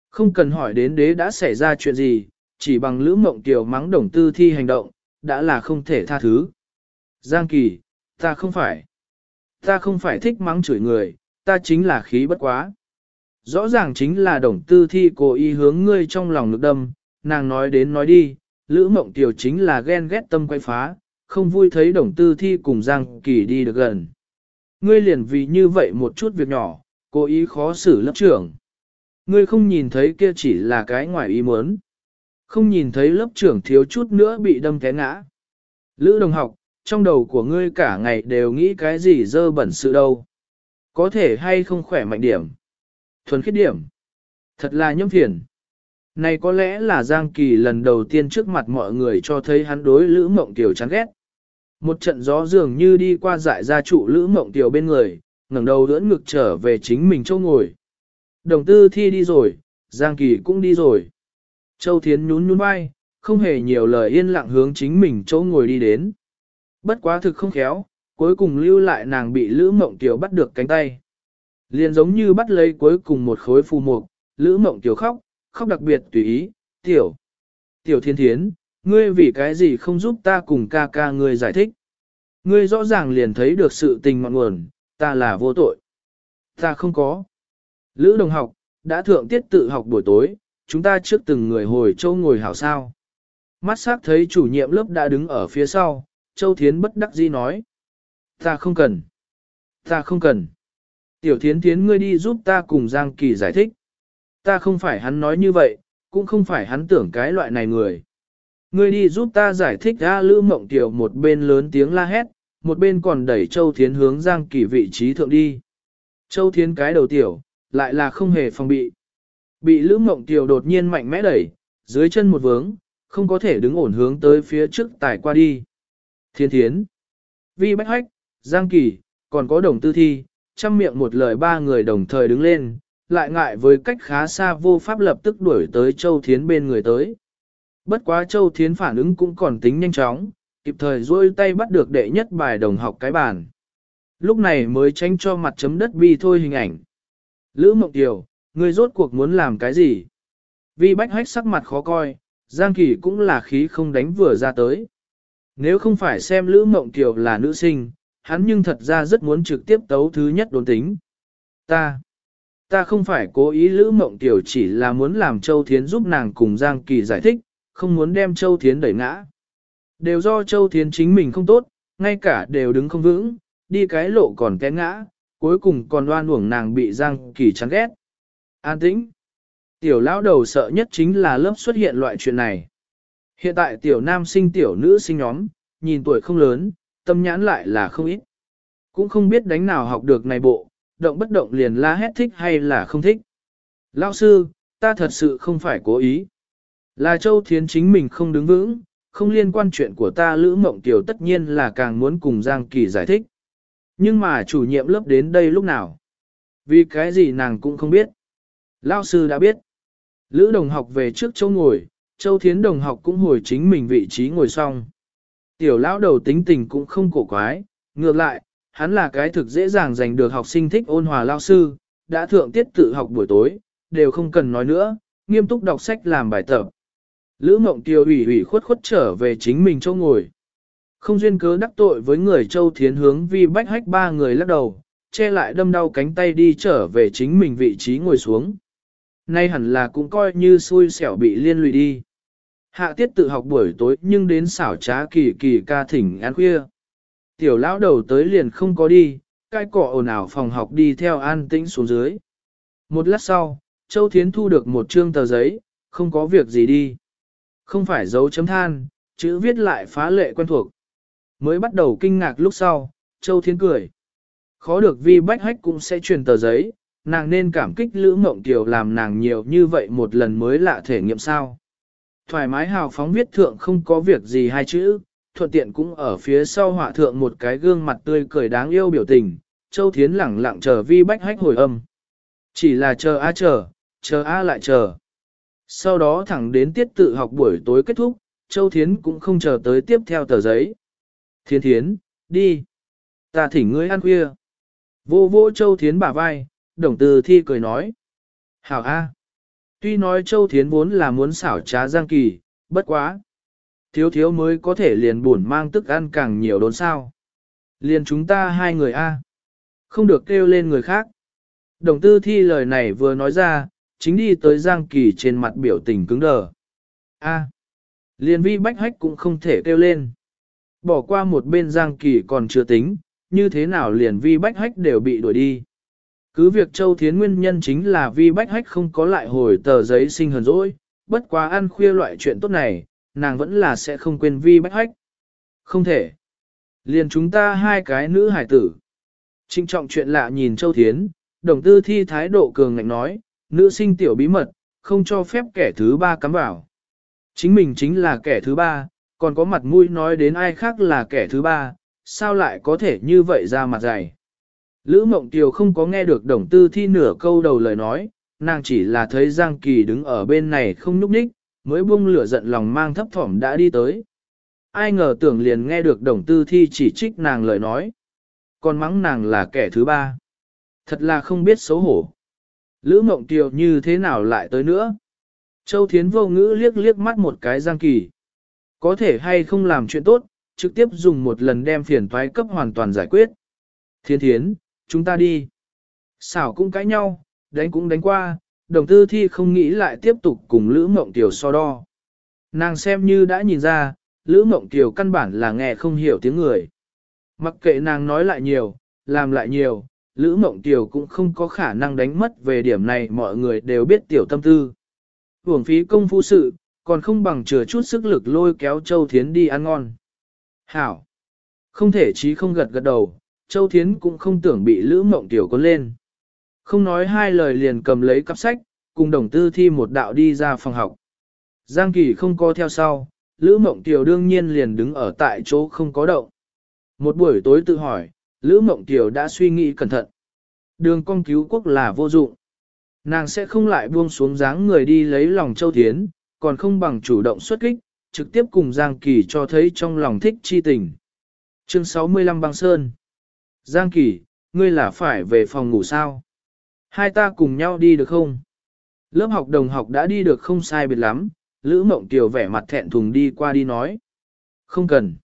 Không cần hỏi đến đế đã xảy ra chuyện gì, chỉ bằng Lữ Mộng Tiều mắng đồng tư thi hành động, đã là không thể tha thứ. Giang Kỳ, ta không phải. Ta không phải thích mắng chửi người, ta chính là khí bất quá. Rõ ràng chính là đồng tư thi cố ý hướng ngươi trong lòng nước đâm, nàng nói đến nói đi, Lữ Mộng Tiểu chính là ghen ghét tâm quay phá, không vui thấy đồng tư thi cùng Giang Kỳ đi được gần. Ngươi liền vì như vậy một chút việc nhỏ, cố ý khó xử lớp trưởng. Ngươi không nhìn thấy kia chỉ là cái ngoài ý muốn. Không nhìn thấy lớp trưởng thiếu chút nữa bị đâm té ngã. Lữ đồng học, trong đầu của ngươi cả ngày đều nghĩ cái gì dơ bẩn sự đâu. Có thể hay không khỏe mạnh điểm. Thuần khiết điểm. Thật là nhâm phiền. Này có lẽ là Giang Kỳ lần đầu tiên trước mặt mọi người cho thấy hắn đối Lữ Mộng Tiểu chán ghét. Một trận gió dường như đi qua dại gia trụ Lữ Mộng Tiểu bên người, ngẩng đầu đỡ ngực trở về chính mình châu ngồi. Đồng tư thi đi rồi, Giang Kỳ cũng đi rồi. Châu Thiến nhún nhún vai, không hề nhiều lời yên lặng hướng chính mình chỗ ngồi đi đến. Bất quá thực không khéo, cuối cùng lưu lại nàng bị Lữ Mộng Tiểu bắt được cánh tay. Liền giống như bắt lấy cuối cùng một khối phù mục, Lữ Mộng Tiểu khóc, khóc đặc biệt tùy ý, Tiểu. Tiểu Thiên Thiến, ngươi vì cái gì không giúp ta cùng ca ca ngươi giải thích. Ngươi rõ ràng liền thấy được sự tình ngọn nguồn, ta là vô tội. Ta không có. Lữ đồng học, đã thượng tiết tự học buổi tối, chúng ta trước từng người hồi châu ngồi hảo sao. Mắt sắc thấy chủ nhiệm lớp đã đứng ở phía sau, Châu Thiến bất đắc dĩ nói. Ta không cần. Ta không cần. Tiểu Thiến Thiến ngươi đi giúp ta cùng Giang Kỳ giải thích. Ta không phải hắn nói như vậy, cũng không phải hắn tưởng cái loại này người. Ngươi đi giúp ta giải thích ra Lữ Mộng Tiểu một bên lớn tiếng la hét, một bên còn đẩy Châu Thiến hướng Giang Kỳ vị trí thượng đi. Châu Thiến cái đầu tiểu, lại là không hề phòng bị. Bị Lữ Mộng Tiểu đột nhiên mạnh mẽ đẩy, dưới chân một vướng, không có thể đứng ổn hướng tới phía trước tải qua đi. Thiên thiến, vi bách hách, giang kỳ, còn có đồng tư thi, chăm miệng một lời ba người đồng thời đứng lên, lại ngại với cách khá xa vô pháp lập tức đuổi tới Châu Thiến bên người tới. Bất quá Châu Thiến phản ứng cũng còn tính nhanh chóng, kịp thời duỗi tay bắt được đệ nhất bài đồng học cái bàn. Lúc này mới tránh cho mặt chấm đất bi thôi hình ảnh. Lữ Mộng Tiểu, người rốt cuộc muốn làm cái gì? Vi Bách Hách sắc mặt khó coi, Giang Kỳ cũng là khí không đánh vừa ra tới. Nếu không phải xem Lữ Mộng Kiều là nữ sinh, hắn nhưng thật ra rất muốn trực tiếp tấu thứ nhất đốn tính. Ta, ta không phải cố ý Lữ Mộng Kiều chỉ là muốn làm Châu Thiến giúp nàng cùng Giang Kỳ giải thích, không muốn đem Châu Thiến đẩy ngã. Đều do Châu Thiến chính mình không tốt, ngay cả đều đứng không vững, đi cái lộ còn té ngã, cuối cùng còn đoan uổng nàng bị Giang Kỳ chán ghét. An tĩnh. Tiểu lão đầu sợ nhất chính là lớp xuất hiện loại chuyện này. Hiện tại tiểu nam sinh tiểu nữ sinh nhóm, nhìn tuổi không lớn, tâm nhãn lại là không ít. Cũng không biết đánh nào học được này bộ, động bất động liền la hét thích hay là không thích. Lão sư, ta thật sự không phải cố ý. Là Châu Thiến chính mình không đứng vững, không liên quan chuyện của ta Lữ Mộng Tiểu tất nhiên là càng muốn cùng Giang Kỳ giải thích. Nhưng mà chủ nhiệm lớp đến đây lúc nào? Vì cái gì nàng cũng không biết. Lão sư đã biết. Lữ đồng học về trước chỗ ngồi, Châu Thiến đồng học cũng hồi chính mình vị trí ngồi xong. Tiểu lão đầu tính tình cũng không cổ quái, ngược lại, hắn là cái thực dễ dàng giành được học sinh thích ôn hòa lao sư, đã thượng tiết tự học buổi tối, đều không cần nói nữa, nghiêm túc đọc sách làm bài tập. Lữ mộng tiêu ủy ủy khuất khuất trở về chính mình chỗ ngồi. Không duyên cớ đắc tội với người Châu Thiến hướng vi bách hách ba người lắc đầu, che lại đâm đau cánh tay đi trở về chính mình vị trí ngồi xuống. Nay hẳn là cũng coi như xui xẻo bị liên lụy đi. Hạ tiết tự học buổi tối nhưng đến xảo trá kỳ kỳ ca thỉnh ăn khuya. Tiểu lão đầu tới liền không có đi, cai cọ ồn ào phòng học đi theo an tĩnh xuống dưới. Một lát sau, Châu Thiến thu được một trương tờ giấy, không có việc gì đi. Không phải dấu chấm than, chữ viết lại phá lệ quen thuộc. Mới bắt đầu kinh ngạc lúc sau, Châu Thiến cười. Khó được vi bách hách cũng sẽ truyền tờ giấy, nàng nên cảm kích Lữ Mộng Kiều làm nàng nhiều như vậy một lần mới lạ thể nghiệm sao. Thoải mái hào phóng viết thượng không có việc gì hai chữ, thuận tiện cũng ở phía sau họa thượng một cái gương mặt tươi cười đáng yêu biểu tình, Châu Thiến lẳng lặng chờ vi bách hách hồi âm. Chỉ là chờ a chờ, chờ a lại chờ. Sau đó thẳng đến tiết tự học buổi tối kết thúc, Châu Thiến cũng không chờ tới tiếp theo tờ giấy. Thiên Thiến, đi. Ta thỉnh ngươi ăn khuya. Vô vô Châu Thiến bả vai, đồng từ thi cười nói. Hảo A. Tuy nói Châu Thiến vốn là muốn xảo trá Giang Kỳ, bất quá. Thiếu thiếu mới có thể liền buồn mang tức ăn càng nhiều đốn sao. Liền chúng ta hai người A. Không được kêu lên người khác. Đồng tư thi lời này vừa nói ra, chính đi tới Giang Kỳ trên mặt biểu tình cứng đờ. A. Liền vi bách hách cũng không thể kêu lên. Bỏ qua một bên Giang Kỳ còn chưa tính, như thế nào liền vi bách hách đều bị đuổi đi. Cứ việc Châu Thiến nguyên nhân chính là vi bách hách không có lại hồi tờ giấy sinh hờn dỗi, bất quá ăn khuya loại chuyện tốt này, nàng vẫn là sẽ không quên vi bách hách. Không thể. Liền chúng ta hai cái nữ hải tử. Trinh trọng chuyện lạ nhìn Châu Thiến, đồng tư thi thái độ cường ngạnh nói, nữ sinh tiểu bí mật, không cho phép kẻ thứ ba cắm vào. Chính mình chính là kẻ thứ ba, còn có mặt mũi nói đến ai khác là kẻ thứ ba, sao lại có thể như vậy ra mặt dày. Lữ Mộng Tiều không có nghe được đồng tư thi nửa câu đầu lời nói, nàng chỉ là thấy Giang Kỳ đứng ở bên này không nhúc nhích, mới buông lửa giận lòng mang thấp thỏm đã đi tới. Ai ngờ tưởng liền nghe được đồng tư thi chỉ trích nàng lời nói. Còn mắng nàng là kẻ thứ ba. Thật là không biết xấu hổ. Lữ mộng tiều như thế nào lại tới nữa? Châu Thiến vô ngữ liếc liếc mắt một cái Giang Kỳ. Có thể hay không làm chuyện tốt, trực tiếp dùng một lần đem phiền toái cấp hoàn toàn giải quyết. Thiên thiến, chúng ta đi. Xảo cũng cãi nhau, đánh cũng đánh qua, đồng tư thi không nghĩ lại tiếp tục cùng Lữ Mộng Tiểu so đo. Nàng xem như đã nhìn ra, Lữ Mộng Tiểu căn bản là nghe không hiểu tiếng người. Mặc kệ nàng nói lại nhiều, làm lại nhiều, Lữ Mộng Tiểu cũng không có khả năng đánh mất về điểm này mọi người đều biết tiểu tâm tư. Hưởng phí công phu sự, còn không bằng chừa chút sức lực lôi kéo Châu Thiến đi ăn ngon. Hảo! Không thể chí không gật gật đầu, Châu Thiến cũng không tưởng bị Lữ Mộng Tiểu có lên. Không nói hai lời liền cầm lấy cặp sách, cùng đồng tư thi một đạo đi ra phòng học. Giang Kỳ không có theo sau, Lữ Mộng Tiểu đương nhiên liền đứng ở tại chỗ không có động. Một buổi tối tự hỏi, Lữ Mộng Tiểu đã suy nghĩ cẩn thận. Đường con cứu quốc là vô dụng. Nàng sẽ không lại buông xuống dáng người đi lấy lòng Châu Thiến, còn không bằng chủ động xuất kích, trực tiếp cùng Giang Kỳ cho thấy trong lòng thích chi tình. Chương 65 băng sơn Giang Kỳ, ngươi là phải về phòng ngủ sao? Hai ta cùng nhau đi được không? Lớp học đồng học đã đi được không sai biệt lắm, Lữ Mộng Tiểu vẻ mặt thẹn thùng đi qua đi nói. Không cần.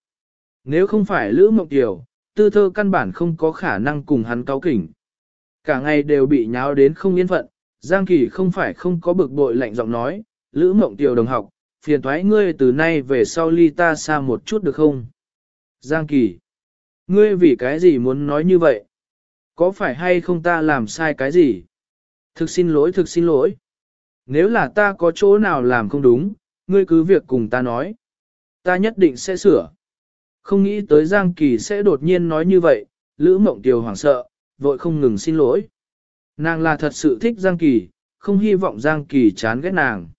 Nếu không phải Lữ Mộng Tiểu, tư thơ căn bản không có khả năng cùng hắn cáo kỉnh. Cả ngày đều bị nháo đến không yên phận, Giang Kỳ không phải không có bực bội lạnh giọng nói, Lữ Mộng Tiểu đồng học, phiền thoái ngươi từ nay về sau ly ta xa một chút được không? Giang Kỳ, ngươi vì cái gì muốn nói như vậy? Có phải hay không ta làm sai cái gì? Thực xin lỗi, thực xin lỗi. Nếu là ta có chỗ nào làm không đúng, ngươi cứ việc cùng ta nói. Ta nhất định sẽ sửa. Không nghĩ tới Giang Kỳ sẽ đột nhiên nói như vậy, Lữ Mộng Tiều hoảng sợ, vội không ngừng xin lỗi. Nàng là thật sự thích Giang Kỳ, không hy vọng Giang Kỳ chán ghét nàng.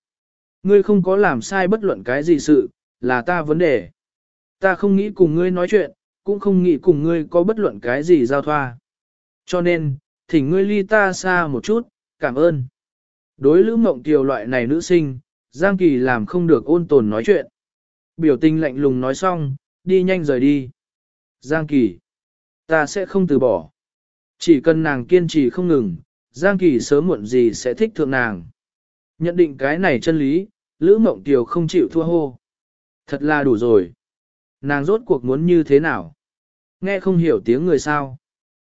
Ngươi không có làm sai bất luận cái gì sự, là ta vấn đề. Ta không nghĩ cùng ngươi nói chuyện, cũng không nghĩ cùng ngươi có bất luận cái gì giao thoa. Cho nên, thỉnh ngươi ly ta xa một chút, cảm ơn. Đối Lữ Mộng tiều loại này nữ sinh, Giang Kỳ làm không được ôn tồn nói chuyện. Biểu tình lạnh lùng nói xong, đi nhanh rời đi. Giang Kỳ, ta sẽ không từ bỏ. Chỉ cần nàng kiên trì không ngừng, Giang Kỳ sớm muộn gì sẽ thích thượng nàng. Nhận định cái này chân lý, Lữ Mộng tiều không chịu thua hô. Thật là đủ rồi. Nàng rốt cuộc muốn như thế nào? Nghe không hiểu tiếng người sao?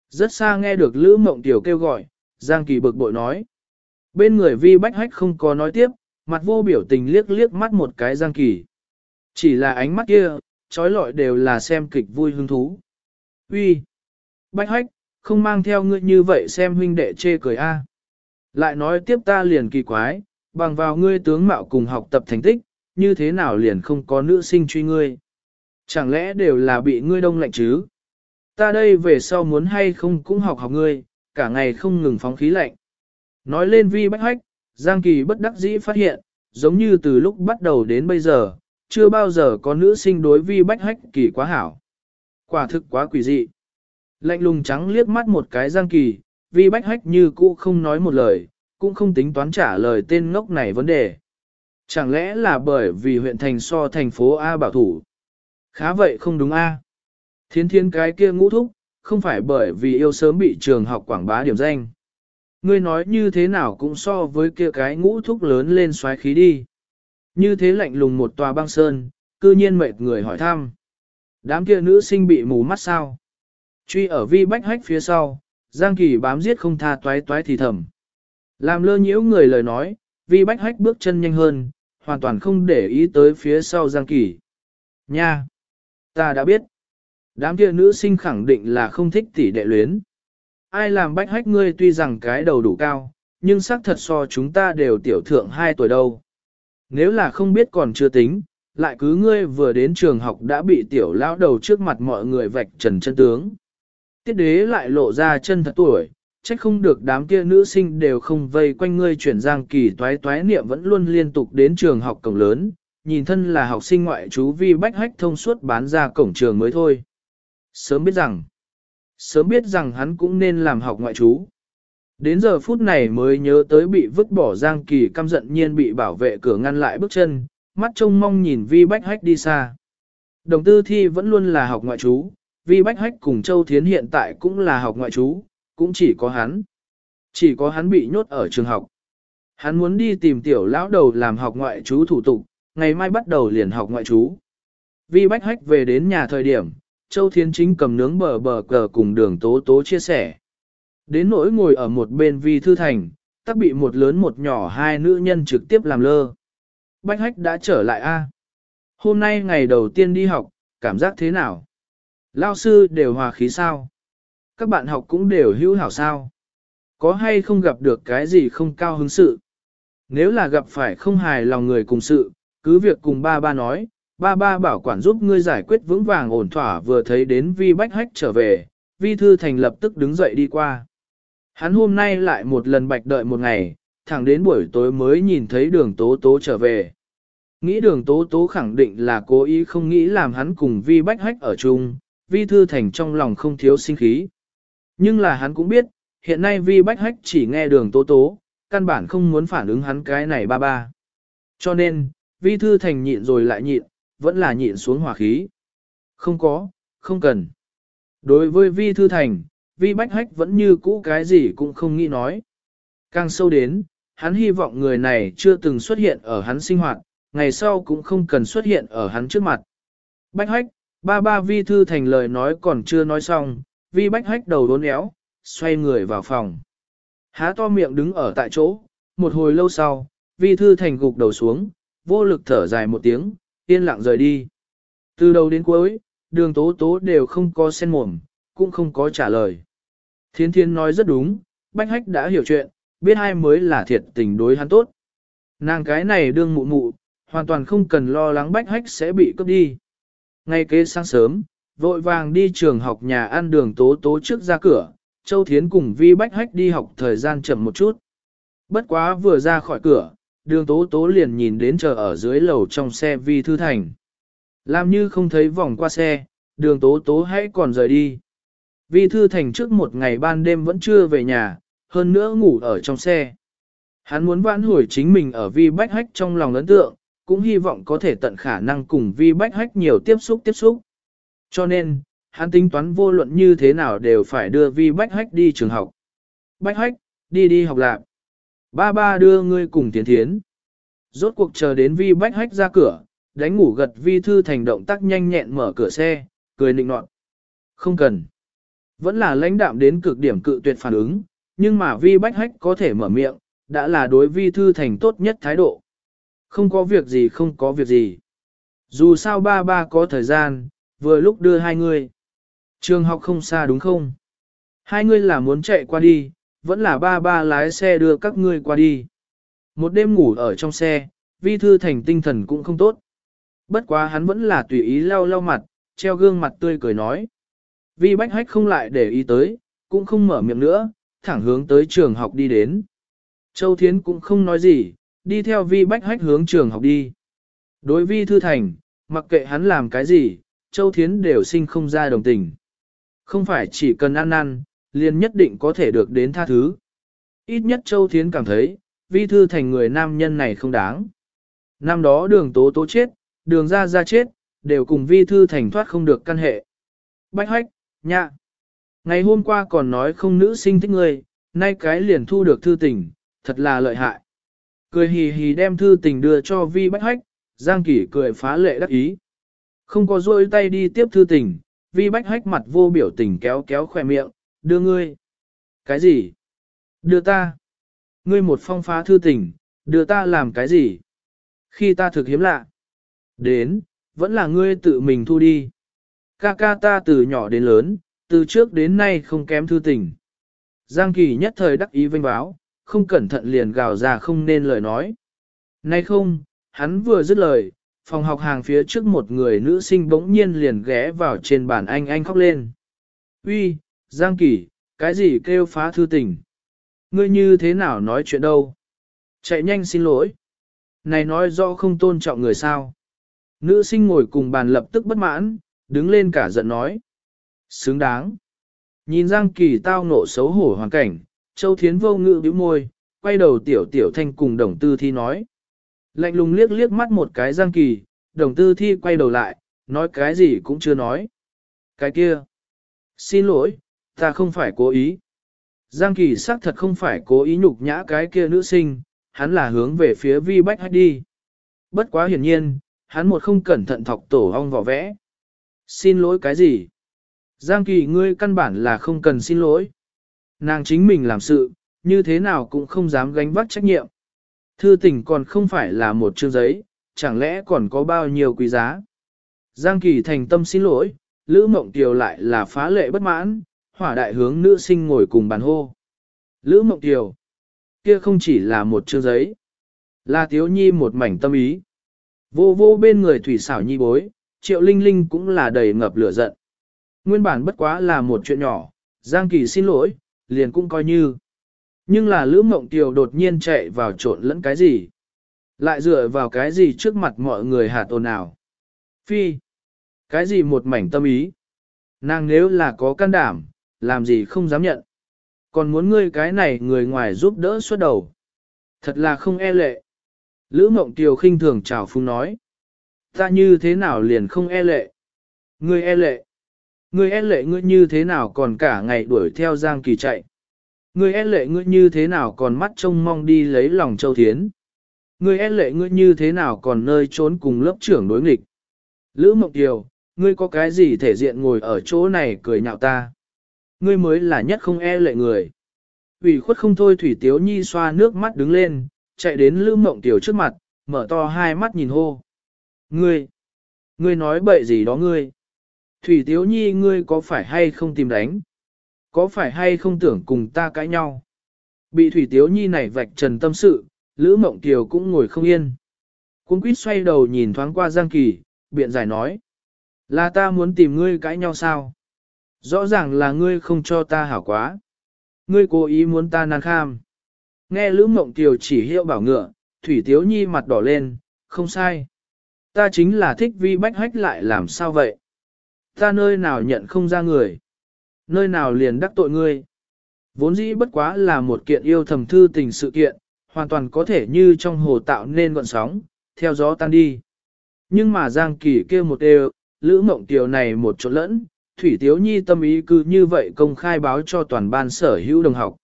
Rất xa nghe được Lữ Mộng Tiểu kêu gọi, Giang Kỳ bực bội nói. Bên người vi bách hách không có nói tiếp, mặt vô biểu tình liếc liếc mắt một cái Giang Kỳ. Chỉ là ánh mắt kia, trói lọi đều là xem kịch vui hứng thú. Uy, Bách hách, không mang theo ngươi như vậy xem huynh đệ chê cười a. Lại nói tiếp ta liền kỳ quái, bằng vào ngươi tướng mạo cùng học tập thành tích, như thế nào liền không có nữ sinh truy ngươi. Chẳng lẽ đều là bị ngươi đông lạnh chứ? Ta đây về sau muốn hay không cũng học học ngươi, cả ngày không ngừng phóng khí lạnh. Nói lên vi bách hách, Giang Kỳ bất đắc dĩ phát hiện, giống như từ lúc bắt đầu đến bây giờ, chưa bao giờ có nữ sinh đối vi bách hách kỳ quá hảo. Quả thực quá quỷ dị. Lạnh lùng trắng liếc mắt một cái Giang Kỳ, vi bách hách như cũ không nói một lời, cũng không tính toán trả lời tên ngốc này vấn đề. Chẳng lẽ là bởi vì huyện thành so thành phố A bảo thủ? Khá vậy không đúng A. Thiến thiên cái kia ngũ thúc, không phải bởi vì yêu sớm bị trường học quảng bá điểm danh. Ngươi nói như thế nào cũng so với kia cái ngũ thúc lớn lên xoáy khí đi. Như thế lạnh lùng một tòa băng sơn, cư nhiên mệt người hỏi thăm. Đám kia nữ sinh bị mù mắt sao? Truy ở vi bách hách phía sau, Giang Kỳ bám giết không tha toái toái thì thầm. Làm lơ nhiễu người lời nói, vi bách hách bước chân nhanh hơn, hoàn toàn không để ý tới phía sau Giang Kỳ. Nha! Ta đã biết. Đám kia nữ sinh khẳng định là không thích tỷ đệ luyến. Ai làm bách hách ngươi tuy rằng cái đầu đủ cao, nhưng xác thật so chúng ta đều tiểu thượng 2 tuổi đâu. Nếu là không biết còn chưa tính, lại cứ ngươi vừa đến trường học đã bị tiểu lão đầu trước mặt mọi người vạch trần chân tướng. Tiết đế lại lộ ra chân thật tuổi, trách không được đám kia nữ sinh đều không vây quanh ngươi chuyển giang kỳ toái toái niệm vẫn luôn liên tục đến trường học cổng lớn, nhìn thân là học sinh ngoại chú vi bách hách thông suốt bán ra cổng trường mới thôi. Sớm biết rằng, sớm biết rằng hắn cũng nên làm học ngoại trú. Đến giờ phút này mới nhớ tới bị vứt bỏ Giang Kỳ căm giận nhiên bị bảo vệ cửa ngăn lại bước chân, mắt trông mong nhìn Vi Bách Hách đi xa. Đồng tư thi vẫn luôn là học ngoại trú, Vi Bách Hách cùng Châu Thiến hiện tại cũng là học ngoại trú, cũng chỉ có hắn. Chỉ có hắn bị nhốt ở trường học. Hắn muốn đi tìm tiểu lão đầu làm học ngoại trú thủ tục, ngày mai bắt đầu liền học ngoại trú. Vi Bách Hách về đến nhà thời điểm, Châu Thiến Chính cầm nướng bờ bờ cờ cùng đường tố tố chia sẻ. Đến nỗi ngồi ở một bên Vi Thư Thành, tắc bị một lớn một nhỏ hai nữ nhân trực tiếp làm lơ. Bách Hách đã trở lại a. Hôm nay ngày đầu tiên đi học, cảm giác thế nào? Lao sư đều hòa khí sao? Các bạn học cũng đều hữu hảo sao? Có hay không gặp được cái gì không cao hứng sự? Nếu là gặp phải không hài lòng người cùng sự, cứ việc cùng ba ba nói, ba ba bảo quản giúp ngươi giải quyết vững vàng ổn thỏa vừa thấy đến vi bách hách trở về, vi thư thành lập tức đứng dậy đi qua. Hắn hôm nay lại một lần bạch đợi một ngày, thẳng đến buổi tối mới nhìn thấy đường tố tố trở về. Nghĩ đường tố tố khẳng định là cố ý không nghĩ làm hắn cùng vi bách hách ở chung, vi thư thành trong lòng không thiếu sinh khí. Nhưng là hắn cũng biết, hiện nay vi bách hách chỉ nghe đường tố tố, căn bản không muốn phản ứng hắn cái này ba ba. Cho nên, vi thư thành nhịn rồi lại nhịn, vẫn là nhịn xuống hỏa khí. Không có, không cần. Đối với vi thư thành, vi bách hách vẫn như cũ cái gì cũng không nghĩ nói. Càng sâu đến, hắn hy vọng người này chưa từng xuất hiện ở hắn sinh hoạt, ngày sau cũng không cần xuất hiện ở hắn trước mặt. Bách hách, ba ba vi thư thành lời nói còn chưa nói xong, vi bách hách đầu đốn éo, xoay người vào phòng. Há to miệng đứng ở tại chỗ, một hồi lâu sau, vi thư thành gục đầu xuống, vô lực thở dài một tiếng, yên lặng rời đi. Từ đầu đến cuối, đường tố tố đều không có sen mồm, cũng không có trả lời. Thiên thiên nói rất đúng, bách hách đã hiểu chuyện, biết hai mới là thiệt tình đối hắn tốt. Nàng cái này đương mụ mụ, hoàn toàn không cần lo lắng bách hách sẽ bị cướp đi. Ngay kế sáng sớm, vội vàng đi trường học nhà ăn đường tố tố trước ra cửa, Châu Thiến cùng Vi Bách Hách đi học thời gian chậm một chút. Bất quá vừa ra khỏi cửa, đường tố tố liền nhìn đến chờ ở dưới lầu trong xe Vi Thư Thành. Làm như không thấy vòng qua xe, đường tố tố hãy còn rời đi. Vi Thư Thành trước một ngày ban đêm vẫn chưa về nhà, hơn nữa ngủ ở trong xe. Hắn muốn vãn hồi chính mình ở Vi Bách Hách trong lòng ấn tượng, cũng hy vọng có thể tận khả năng cùng Vi Bách Hách nhiều tiếp xúc tiếp xúc. Cho nên, hắn tính toán vô luận như thế nào đều phải đưa Vi Bách Hách đi trường học. Bách Hách, đi đi học lạc. Ba ba đưa ngươi cùng tiến thiến. Rốt cuộc chờ đến Vi Bách Hách ra cửa, đánh ngủ gật Vi Thư thành động tác nhanh nhẹn mở cửa xe, cười nịnh nọt. Không cần. Vẫn là lãnh đạm đến cực điểm cự tuyệt phản ứng, nhưng mà Vi Bách Hách có thể mở miệng, đã là đối Vi Thư thành tốt nhất thái độ. Không có việc gì không có việc gì. Dù sao ba ba có thời gian, vừa lúc đưa hai người. Trường học không xa đúng không? Hai người là muốn chạy qua đi, vẫn là ba ba lái xe đưa các ngươi qua đi. Một đêm ngủ ở trong xe, vi thư thành tinh thần cũng không tốt. Bất quá hắn vẫn là tùy ý lau lau mặt, treo gương mặt tươi cười nói. Vi bách hách không lại để ý tới, cũng không mở miệng nữa, thẳng hướng tới trường học đi đến. Châu Thiến cũng không nói gì, đi theo vi bách hách hướng trường học đi. Đối vi thư thành, mặc kệ hắn làm cái gì, Châu Thiến đều sinh không ra đồng tình. Không phải chỉ cần ăn ăn, liền nhất định có thể được đến tha thứ. Ít nhất Châu Thiến cảm thấy, vi thư thành người nam nhân này không đáng. Năm đó đường tố tố chết, đường ra ra chết, đều cùng vi thư thành thoát không được căn hệ. Bách hách, nhạ. Ngày hôm qua còn nói không nữ sinh thích người, nay cái liền thu được thư tình, thật là lợi hại. Cười hì hì đem thư tình đưa cho vi bách hách, Giang Kỷ cười phá lệ đắc ý. Không có rôi tay đi tiếp thư tình, vi bách hách mặt vô biểu tình kéo kéo khỏe miệng, đưa ngươi. Cái gì? Đưa ta. Ngươi một phong phá thư tình, đưa ta làm cái gì? Khi ta thực hiếm lạ. Đến, vẫn là ngươi tự mình thu đi. Ca ca ta từ nhỏ đến lớn, từ trước đến nay không kém thư tình. Giang Kỳ nhất thời đắc ý vinh báo, không cẩn thận liền gào ra không nên lời nói. Nay không, hắn vừa dứt lời, phòng học hàng phía trước một người nữ sinh bỗng nhiên liền ghé vào trên bàn anh anh khóc lên. Uy, Giang Kỳ, cái gì kêu phá thư tình? Ngươi như thế nào nói chuyện đâu? Chạy nhanh xin lỗi. Này nói rõ không tôn trọng người sao? Nữ sinh ngồi cùng bàn lập tức bất mãn, đứng lên cả giận nói. Xứng đáng. Nhìn Giang Kỳ tao nộ xấu hổ hoàn cảnh, Châu Thiến vô ngự bĩu môi, quay đầu tiểu tiểu thanh cùng đồng tư thi nói. Lạnh lùng liếc liếc mắt một cái Giang Kỳ, đồng tư thi quay đầu lại, nói cái gì cũng chưa nói. Cái kia. Xin lỗi, ta không phải cố ý. Giang Kỳ xác thật không phải cố ý nhục nhã cái kia nữ sinh, hắn là hướng về phía vi bách hách đi. Bất quá hiển nhiên, hắn một không cẩn thận thọc tổ hong vỏ vẽ. Xin lỗi cái gì? Giang Kỳ ngươi căn bản là không cần xin lỗi. Nàng chính mình làm sự, như thế nào cũng không dám gánh vác trách nhiệm. Thư tình còn không phải là một chương giấy, chẳng lẽ còn có bao nhiêu quý giá. Giang Kỳ thành tâm xin lỗi, Lữ Mộng Tiều lại là phá lệ bất mãn, hỏa đại hướng nữ sinh ngồi cùng bàn hô. Lữ Mộng Tiều, kia không chỉ là một chương giấy, là Tiếu Nhi một mảnh tâm ý. Vô vô bên người thủy xảo nhi bối, Triệu Linh Linh cũng là đầy ngập lửa giận. Nguyên bản bất quá là một chuyện nhỏ, Giang Kỳ xin lỗi, liền cũng coi như. Nhưng là Lữ Mộng Tiều đột nhiên chạy vào trộn lẫn cái gì? Lại dựa vào cái gì trước mặt mọi người hạt ồn ào? Phi! Cái gì một mảnh tâm ý? Nàng nếu là có can đảm, làm gì không dám nhận? Còn muốn ngươi cái này người ngoài giúp đỡ suốt đầu. Thật là không e lệ. Lữ Mộng Tiều khinh thường chào phung nói. Ta như thế nào liền không e lệ? Ngươi e lệ. Ngươi e lệ ngươi như thế nào còn cả ngày đuổi theo Giang Kỳ chạy. Ngươi e lệ ngươi như thế nào còn mắt trông mong đi lấy lòng Châu Thiến. Ngươi e lệ ngươi như thế nào còn nơi trốn cùng lớp trưởng đối nghịch. Lữ Mộng Tiều, ngươi có cái gì thể diện ngồi ở chỗ này cười nhạo ta. Ngươi mới là nhất không e lệ người. ủy khuất không thôi Thủy Tiếu Nhi xoa nước mắt đứng lên, chạy đến Lữ Mộng Tiểu trước mặt, mở to hai mắt nhìn hô. Ngươi, ngươi nói bậy gì đó ngươi. Thủy Tiếu Nhi ngươi có phải hay không tìm đánh? Có phải hay không tưởng cùng ta cãi nhau? Bị Thủy Tiếu Nhi này vạch trần tâm sự, Lữ Mộng Kiều cũng ngồi không yên. Cung quýt xoay đầu nhìn thoáng qua Giang Kỳ, biện giải nói. Là ta muốn tìm ngươi cãi nhau sao? Rõ ràng là ngươi không cho ta hảo quá. Ngươi cố ý muốn ta nan kham. Nghe Lữ Mộng Kiều chỉ hiệu bảo ngựa, Thủy Tiếu Nhi mặt đỏ lên, không sai. Ta chính là thích vi bách hách lại làm sao vậy? Ta nơi nào nhận không ra người? Nơi nào liền đắc tội ngươi? Vốn dĩ bất quá là một kiện yêu thầm thư tình sự kiện, hoàn toàn có thể như trong hồ tạo nên gọn sóng, theo gió tan đi. Nhưng mà Giang Kỳ kêu một đều, Lữ Mộng Tiều này một chỗ lẫn, Thủy Tiếu Nhi tâm ý cứ như vậy công khai báo cho toàn ban sở hữu đồng học.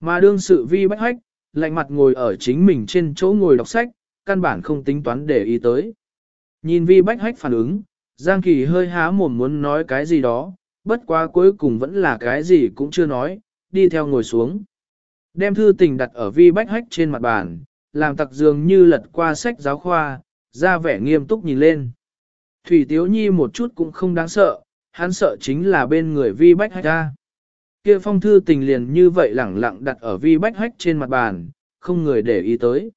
Mà đương sự vi bách hách, lạnh mặt ngồi ở chính mình trên chỗ ngồi đọc sách, căn bản không tính toán để ý tới. Nhìn vi bách hách phản ứng, Giang Kỳ hơi há mồm muốn nói cái gì đó, bất quá cuối cùng vẫn là cái gì cũng chưa nói, đi theo ngồi xuống. Đem thư tình đặt ở vi bách hách trên mặt bàn, làm tặc dường như lật qua sách giáo khoa, ra vẻ nghiêm túc nhìn lên. Thủy Tiếu Nhi một chút cũng không đáng sợ, hắn sợ chính là bên người vi bách hách ra. Kia phong thư tình liền như vậy lẳng lặng đặt ở vi bách hách trên mặt bàn, không người để ý tới.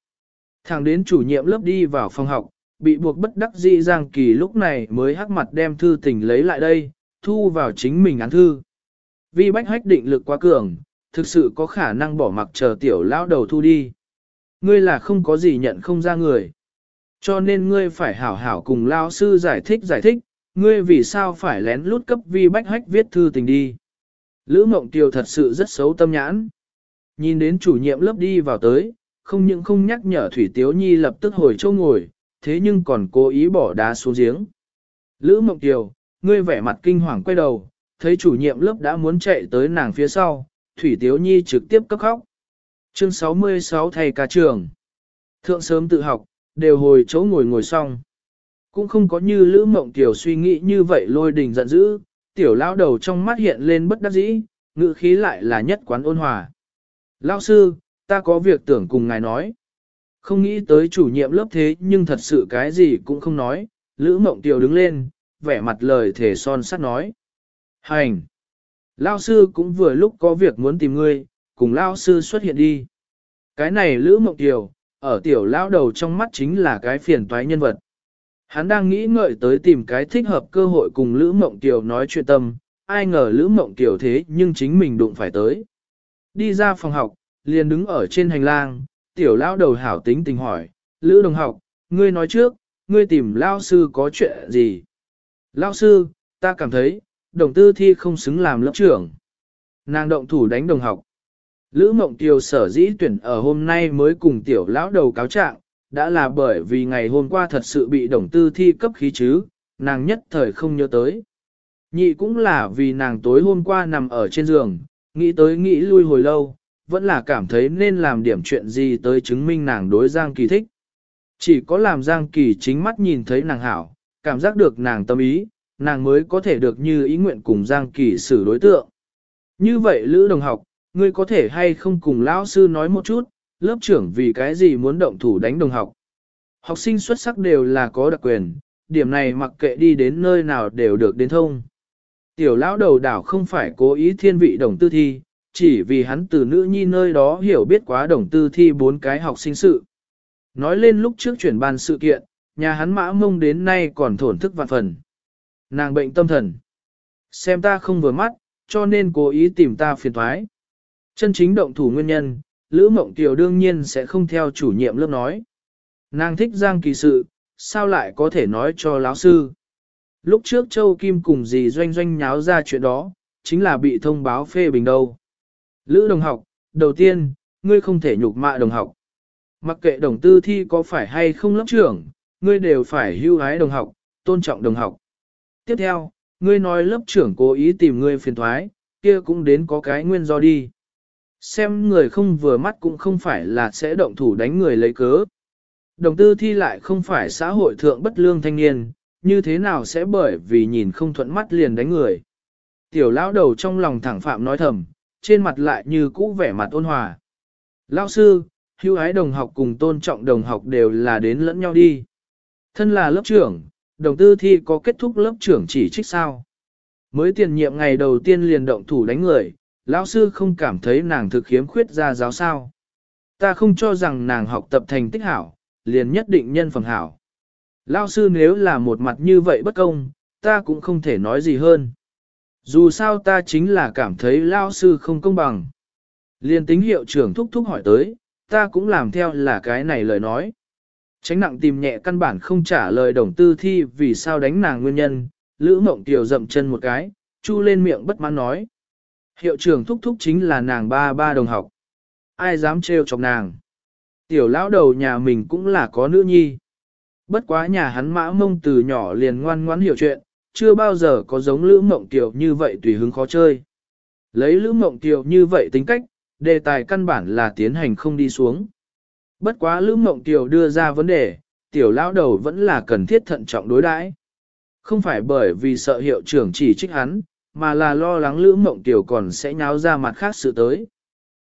Thằng đến chủ nhiệm lớp đi vào phòng học, bị buộc bất đắc dĩ Giang Kỳ lúc này mới hắc mặt đem thư tình lấy lại đây, thu vào chính mình án thư. Vi bách hách định lực quá cường, thực sự có khả năng bỏ mặc chờ tiểu lão đầu thu đi. Ngươi là không có gì nhận không ra người. Cho nên ngươi phải hảo hảo cùng lão sư giải thích giải thích, ngươi vì sao phải lén lút cấp vi bách hách viết thư tình đi. Lữ mộng tiều thật sự rất xấu tâm nhãn. Nhìn đến chủ nhiệm lớp đi vào tới, không những không nhắc nhở Thủy Tiếu Nhi lập tức hồi châu ngồi, thế nhưng còn cố ý bỏ đá xuống giếng. Lữ Mộng Kiều, ngươi vẻ mặt kinh hoàng quay đầu, thấy chủ nhiệm lớp đã muốn chạy tới nàng phía sau, Thủy Tiếu Nhi trực tiếp cấp khóc. Chương 66 thầy ca trường. Thượng sớm tự học, đều hồi chỗ ngồi ngồi xong. Cũng không có như Lữ Mộng tiểu suy nghĩ như vậy lôi đình giận dữ, tiểu lão đầu trong mắt hiện lên bất đắc dĩ, ngữ khí lại là nhất quán ôn hòa. Lão sư, ta có việc tưởng cùng ngài nói. Không nghĩ tới chủ nhiệm lớp thế nhưng thật sự cái gì cũng không nói, Lữ Mộng tiểu đứng lên, vẻ mặt lời thể son sắt nói. Hành! Lao sư cũng vừa lúc có việc muốn tìm ngươi, cùng Lao sư xuất hiện đi. Cái này Lữ Mộng tiểu ở tiểu Lao đầu trong mắt chính là cái phiền toái nhân vật. Hắn đang nghĩ ngợi tới tìm cái thích hợp cơ hội cùng Lữ Mộng Kiều nói chuyện tâm, ai ngờ Lữ Mộng Kiều thế nhưng chính mình đụng phải tới. Đi ra phòng học, liền đứng ở trên hành lang, tiểu lão đầu hảo tính tình hỏi, Lữ đồng học, ngươi nói trước, ngươi tìm lao sư có chuyện gì? Lao sư, ta cảm thấy, đồng tư thi không xứng làm lớp trưởng. Nàng động thủ đánh đồng học. Lữ Mộng Kiều sở dĩ tuyển ở hôm nay mới cùng tiểu lão đầu cáo trạng, đã là bởi vì ngày hôm qua thật sự bị đồng tư thi cấp khí chứ, nàng nhất thời không nhớ tới. Nhị cũng là vì nàng tối hôm qua nằm ở trên giường, nghĩ tới nghĩ lui hồi lâu, vẫn là cảm thấy nên làm điểm chuyện gì tới chứng minh nàng đối Giang Kỳ thích. Chỉ có làm Giang Kỳ chính mắt nhìn thấy nàng hảo, cảm giác được nàng tâm ý, nàng mới có thể được như ý nguyện cùng Giang Kỳ xử đối tượng. Như vậy Lữ đồng học, ngươi có thể hay không cùng lão sư nói một chút, lớp trưởng vì cái gì muốn động thủ đánh đồng học. Học sinh xuất sắc đều là có đặc quyền, điểm này mặc kệ đi đến nơi nào đều được đến thông. Tiểu lão đầu đảo không phải cố ý thiên vị đồng tư thi, chỉ vì hắn từ nữ nhi nơi đó hiểu biết quá đồng tư thi bốn cái học sinh sự. Nói lên lúc trước chuyển ban sự kiện, nhà hắn mã mông đến nay còn thổn thức vạn phần. Nàng bệnh tâm thần. Xem ta không vừa mắt, cho nên cố ý tìm ta phiền thoái. Chân chính động thủ nguyên nhân, Lữ Mộng Kiều đương nhiên sẽ không theo chủ nhiệm lớp nói. Nàng thích Giang Kỳ sự, sao lại có thể nói cho lão sư. Lúc trước Châu Kim cùng dì doanh doanh nháo ra chuyện đó, chính là bị thông báo phê bình đâu. Lữ đồng học, đầu tiên, ngươi không thể nhục mạ đồng học. Mặc kệ đồng tư thi có phải hay không lớp trưởng, ngươi đều phải hưu hái đồng học, tôn trọng đồng học. Tiếp theo, ngươi nói lớp trưởng cố ý tìm ngươi phiền thoái, kia cũng đến có cái nguyên do đi. Xem người không vừa mắt cũng không phải là sẽ động thủ đánh người lấy cớ. Đồng tư thi lại không phải xã hội thượng bất lương thanh niên, như thế nào sẽ bởi vì nhìn không thuận mắt liền đánh người. Tiểu lão đầu trong lòng thẳng phạm nói thầm, trên mặt lại như cũ vẻ mặt ôn hòa. Lão sư, hưu ái đồng học cùng tôn trọng đồng học đều là đến lẫn nhau đi. Thân là lớp trưởng, đồng tư thi có kết thúc lớp trưởng chỉ trích sao. Mới tiền nhiệm ngày đầu tiên liền động thủ đánh người, lão sư không cảm thấy nàng thực khiếm khuyết ra giáo sao. Ta không cho rằng nàng học tập thành tích hảo, liền nhất định nhân phẩm hảo. Lão sư nếu là một mặt như vậy bất công, ta cũng không thể nói gì hơn. Dù sao ta chính là cảm thấy lão sư không công bằng. Liên tính hiệu trưởng thúc thúc hỏi tới, ta cũng làm theo là cái này lời nói. Tránh nặng tìm nhẹ căn bản không trả lời đồng tư thi vì sao đánh nàng nguyên nhân, Lữ Mộng Tiểu dậm chân một cái, chu lên miệng bất mãn nói. Hiệu trưởng thúc thúc chính là nàng ba ba đồng học. Ai dám trêu chọc nàng. Tiểu lão đầu nhà mình cũng là có nữ nhi. Bất quá nhà hắn mã mông từ nhỏ liền ngoan ngoãn hiểu chuyện, chưa bao giờ có giống Lữ Mộng Tiểu như vậy tùy hứng khó chơi. Lấy Lữ Mộng Tiểu như vậy tính cách, đề tài căn bản là tiến hành không đi xuống. Bất quá Lữ Mộng Tiểu đưa ra vấn đề, tiểu lão đầu vẫn là cần thiết thận trọng đối đãi. Không phải bởi vì sợ hiệu trưởng chỉ trích hắn, mà là lo lắng Lữ Mộng Tiểu còn sẽ nháo ra mặt khác sự tới.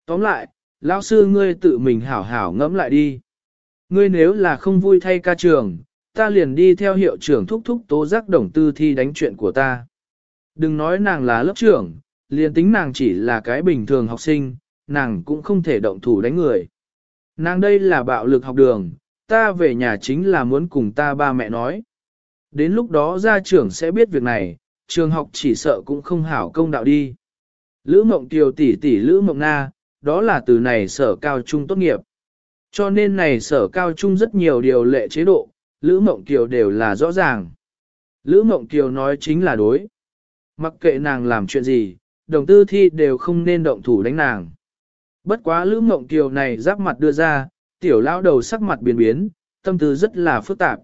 Tóm lại, lão sư ngươi tự mình hảo hảo ngẫm lại đi. Ngươi nếu là không vui thay ca trường, ta liền đi theo hiệu trưởng thúc thúc tố giác đồng tư thi đánh chuyện của ta. Đừng nói nàng là lớp trưởng, liền tính nàng chỉ là cái bình thường học sinh, nàng cũng không thể động thủ đánh người. Nàng đây là bạo lực học đường, ta về nhà chính là muốn cùng ta ba mẹ nói. Đến lúc đó gia trưởng sẽ biết việc này, trường học chỉ sợ cũng không hảo công đạo đi. Lữ mộng tiều tỷ tỷ Lữ mộng na, đó là từ này sở cao trung tốt nghiệp. Cho nên này sở cao trung rất nhiều điều lệ chế độ, Lữ mộng tiều đều là rõ ràng. Lữ mộng tiều nói chính là đối. Mặc kệ nàng làm chuyện gì, đồng tư thi đều không nên động thủ đánh nàng. Bất quá Lữ Mộng tiểu này giáp mặt đưa ra, tiểu lão đầu sắc mặt biến biến, tâm tư rất là phức tạp.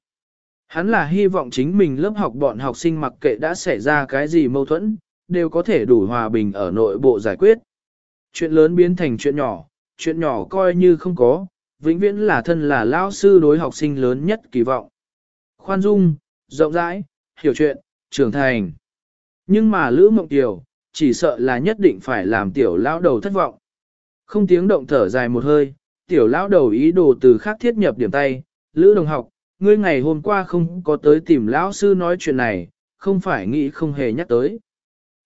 Hắn là hy vọng chính mình lớp học bọn học sinh mặc kệ đã xảy ra cái gì mâu thuẫn, đều có thể đủ hòa bình ở nội bộ giải quyết. Chuyện lớn biến thành chuyện nhỏ, chuyện nhỏ coi như không có, vĩnh viễn là thân là lao sư đối học sinh lớn nhất kỳ vọng. Khoan dung, rộng rãi, hiểu chuyện, trưởng thành. Nhưng mà Lữ Mộng Tiểu, chỉ sợ là nhất định phải làm tiểu lão đầu thất vọng. Không tiếng động thở dài một hơi, tiểu lão đầu ý đồ từ khác thiết nhập điểm tay, Lữ đồng học, ngươi ngày hôm qua không có tới tìm lão sư nói chuyện này, không phải nghĩ không hề nhắc tới.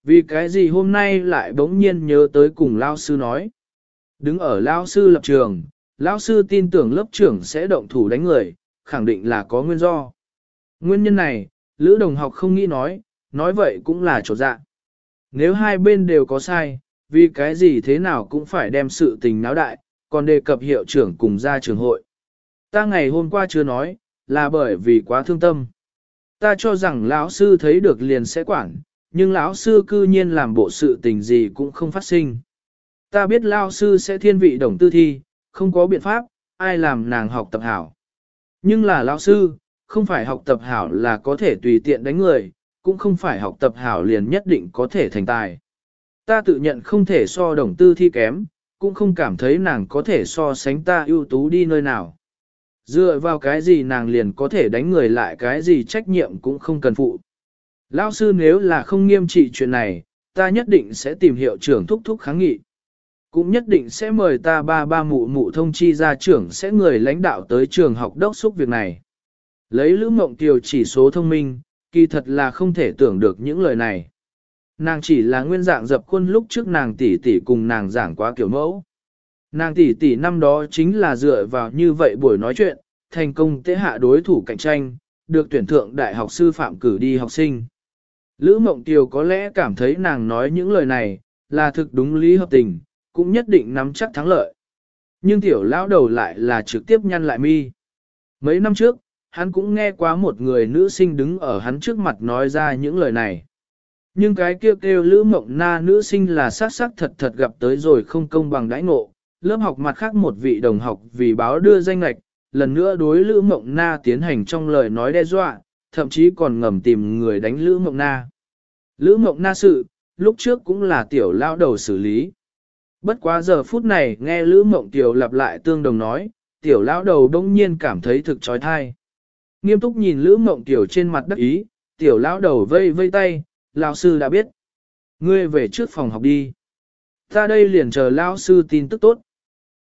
Vì cái gì hôm nay lại bỗng nhiên nhớ tới cùng lão sư nói. Đứng ở lão sư lập trường, lão sư tin tưởng lớp trưởng sẽ động thủ đánh người, khẳng định là có nguyên do. Nguyên nhân này, Lữ đồng học không nghĩ nói, nói vậy cũng là chỗ dạ. Nếu hai bên đều có sai, vì cái gì thế nào cũng phải đem sự tình náo đại, còn đề cập hiệu trưởng cùng ra trường hội. Ta ngày hôm qua chưa nói, là bởi vì quá thương tâm. Ta cho rằng lão sư thấy được liền sẽ quản, nhưng lão sư cư nhiên làm bộ sự tình gì cũng không phát sinh. ta biết lão sư sẽ thiên vị đồng tư thi, không có biện pháp, ai làm nàng học tập hảo. Nhưng là lão sư, không phải học tập hảo là có thể tùy tiện đánh người, cũng không phải học tập hảo liền nhất định có thể thành tài. Ta tự nhận không thể so đồng tư thi kém, cũng không cảm thấy nàng có thể so sánh ta ưu tú đi nơi nào. Dựa vào cái gì nàng liền có thể đánh người lại cái gì trách nhiệm cũng không cần phụ. Lão sư nếu là không nghiêm trị chuyện này, ta nhất định sẽ tìm hiệu trưởng thúc thúc kháng nghị. Cũng nhất định sẽ mời ta ba ba mụ mụ thông chi ra trưởng sẽ người lãnh đạo tới trường học đốc xúc việc này. Lấy Lữ Mộng Kiều chỉ số thông minh, kỳ thật là không thể tưởng được những lời này. Nàng chỉ là nguyên dạng dập khuôn lúc trước nàng tỷ tỷ cùng nàng giảng quá kiểu mẫu. Nàng tỷ tỷ năm đó chính là dựa vào như vậy buổi nói chuyện, thành công tế hạ đối thủ cạnh tranh, được tuyển thượng đại học sư phạm cử đi học sinh. Lữ Mộng Tiều có lẽ cảm thấy nàng nói những lời này, là thực đúng lý hợp tình, cũng nhất định nắm chắc thắng lợi. Nhưng tiểu lão đầu lại là trực tiếp nhăn lại mi. Mấy năm trước, hắn cũng nghe qua một người nữ sinh đứng ở hắn trước mặt nói ra những lời này. Nhưng cái kêu kêu lữ mộng na nữ sinh là sát sắc thật thật gặp tới rồi không công bằng đãi ngộ, lớp học mặt khác một vị đồng học vì báo đưa danh lệch, lần nữa đối lữ mộng na tiến hành trong lời nói đe dọa, thậm chí còn ngầm tìm người đánh lữ mộng na. Lữ mộng na sự, lúc trước cũng là tiểu lao đầu xử lý. Bất quá giờ phút này nghe lữ mộng tiểu lặp lại tương đồng nói, tiểu lao đầu đông nhiên cảm thấy thực trói thai. Nghiêm túc nhìn lữ mộng tiểu trên mặt đắc ý, tiểu lao đầu vây vây tay, lao sư đã biết. Ngươi về trước phòng học đi. Ta đây liền chờ lao sư tin tức tốt.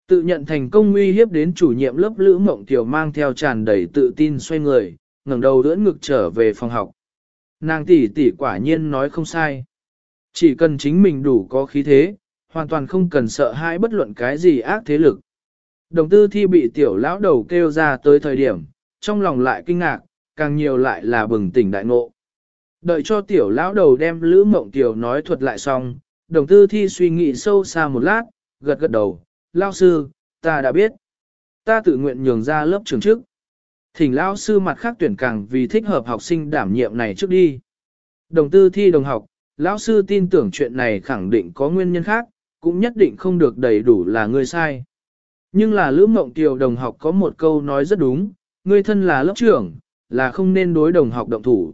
Tự nhận thành công uy hiếp đến chủ nhiệm lớp Lữ Mộng Tiểu mang theo tràn đầy tự tin xoay người, ngẩng đầu đỡ ngực trở về phòng học. Nàng tỷ tỷ quả nhiên nói không sai. Chỉ cần chính mình đủ có khí thế, hoàn toàn không cần sợ hãi bất luận cái gì ác thế lực. Đồng tư thi bị tiểu lão đầu kêu ra tới thời điểm, trong lòng lại kinh ngạc, càng nhiều lại là bừng tỉnh đại ngộ. Đợi cho tiểu lão đầu đem Lữ Mộng Tiểu nói thuật lại xong, đồng tư thi suy nghĩ sâu xa một lát, gật gật đầu, lao sư, ta đã biết. Ta tự nguyện nhường ra lớp trường trước. Thỉnh lao sư mặt khác tuyển càng vì thích hợp học sinh đảm nhiệm này trước đi. Đồng tư thi đồng học, lão sư tin tưởng chuyện này khẳng định có nguyên nhân khác, cũng nhất định không được đầy đủ là ngươi sai. Nhưng là Lữ Mộng tiều đồng học có một câu nói rất đúng, ngươi thân là lớp trưởng, là không nên đối đồng học động thủ.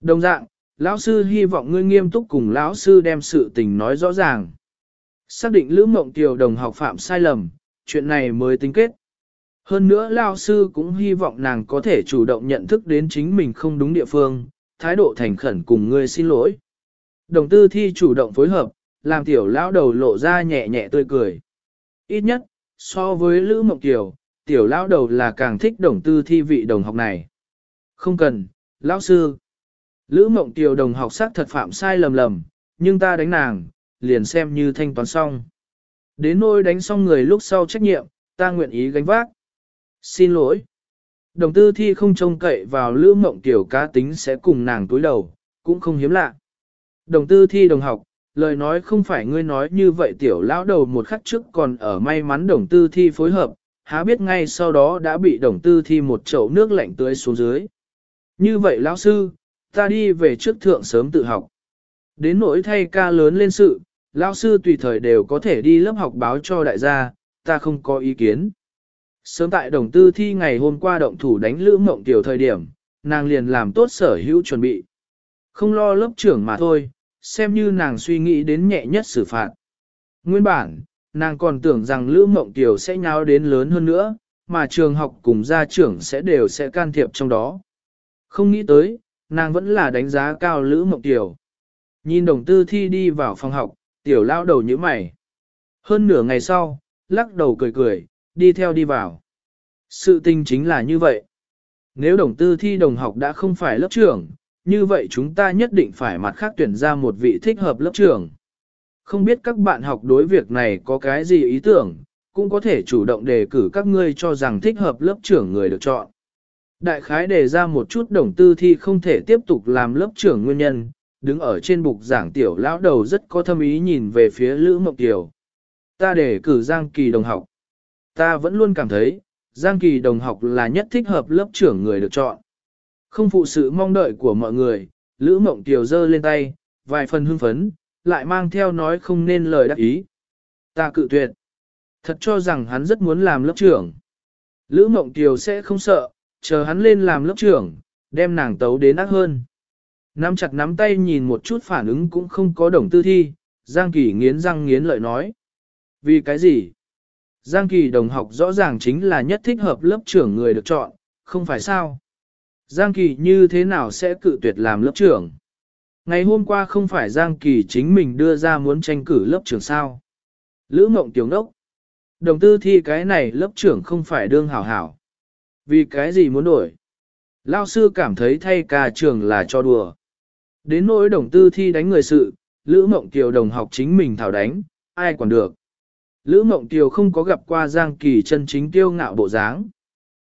Đồng dạng, lão sư hy vọng ngươi nghiêm túc cùng lão sư đem sự tình nói rõ ràng. Xác định Lữ Mộng Kiều đồng học phạm sai lầm, chuyện này mới tính kết. Hơn nữa Lao sư cũng hy vọng nàng có thể chủ động nhận thức đến chính mình không đúng địa phương, thái độ thành khẩn cùng ngươi xin lỗi. Đồng tư thi chủ động phối hợp, làm tiểu lão đầu lộ ra nhẹ nhẹ tươi cười. Ít nhất, so với Lữ Mộng Kiều, tiểu lão đầu là càng thích đồng tư thi vị đồng học này. Không cần, lão sư. Lữ Mộng Kiều đồng học xác thật phạm sai lầm lầm, nhưng ta đánh nàng, liền xem như thanh toán xong. Đến nôi đánh xong người lúc sau trách nhiệm, ta nguyện ý gánh vác. Xin lỗi. Đồng tư thi không trông cậy vào lữ mộng tiểu cá tính sẽ cùng nàng túi đầu, cũng không hiếm lạ. Đồng tư thi đồng học, lời nói không phải ngươi nói như vậy tiểu lão đầu một khắc trước còn ở may mắn đồng tư thi phối hợp, há biết ngay sau đó đã bị đồng tư thi một chậu nước lạnh tưới xuống dưới. Như vậy lão sư, ta đi về trước thượng sớm tự học. Đến nỗi thay ca lớn lên sự, lão sư tùy thời đều có thể đi lớp học báo cho đại gia, ta không có ý kiến. Sớm tại đồng tư thi ngày hôm qua động thủ đánh lữ mộng tiểu thời điểm, nàng liền làm tốt sở hữu chuẩn bị. Không lo lớp trưởng mà thôi, xem như nàng suy nghĩ đến nhẹ nhất xử phạt. Nguyên bản, nàng còn tưởng rằng lữ mộng tiểu sẽ nháo đến lớn hơn nữa, mà trường học cùng gia trưởng sẽ đều sẽ can thiệp trong đó. Không nghĩ tới, nàng vẫn là đánh giá cao lữ mộng tiểu. Nhìn đồng tư thi đi vào phòng học, tiểu lao đầu như mày. Hơn nửa ngày sau, lắc đầu cười cười, đi theo đi vào. Sự tình chính là như vậy. Nếu đồng tư thi đồng học đã không phải lớp trưởng, như vậy chúng ta nhất định phải mặt khác tuyển ra một vị thích hợp lớp trưởng. Không biết các bạn học đối việc này có cái gì ý tưởng, cũng có thể chủ động đề cử các ngươi cho rằng thích hợp lớp trưởng người được chọn. Đại khái đề ra một chút đồng tư thi không thể tiếp tục làm lớp trưởng nguyên nhân, đứng ở trên bục giảng tiểu lão đầu rất có thâm ý nhìn về phía Lữ Mộng Kiều. Ta để cử Giang Kỳ đồng học. Ta vẫn luôn cảm thấy, Giang Kỳ đồng học là nhất thích hợp lớp trưởng người được chọn. Không phụ sự mong đợi của mọi người, Lữ Mộng Kiều giơ lên tay, vài phần hưng phấn, lại mang theo nói không nên lời đắc ý. Ta cự tuyệt. Thật cho rằng hắn rất muốn làm lớp trưởng. Lữ Mộng Kiều sẽ không sợ, chờ hắn lên làm lớp trưởng, đem nàng tấu đến ác hơn. Nắm chặt nắm tay nhìn một chút phản ứng cũng không có đồng tư thi, Giang Kỳ nghiến răng nghiến lợi nói. Vì cái gì? Giang Kỳ đồng học rõ ràng chính là nhất thích hợp lớp trưởng người được chọn, không phải sao? Giang Kỳ như thế nào sẽ cự tuyệt làm lớp trưởng? Ngày hôm qua không phải Giang Kỳ chính mình đưa ra muốn tranh cử lớp trưởng sao? Lữ mộng tiểu đốc. Đồng tư thi cái này lớp trưởng không phải đương hảo hảo. Vì cái gì muốn đổi? Lao sư cảm thấy thay ca trường là cho đùa. Đến nỗi đồng tư thi đánh người sự, Lữ Mộng Kiều đồng học chính mình thảo đánh, ai còn được. Lữ Mộng Kiều không có gặp qua Giang Kỳ chân chính tiêu ngạo bộ dáng.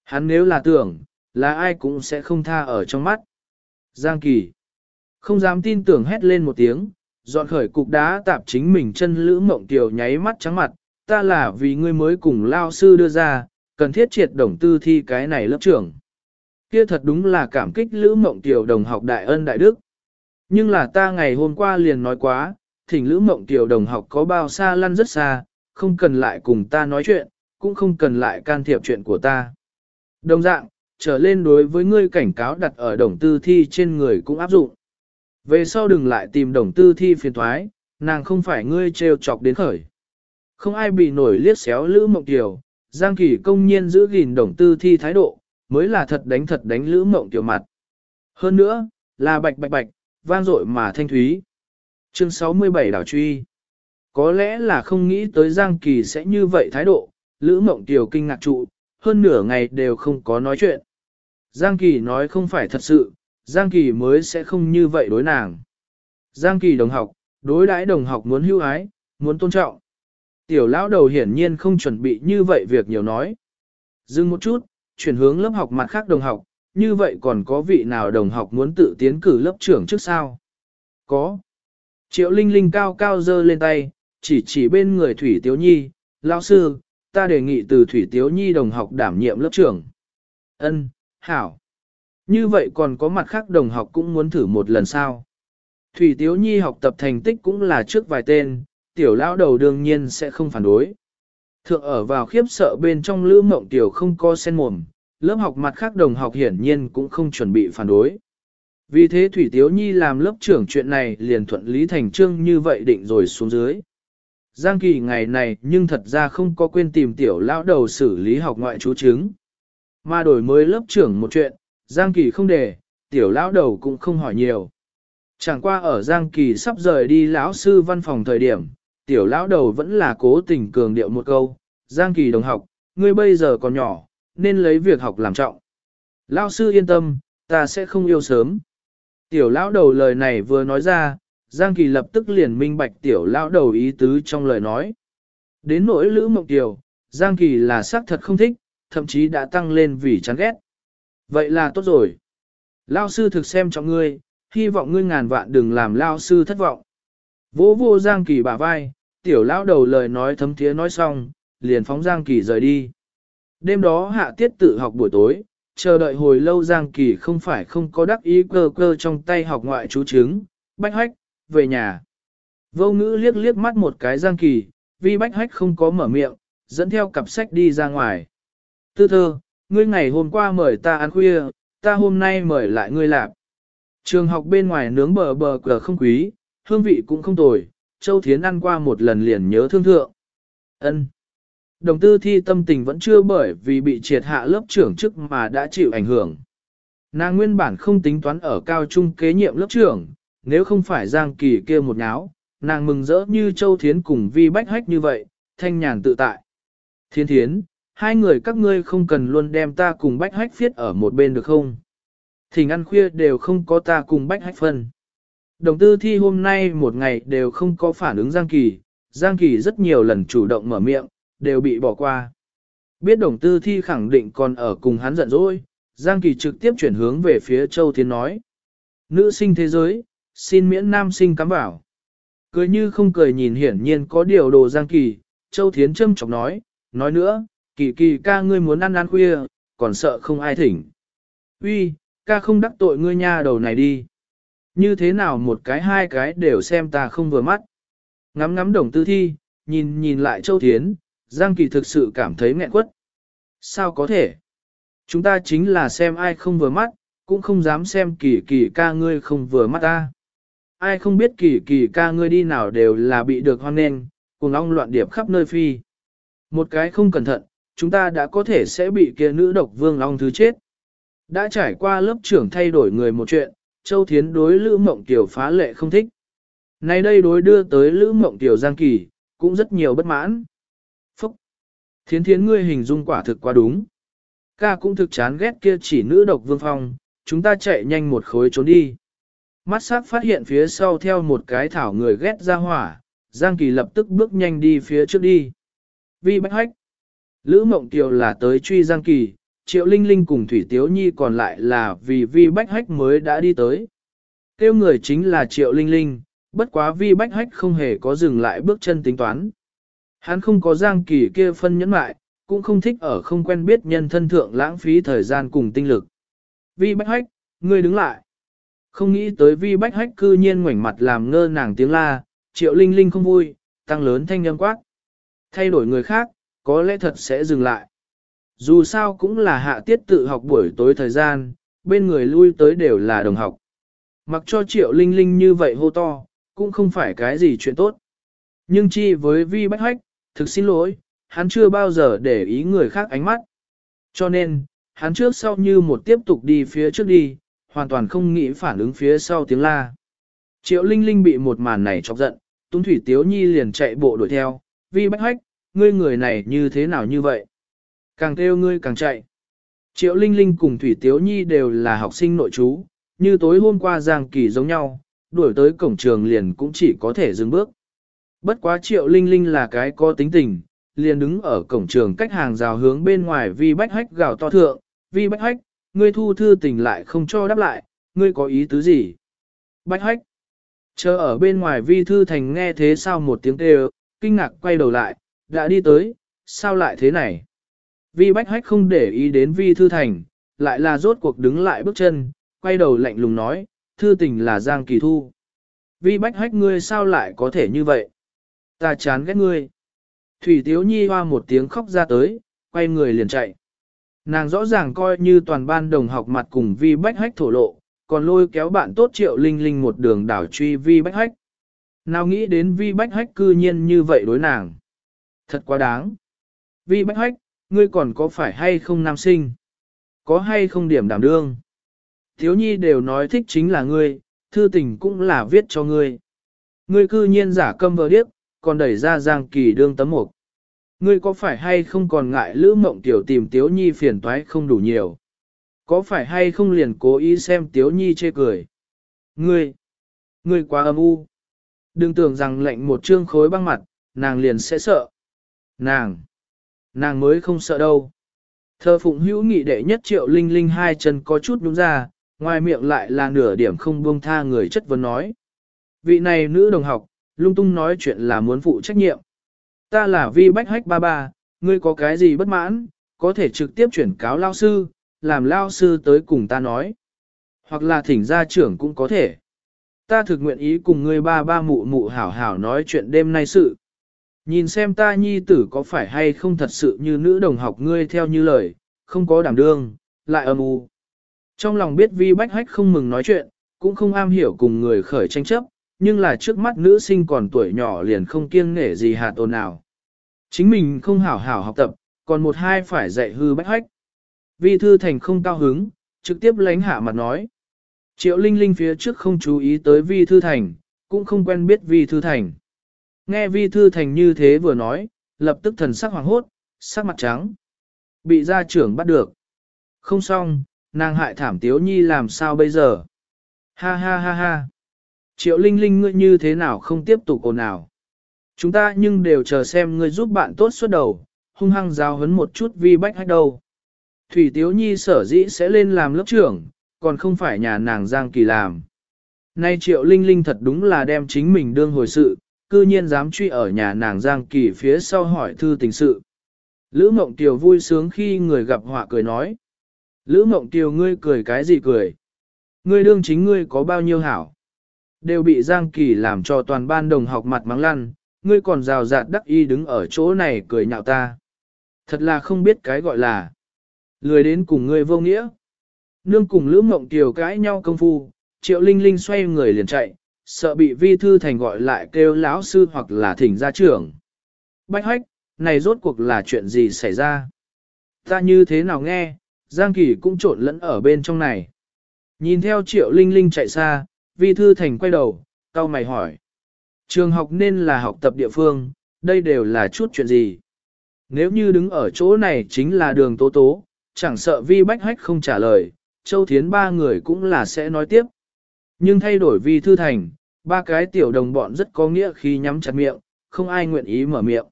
Hắn nếu là tưởng, là ai cũng sẽ không tha ở trong mắt. Giang Kỳ không dám tin tưởng hét lên một tiếng, dọn khởi cục đá tạp chính mình chân Lữ Mộng Kiều nháy mắt trắng mặt, ta là vì ngươi mới cùng lao sư đưa ra, cần thiết triệt đồng tư thi cái này lớp trưởng. Kia thật đúng là cảm kích Lữ Mộng Kiều đồng học đại ân đại đức. Nhưng là ta ngày hôm qua liền nói quá, thỉnh Lữ Mộng Tiểu đồng học có bao xa lăn rất xa, không cần lại cùng ta nói chuyện, cũng không cần lại can thiệp chuyện của ta. Đồng dạng, trở lên đối với ngươi cảnh cáo đặt ở đồng tư thi trên người cũng áp dụng. Về sau đừng lại tìm đồng tư thi phiền thoái, nàng không phải ngươi trêu chọc đến khởi. Không ai bị nổi liếc xéo Lữ Mộng Tiểu, Giang Kỳ công nhiên giữ gìn đồng tư thi thái độ, mới là thật đánh thật đánh Lữ Mộng Tiểu mặt. Hơn nữa, là bạch bạch bạch, vang dội mà thanh thúy. Chương 67 đảo truy. Có lẽ là không nghĩ tới Giang Kỳ sẽ như vậy thái độ, Lữ Mộng tiểu kinh ngạc trụ, hơn nửa ngày đều không có nói chuyện. Giang Kỳ nói không phải thật sự, Giang Kỳ mới sẽ không như vậy đối nàng. Giang Kỳ đồng học, đối đãi đồng học muốn hưu ái, muốn tôn trọng. Tiểu lão đầu hiển nhiên không chuẩn bị như vậy việc nhiều nói. Dừng một chút, chuyển hướng lớp học mặt khác đồng học, như vậy còn có vị nào đồng học muốn tự tiến cử lớp trưởng trước sao? Có. Triệu Linh Linh cao cao dơ lên tay, chỉ chỉ bên người Thủy Tiếu Nhi, lão sư, ta đề nghị từ Thủy Tiếu Nhi đồng học đảm nhiệm lớp trưởng. Ân, hảo. Như vậy còn có mặt khác đồng học cũng muốn thử một lần sao? Thủy Tiếu Nhi học tập thành tích cũng là trước vài tên, tiểu lão đầu đương nhiên sẽ không phản đối. Thượng ở vào khiếp sợ bên trong lữ mộng tiểu không co sen mồm, lớp học mặt khác đồng học hiển nhiên cũng không chuẩn bị phản đối. Vì thế Thủy Tiếu Nhi làm lớp trưởng chuyện này liền thuận lý thành trương như vậy định rồi xuống dưới. Giang Kỳ ngày này nhưng thật ra không có quên tìm tiểu lão đầu xử lý học ngoại chú chứng. Mà đổi mới lớp trưởng một chuyện, Giang Kỳ không để, tiểu lão đầu cũng không hỏi nhiều. Chẳng qua ở Giang Kỳ sắp rời đi lão sư văn phòng thời điểm, tiểu lão đầu vẫn là cố tình cường điệu một câu, Giang Kỳ đồng học, ngươi bây giờ còn nhỏ, nên lấy việc học làm trọng. Lão sư yên tâm, ta sẽ không yêu sớm. Tiểu lão đầu lời này vừa nói ra, Giang Kỳ lập tức liền minh bạch tiểu lão đầu ý tứ trong lời nói. Đến nỗi Lữ Mộng Tiểu, Giang Kỳ là xác thật không thích, thậm chí đã tăng lên vì chán ghét. Vậy là tốt rồi. Lão sư thực xem cho ngươi, hy vọng ngươi ngàn vạn đừng làm lão sư thất vọng. Vô vô Giang Kỳ bả vai, tiểu lão đầu lời nói thấm thiế nói xong, liền phóng Giang Kỳ rời đi. Đêm đó hạ tiết tự học buổi tối, chờ đợi hồi lâu Giang Kỳ không phải không có đắc ý cơ cơ trong tay học ngoại chú chứng, bách hách, về nhà. Vô ngữ liếc liếc mắt một cái Giang Kỳ, vì bách hách không có mở miệng, dẫn theo cặp sách đi ra ngoài. Tư thơ, ngươi ngày hôm qua mời ta ăn khuya, ta hôm nay mời lại ngươi lạp. Trường học bên ngoài nướng bờ bờ cờ không quý, hương vị cũng không tồi, Châu Thiến ăn qua một lần liền nhớ thương thượng. Ân. Đồng tư thi tâm tình vẫn chưa bởi vì bị triệt hạ lớp trưởng chức mà đã chịu ảnh hưởng. Nàng nguyên bản không tính toán ở cao trung kế nhiệm lớp trưởng, nếu không phải Giang Kỳ kia một nháo, nàng mừng rỡ như Châu Thiến cùng Vi Bách Hách như vậy, thanh nhàn tự tại. Thiên Thiến, hai người các ngươi không cần luôn đem ta cùng Bách Hách phiết ở một bên được không? Thỉnh ăn khuya đều không có ta cùng Bách Hách phân. Đồng tư thi hôm nay một ngày đều không có phản ứng Giang Kỳ, Giang Kỳ rất nhiều lần chủ động mở miệng, đều bị bỏ qua. Biết đồng tư thi khẳng định còn ở cùng hắn giận dỗi, Giang Kỳ trực tiếp chuyển hướng về phía Châu Thiên nói. Nữ sinh thế giới, xin miễn nam sinh cắm bảo. Cười như không cười nhìn hiển nhiên có điều đồ Giang Kỳ, Châu Thiến châm chọc nói, nói nữa, kỳ kỳ ca ngươi muốn ăn ăn khuya, còn sợ không ai thỉnh. Uy, ca không đắc tội ngươi nha đầu này đi. Như thế nào một cái hai cái đều xem ta không vừa mắt. Ngắm ngắm đồng tư thi, nhìn nhìn lại Châu Thiến, Giang Kỳ thực sự cảm thấy nghẹn quất. Sao có thể? Chúng ta chính là xem ai không vừa mắt, cũng không dám xem kỳ kỳ ca ngươi không vừa mắt ta. Ai không biết kỳ kỳ ca ngươi đi nào đều là bị được hoan nghênh, cùng long loạn điệp khắp nơi phi. Một cái không cẩn thận, chúng ta đã có thể sẽ bị kia nữ độc vương long thứ chết. Đã trải qua lớp trưởng thay đổi người một chuyện, Châu Thiến đối Lữ Mộng Tiểu phá lệ không thích. Nay đây đối đưa tới Lữ Mộng Tiểu Giang Kỳ, cũng rất nhiều bất mãn. Thiến thiến ngươi hình dung quả thực quá đúng. Ca cũng thực chán ghét kia chỉ nữ độc vương phong, chúng ta chạy nhanh một khối trốn đi. Mắt sắc phát hiện phía sau theo một cái thảo người ghét ra hỏa, Giang Kỳ lập tức bước nhanh đi phía trước đi. Vi Bách Hách Lữ Mộng tiều là tới truy Giang Kỳ, Triệu Linh Linh cùng Thủy Tiếu Nhi còn lại là vì Vi Bách Hách mới đã đi tới. Kêu người chính là Triệu Linh Linh, bất quá Vi Bách Hách không hề có dừng lại bước chân tính toán. Hắn không có Giang Kỳ kia phân nhẫn mại, cũng không thích ở không quen biết nhân thân thượng lãng phí thời gian cùng tinh lực. Vi Bách Hách, ngươi đứng lại. Không nghĩ tới Vi Bách Hách cư nhiên ngoảnh mặt làm ngơ nàng tiếng la, Triệu Linh Linh không vui, tăng lớn thanh âm quát. Thay đổi người khác, có lẽ thật sẽ dừng lại. Dù sao cũng là hạ tiết tự học buổi tối thời gian, bên người lui tới đều là đồng học. Mặc cho Triệu Linh Linh như vậy hô to, cũng không phải cái gì chuyện tốt. Nhưng chi với Vi Bách Hách, thực xin lỗi, hắn chưa bao giờ để ý người khác ánh mắt. Cho nên, hắn trước sau như một tiếp tục đi phía trước đi, hoàn toàn không nghĩ phản ứng phía sau tiếng la. Triệu Linh Linh bị một màn này chọc giận, Tung Thủy Tiếu Nhi liền chạy bộ đuổi theo, Vi Bách Hách, ngươi người này như thế nào như vậy? Càng kêu ngươi càng chạy. Triệu Linh Linh cùng Thủy Tiếu Nhi đều là học sinh nội trú, như tối hôm qua Giang Kỳ giống nhau, đuổi tới cổng trường liền cũng chỉ có thể dừng bước. Bất quá Triệu Linh Linh là cái có tính tình, liền đứng ở cổng trường cách hàng rào hướng bên ngoài Vi Bách Hách gào to thượng, Vi Bách Hách, ngươi thu thư tình lại không cho đáp lại, ngươi có ý tứ gì? Bách Hách, chờ ở bên ngoài Vi Thư Thành nghe thế sao một tiếng kêu, kinh ngạc quay đầu lại, đã đi tới, sao lại thế này? Vi Bách Hách không để ý đến Vi Thư Thành, lại là rốt cuộc đứng lại bước chân, quay đầu lạnh lùng nói, thư tình là Giang Kỳ Thu. Vi Bách Hách ngươi sao lại có thể như vậy? Ta chán ghét ngươi. Thủy Tiếu Nhi hoa một tiếng khóc ra tới, quay người liền chạy. Nàng rõ ràng coi như toàn ban đồng học mặt cùng Vi Bách Hách thổ lộ, còn lôi kéo bạn tốt triệu linh linh một đường đảo truy Vi Bách Hách. Nào nghĩ đến Vi Bách Hách cư nhiên như vậy đối nàng. Thật quá đáng. Vi Bách Hách, ngươi còn có phải hay không nam sinh? Có hay không điểm đảm đương? Thiếu nhi đều nói thích chính là ngươi, thư tình cũng là viết cho ngươi. Ngươi cư nhiên giả câm vờ điếc, còn đẩy ra Giang Kỳ đương tấm mục. Ngươi có phải hay không còn ngại Lữ Mộng Tiểu tìm Tiếu Nhi phiền toái không đủ nhiều? Có phải hay không liền cố ý xem Tiếu Nhi chê cười? Ngươi, ngươi quá âm u. Đừng tưởng rằng lệnh một trương khối băng mặt, nàng liền sẽ sợ. Nàng, nàng mới không sợ đâu. Thơ phụng hữu nghị đệ nhất triệu linh linh hai chân có chút đúng ra, ngoài miệng lại là nửa điểm không buông tha người chất vấn nói. Vị này nữ đồng học, lung tung nói chuyện là muốn phụ trách nhiệm. Ta là vi bách hách ba ba, ngươi có cái gì bất mãn, có thể trực tiếp chuyển cáo lao sư, làm lao sư tới cùng ta nói. Hoặc là thỉnh gia trưởng cũng có thể. Ta thực nguyện ý cùng ngươi ba ba mụ mụ hảo hảo nói chuyện đêm nay sự. Nhìn xem ta nhi tử có phải hay không thật sự như nữ đồng học ngươi theo như lời, không có đảm đương, lại âm u. Trong lòng biết vi bách hách không mừng nói chuyện, cũng không am hiểu cùng người khởi tranh chấp, nhưng là trước mắt nữ sinh còn tuổi nhỏ liền không kiêng nể gì hạt ồn nào. Chính mình không hảo hảo học tập, còn một hai phải dạy hư bách hách. Vi thư thành không cao hứng, trực tiếp lánh hạ mặt nói. Triệu Linh Linh phía trước không chú ý tới Vi Thư Thành, cũng không quen biết Vi Thư Thành. Nghe Vi Thư Thành như thế vừa nói, lập tức thần sắc hoàng hốt, sắc mặt trắng. Bị gia trưởng bắt được. Không xong, nàng hại thảm tiếu nhi làm sao bây giờ? Ha ha ha ha. Triệu Linh Linh ngươi như thế nào không tiếp tục ồn ào. Chúng ta nhưng đều chờ xem ngươi giúp bạn tốt suốt đầu, hung hăng giáo hấn một chút vi bách hách đâu. Thủy Tiếu Nhi sở dĩ sẽ lên làm lớp trưởng, còn không phải nhà nàng Giang Kỳ làm. Nay Triệu Linh Linh thật đúng là đem chính mình đương hồi sự, cư nhiên dám truy ở nhà nàng Giang Kỳ phía sau hỏi thư tình sự. Lữ Mộng Tiều vui sướng khi người gặp họa cười nói. Lữ Mộng Tiều ngươi cười cái gì cười? Ngươi đương chính ngươi có bao nhiêu hảo? Đều bị Giang Kỳ làm cho toàn ban đồng học mặt mắng lăn, ngươi còn rào rạt đắc y đứng ở chỗ này cười nhạo ta. Thật là không biết cái gọi là. Lười đến cùng ngươi vô nghĩa. Nương cùng Lữ Mộng Kiều cãi nhau công phu, Triệu Linh Linh xoay người liền chạy, sợ bị vi thư thành gọi lại kêu lão sư hoặc là thỉnh gia trưởng. Bách hách, này rốt cuộc là chuyện gì xảy ra? Ta như thế nào nghe, Giang Kỳ cũng trộn lẫn ở bên trong này. Nhìn theo Triệu Linh Linh chạy xa, vi thư thành quay đầu, cao mày hỏi. Trường học nên là học tập địa phương, đây đều là chút chuyện gì? Nếu như đứng ở chỗ này chính là đường tố tố, chẳng sợ vi bách hách không trả lời, Châu Thiến ba người cũng là sẽ nói tiếp. Nhưng thay đổi vi thư thành, ba cái tiểu đồng bọn rất có nghĩa khi nhắm chặt miệng, không ai nguyện ý mở miệng.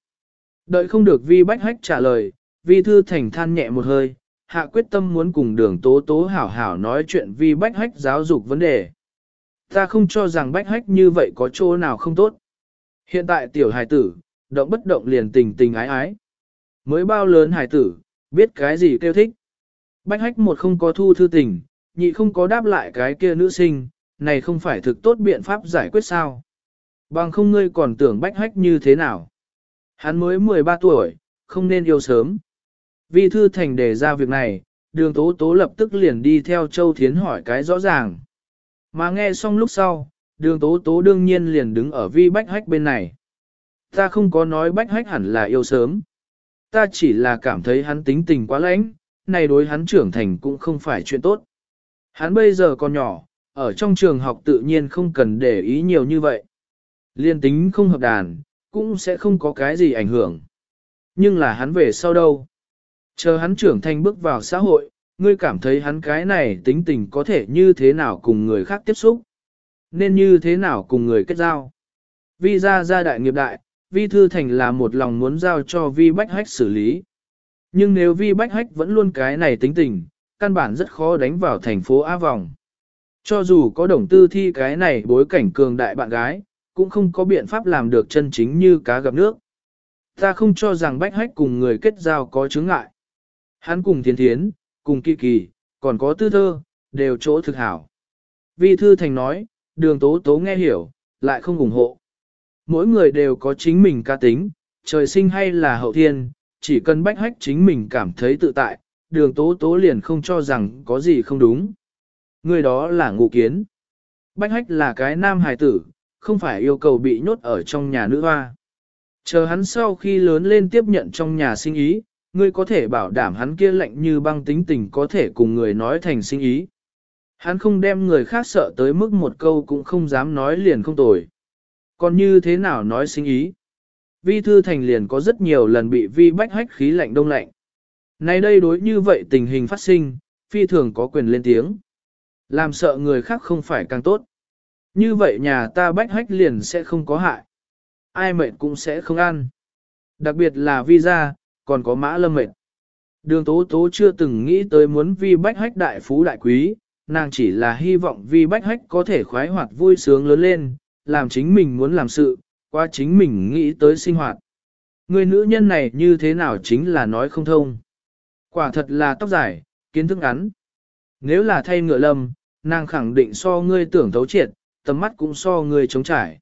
Đợi không được vi bách hách trả lời, vi thư thành than nhẹ một hơi, hạ quyết tâm muốn cùng đường tố tố hảo hảo nói chuyện vi bách hách giáo dục vấn đề. Ta không cho rằng bách hách như vậy có chỗ nào không tốt. Hiện tại tiểu hài tử, động bất động liền tình tình ái ái. Mới bao lớn hài tử, biết cái gì kêu thích. Bách hách một không có thu thư tình, nhị không có đáp lại cái kia nữ sinh, này không phải thực tốt biện pháp giải quyết sao. Bằng không ngươi còn tưởng bách hách như thế nào. Hắn mới 13 tuổi, không nên yêu sớm. vì thư thành đề ra việc này, đường tố tố lập tức liền đi theo Châu Thiến hỏi cái rõ ràng. Mà nghe xong lúc sau, đường tố tố đương nhiên liền đứng ở vi bách hách bên này. Ta không có nói bách hách hẳn là yêu sớm. Ta chỉ là cảm thấy hắn tính tình quá lãnh, này đối hắn trưởng thành cũng không phải chuyện tốt. Hắn bây giờ còn nhỏ, ở trong trường học tự nhiên không cần để ý nhiều như vậy. Liên tính không hợp đàn, cũng sẽ không có cái gì ảnh hưởng. Nhưng là hắn về sau đâu? Chờ hắn trưởng thành bước vào xã hội, ngươi cảm thấy hắn cái này tính tình có thể như thế nào cùng người khác tiếp xúc? Nên như thế nào cùng người kết giao? Vi ra gia đại nghiệp đại, Vi Thư Thành là một lòng muốn giao cho Vi Bách Hách xử lý. Nhưng nếu Vi Bách Hách vẫn luôn cái này tính tình, căn bản rất khó đánh vào thành phố A Vòng. Cho dù có đồng tư thi cái này bối cảnh cường đại bạn gái, cũng không có biện pháp làm được chân chính như cá gặp nước. Ta không cho rằng Bách Hách cùng người kết giao có chứng ngại. Hắn cùng Thiên Thiến, cùng Kỳ Kỳ, còn có Tư Thơ, đều chỗ thực hảo. Vi Thư Thành nói, đường tố tố nghe hiểu, lại không ủng hộ. Mỗi người đều có chính mình ca tính, trời sinh hay là hậu thiên, chỉ cần bách hách chính mình cảm thấy tự tại, đường tố tố liền không cho rằng có gì không đúng. Người đó là ngụ kiến. Bách hách là cái nam hài tử, không phải yêu cầu bị nhốt ở trong nhà nữ hoa. Chờ hắn sau khi lớn lên tiếp nhận trong nhà sinh ý, ngươi có thể bảo đảm hắn kia lạnh như băng tính tình có thể cùng người nói thành sinh ý. Hắn không đem người khác sợ tới mức một câu cũng không dám nói liền không tồi. Còn như thế nào nói sinh ý? Vi Thư Thành liền có rất nhiều lần bị vi bách hách khí lạnh đông lạnh. Nay đây đối như vậy tình hình phát sinh, phi thường có quyền lên tiếng. Làm sợ người khác không phải càng tốt. Như vậy nhà ta bách hách liền sẽ không có hại. Ai mệnh cũng sẽ không ăn. Đặc biệt là vi gia, còn có mã lâm mệnh. Đường tố tố chưa từng nghĩ tới muốn vi bách hách đại phú đại quý, nàng chỉ là hy vọng vi bách hách có thể khoái hoạt vui sướng lớn lên, làm chính mình muốn làm sự, qua chính mình nghĩ tới sinh hoạt. Người nữ nhân này như thế nào chính là nói không thông. Quả thật là tóc dài, kiến thức ngắn. Nếu là thay ngựa lâm, nàng khẳng định so ngươi tưởng thấu triệt, tầm mắt cũng so ngươi chống trải.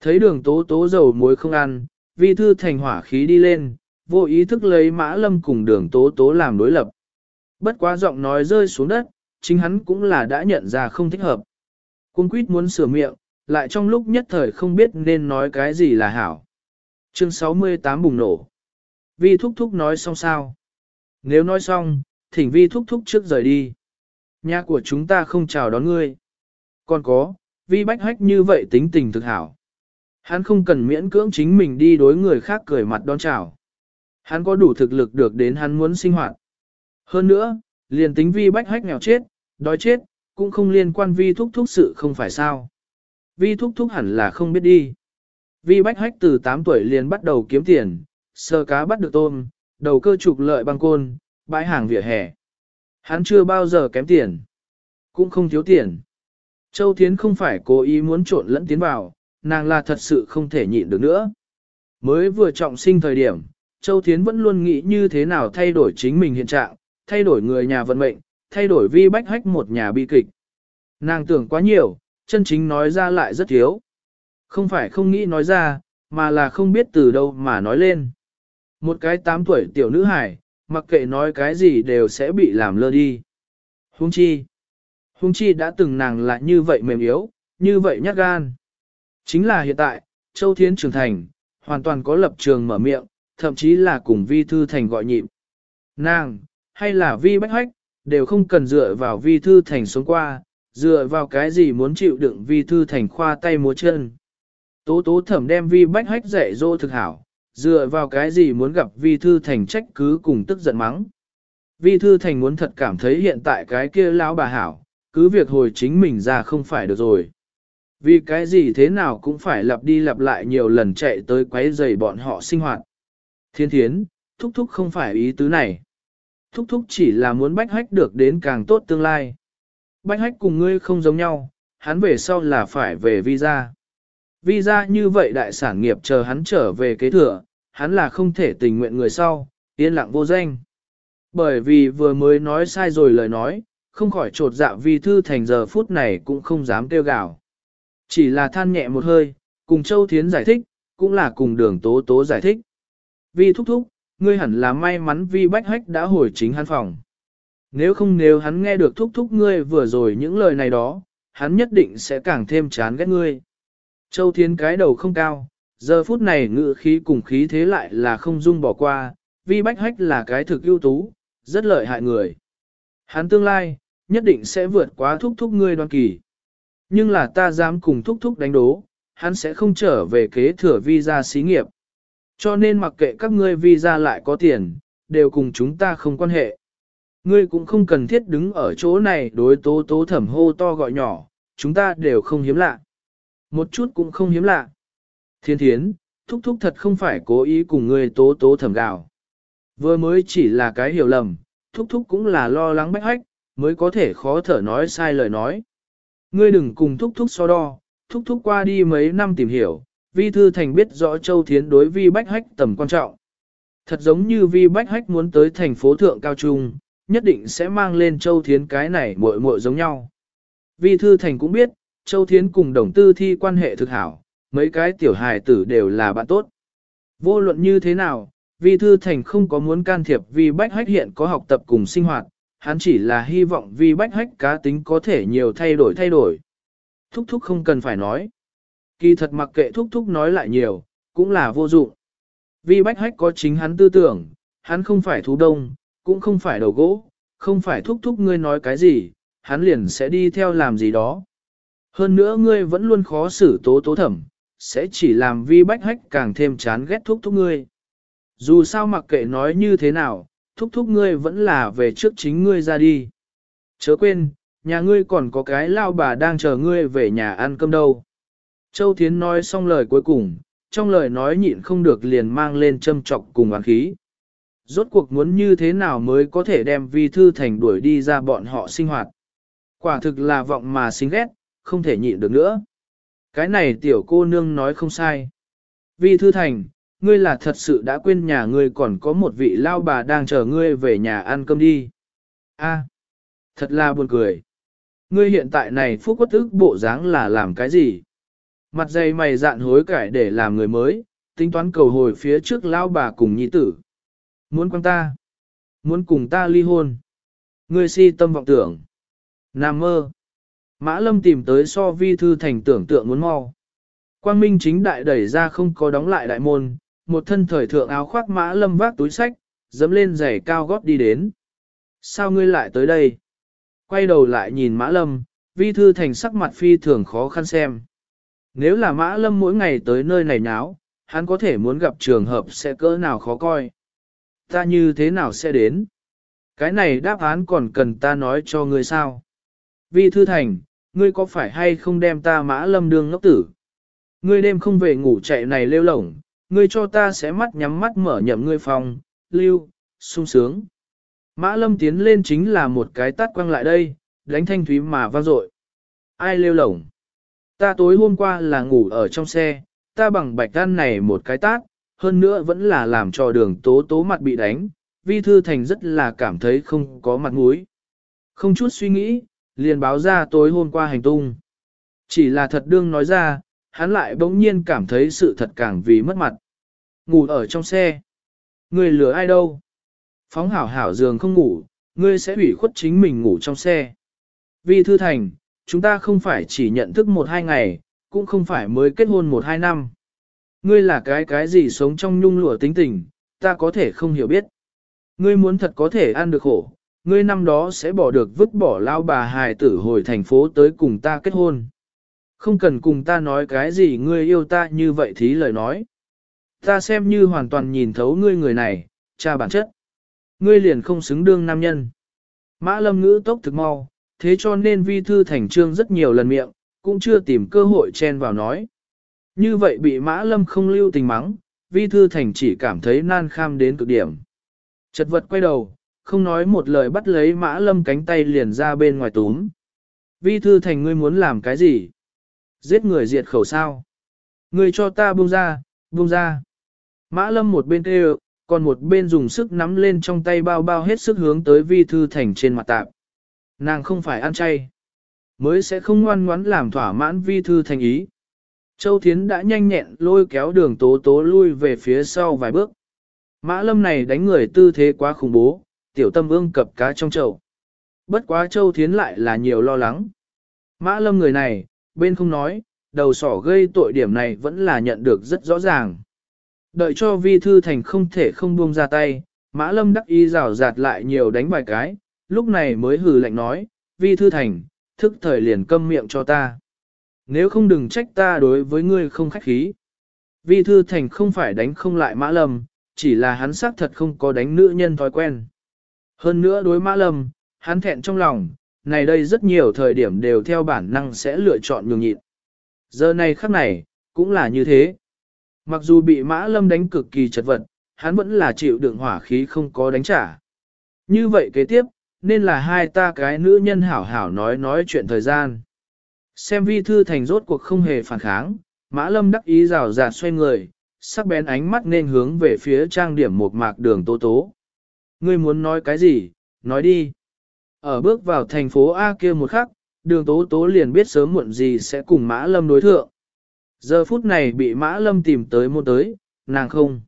Thấy đường tố tố dầu muối không ăn, vi thư thành hỏa khí đi lên, vô ý thức lấy mã lâm cùng đường tố tố làm đối lập. Bất quá giọng nói rơi xuống đất, chính hắn cũng là đã nhận ra không thích hợp. Cung quýt muốn sửa miệng, lại trong lúc nhất thời không biết nên nói cái gì là hảo. Chương 68 bùng nổ. Vi thúc thúc nói xong sao? Nếu nói xong, thỉnh vi thúc thúc trước rời đi. Nhà của chúng ta không chào đón ngươi. Còn có, vi bách hách như vậy tính tình thực hảo. Hắn không cần miễn cưỡng chính mình đi đối người khác cười mặt đón chào. Hắn có đủ thực lực được đến hắn muốn sinh hoạt. Hơn nữa, liền tính vi bách hách nghèo chết, đói chết, cũng không liên quan vi thúc thúc sự không phải sao. Vi thúc thúc hẳn là không biết đi. Vi bách hách từ 8 tuổi liền bắt đầu kiếm tiền, sơ cá bắt được tôm, đầu cơ trục lợi băng côn, bãi hàng vỉa hè. Hắn chưa bao giờ kém tiền, cũng không thiếu tiền. Châu Thiến không phải cố ý muốn trộn lẫn tiến vào, nàng là thật sự không thể nhịn được nữa. Mới vừa trọng sinh thời điểm, Châu Thiến vẫn luôn nghĩ như thế nào thay đổi chính mình hiện trạng, thay đổi người nhà vận mệnh, thay đổi vi bách hách một nhà bi kịch. Nàng tưởng quá nhiều, chân chính nói ra lại rất thiếu. Không phải không nghĩ nói ra, mà là không biết từ đâu mà nói lên. Một cái 8 tuổi tiểu nữ hải, mặc kệ nói cái gì đều sẽ bị làm lơ đi. Hung chi. Hung chi đã từng nàng lại như vậy mềm yếu, như vậy nhát gan. Chính là hiện tại, Châu Thiến trưởng thành, hoàn toàn có lập trường mở miệng, thậm chí là cùng vi thư thành gọi nhịp. Nàng, hay là vi bách hách, đều không cần dựa vào vi thư thành sống qua, dựa vào cái gì muốn chịu đựng vi thư thành khoa tay múa chân. Tố tố thẩm đem vi bách hách dạy dỗ thực hảo, dựa vào cái gì muốn gặp vi thư thành trách cứ cùng tức giận mắng. Vi thư thành muốn thật cảm thấy hiện tại cái kia lão bà hảo, cứ việc hồi chính mình ra không phải được rồi. Vì cái gì thế nào cũng phải lặp đi lặp lại nhiều lần chạy tới quấy rầy bọn họ sinh hoạt. Thiên thiến, thúc thúc không phải ý tứ này. Thúc thúc chỉ là muốn bách hách được đến càng tốt tương lai. Bách hách cùng ngươi không giống nhau, hắn về sau là phải về visa. Visa như vậy đại sản nghiệp chờ hắn trở về kế thừa, hắn là không thể tình nguyện người sau, yên lặng vô danh. Bởi vì vừa mới nói sai rồi lời nói, không khỏi trột dạ vi thư thành giờ phút này cũng không dám kêu gào. Chỉ là than nhẹ một hơi, cùng Châu Thiến giải thích, cũng là cùng đường tố tố giải thích. Vi thúc thúc, ngươi hẳn là may mắn vi bách hách đã hồi chính hắn phòng. Nếu không nếu hắn nghe được thúc thúc ngươi vừa rồi những lời này đó, hắn nhất định sẽ càng thêm chán ghét ngươi. Châu Thiến cái đầu không cao, giờ phút này ngự khí cùng khí thế lại là không dung bỏ qua, vi bách hách là cái thực ưu tú, rất lợi hại người. Hắn tương lai, nhất định sẽ vượt quá thúc thúc ngươi đoan kỳ. Nhưng là ta dám cùng thúc thúc đánh đố, hắn sẽ không trở về kế thừa vi ra xí nghiệp. Cho nên mặc kệ các ngươi visa lại có tiền, đều cùng chúng ta không quan hệ. Ngươi cũng không cần thiết đứng ở chỗ này đối tố tố thẩm hô to gọi nhỏ, chúng ta đều không hiếm lạ. Một chút cũng không hiếm lạ. Thiên thiến, thúc thúc thật không phải cố ý cùng ngươi tố tố thẩm gạo. Vừa mới chỉ là cái hiểu lầm, thúc thúc cũng là lo lắng bách hách, mới có thể khó thở nói sai lời nói. Ngươi đừng cùng thúc thúc so đo, thúc thúc qua đi mấy năm tìm hiểu, vi thư thành biết rõ Châu Thiến đối vi bách hách tầm quan trọng. Thật giống như vi bách hách muốn tới thành phố thượng cao trung, nhất định sẽ mang lên Châu Thiến cái này muội muội giống nhau. Vi thư thành cũng biết, Châu Thiến cùng đồng tư thi quan hệ thực hảo, mấy cái tiểu hài tử đều là bạn tốt. Vô luận như thế nào, vi thư thành không có muốn can thiệp Vi bách hách hiện có học tập cùng sinh hoạt, hắn chỉ là hy vọng Vi bách hách cá tính có thể nhiều thay đổi thay đổi. Thúc thúc không cần phải nói. Kỳ thật mặc kệ thúc thúc nói lại nhiều, cũng là vô dụng. Vì bách hách có chính hắn tư tưởng, hắn không phải thú đông, cũng không phải đầu gỗ, không phải thúc thúc ngươi nói cái gì, hắn liền sẽ đi theo làm gì đó. Hơn nữa ngươi vẫn luôn khó xử tố tố thẩm, sẽ chỉ làm vi bách hách càng thêm chán ghét thúc thúc ngươi. Dù sao mặc kệ nói như thế nào, thúc thúc ngươi vẫn là về trước chính ngươi ra đi. Chớ quên, nhà ngươi còn có cái lao bà đang chờ ngươi về nhà ăn cơm đâu. Châu Thiến nói xong lời cuối cùng, trong lời nói nhịn không được liền mang lên châm trọc cùng oán khí. Rốt cuộc muốn như thế nào mới có thể đem vi thư thành đuổi đi ra bọn họ sinh hoạt. Quả thực là vọng mà xinh ghét, không thể nhịn được nữa. Cái này tiểu cô nương nói không sai. Vi thư thành, ngươi là thật sự đã quên nhà ngươi còn có một vị lao bà đang chờ ngươi về nhà ăn cơm đi. A, thật là buồn cười. Ngươi hiện tại này phúc quất ức bộ dáng là làm cái gì? Mặt dày mày dạn hối cải để làm người mới, tính toán cầu hồi phía trước lao bà cùng nhi tử. Muốn quan ta? Muốn cùng ta ly hôn? Ngươi si tâm vọng tưởng. Nam mơ. Mã lâm tìm tới so vi thư thành tưởng tượng muốn mau. Quang Minh chính đại đẩy ra không có đóng lại đại môn, một thân thời thượng áo khoác mã lâm vác túi sách, dẫm lên giày cao gót đi đến. Sao ngươi lại tới đây? Quay đầu lại nhìn mã lâm, vi thư thành sắc mặt phi thường khó khăn xem. Nếu là mã lâm mỗi ngày tới nơi này nháo, hắn có thể muốn gặp trường hợp sẽ cỡ nào khó coi. Ta như thế nào sẽ đến? Cái này đáp án còn cần ta nói cho ngươi sao? Vi thư thành, ngươi có phải hay không đem ta mã lâm đương ngốc tử? Ngươi đêm không về ngủ chạy này lêu lổng, ngươi cho ta sẽ mắt nhắm mắt mở nhậm ngươi phòng, lưu, sung sướng. Mã lâm tiến lên chính là một cái tắt quăng lại đây, đánh thanh thúy mà vang dội. Ai lêu lổng? Ta tối hôm qua là ngủ ở trong xe, ta bằng bạch gan này một cái tát, hơn nữa vẫn là làm cho đường tố tố mặt bị đánh, vi thư thành rất là cảm thấy không có mặt mũi. Không chút suy nghĩ, liền báo ra tối hôm qua hành tung. Chỉ là thật đương nói ra, hắn lại bỗng nhiên cảm thấy sự thật càng vì mất mặt. Ngủ ở trong xe. Người lừa ai đâu? Phóng hảo hảo giường không ngủ, ngươi sẽ ủy khuất chính mình ngủ trong xe. Vi thư thành, chúng ta không phải chỉ nhận thức một hai ngày, cũng không phải mới kết hôn một hai năm. Ngươi là cái cái gì sống trong nhung lụa tính tình, ta có thể không hiểu biết. Ngươi muốn thật có thể ăn được khổ, ngươi năm đó sẽ bỏ được vứt bỏ lao bà hài tử hồi thành phố tới cùng ta kết hôn. Không cần cùng ta nói cái gì ngươi yêu ta như vậy thí lời nói. Ta xem như hoàn toàn nhìn thấu ngươi người này, cha bản chất. Ngươi liền không xứng đương nam nhân. Mã lâm ngữ tốc thực mau, thế cho nên vi thư thành trương rất nhiều lần miệng, cũng chưa tìm cơ hội chen vào nói. Như vậy bị mã lâm không lưu tình mắng, vi thư thành chỉ cảm thấy nan kham đến cực điểm. Chật vật quay đầu, không nói một lời bắt lấy mã lâm cánh tay liền ra bên ngoài túm. Vi thư thành ngươi muốn làm cái gì? Giết người diệt khẩu sao? Ngươi cho ta buông ra, buông ra. Mã lâm một bên kêu, còn một bên dùng sức nắm lên trong tay bao bao hết sức hướng tới vi thư thành trên mặt tạp. Nàng không phải ăn chay, mới sẽ không ngoan ngoãn làm thỏa mãn vi thư thành ý. Châu Thiến đã nhanh nhẹn lôi kéo đường tố tố lui về phía sau vài bước. Mã lâm này đánh người tư thế quá khủng bố, tiểu tâm ương cập cá trong chậu. Bất quá Châu Thiến lại là nhiều lo lắng. Mã lâm người này, bên không nói, đầu sỏ gây tội điểm này vẫn là nhận được rất rõ ràng. Đợi cho vi thư thành không thể không buông ra tay, mã lâm đắc ý rào rạt lại nhiều đánh vài cái, lúc này mới hừ lạnh nói, vi thư thành, thức thời liền câm miệng cho ta. Nếu không đừng trách ta đối với ngươi không khách khí. Vi thư thành không phải đánh không lại mã lâm, chỉ là hắn xác thật không có đánh nữ nhân thói quen. Hơn nữa đối mã lâm, hắn thẹn trong lòng, này đây rất nhiều thời điểm đều theo bản năng sẽ lựa chọn nhường nhịn. Giờ này khắc này, cũng là như thế. Mặc dù bị mã lâm đánh cực kỳ chật vật, hắn vẫn là chịu đựng hỏa khí không có đánh trả. Như vậy kế tiếp, nên là hai ta cái nữ nhân hảo hảo nói nói chuyện thời gian. Xem vi thư thành rốt cuộc không hề phản kháng, mã lâm đắc ý rào rạt xoay người, sắc bén ánh mắt nên hướng về phía trang điểm một mạc đường tố tố. Ngươi muốn nói cái gì, nói đi. Ở bước vào thành phố A kia một khắc, đường tố tố liền biết sớm muộn gì sẽ cùng mã lâm đối thượng. Giờ phút này bị mã lâm tìm tới môn tới, nàng không.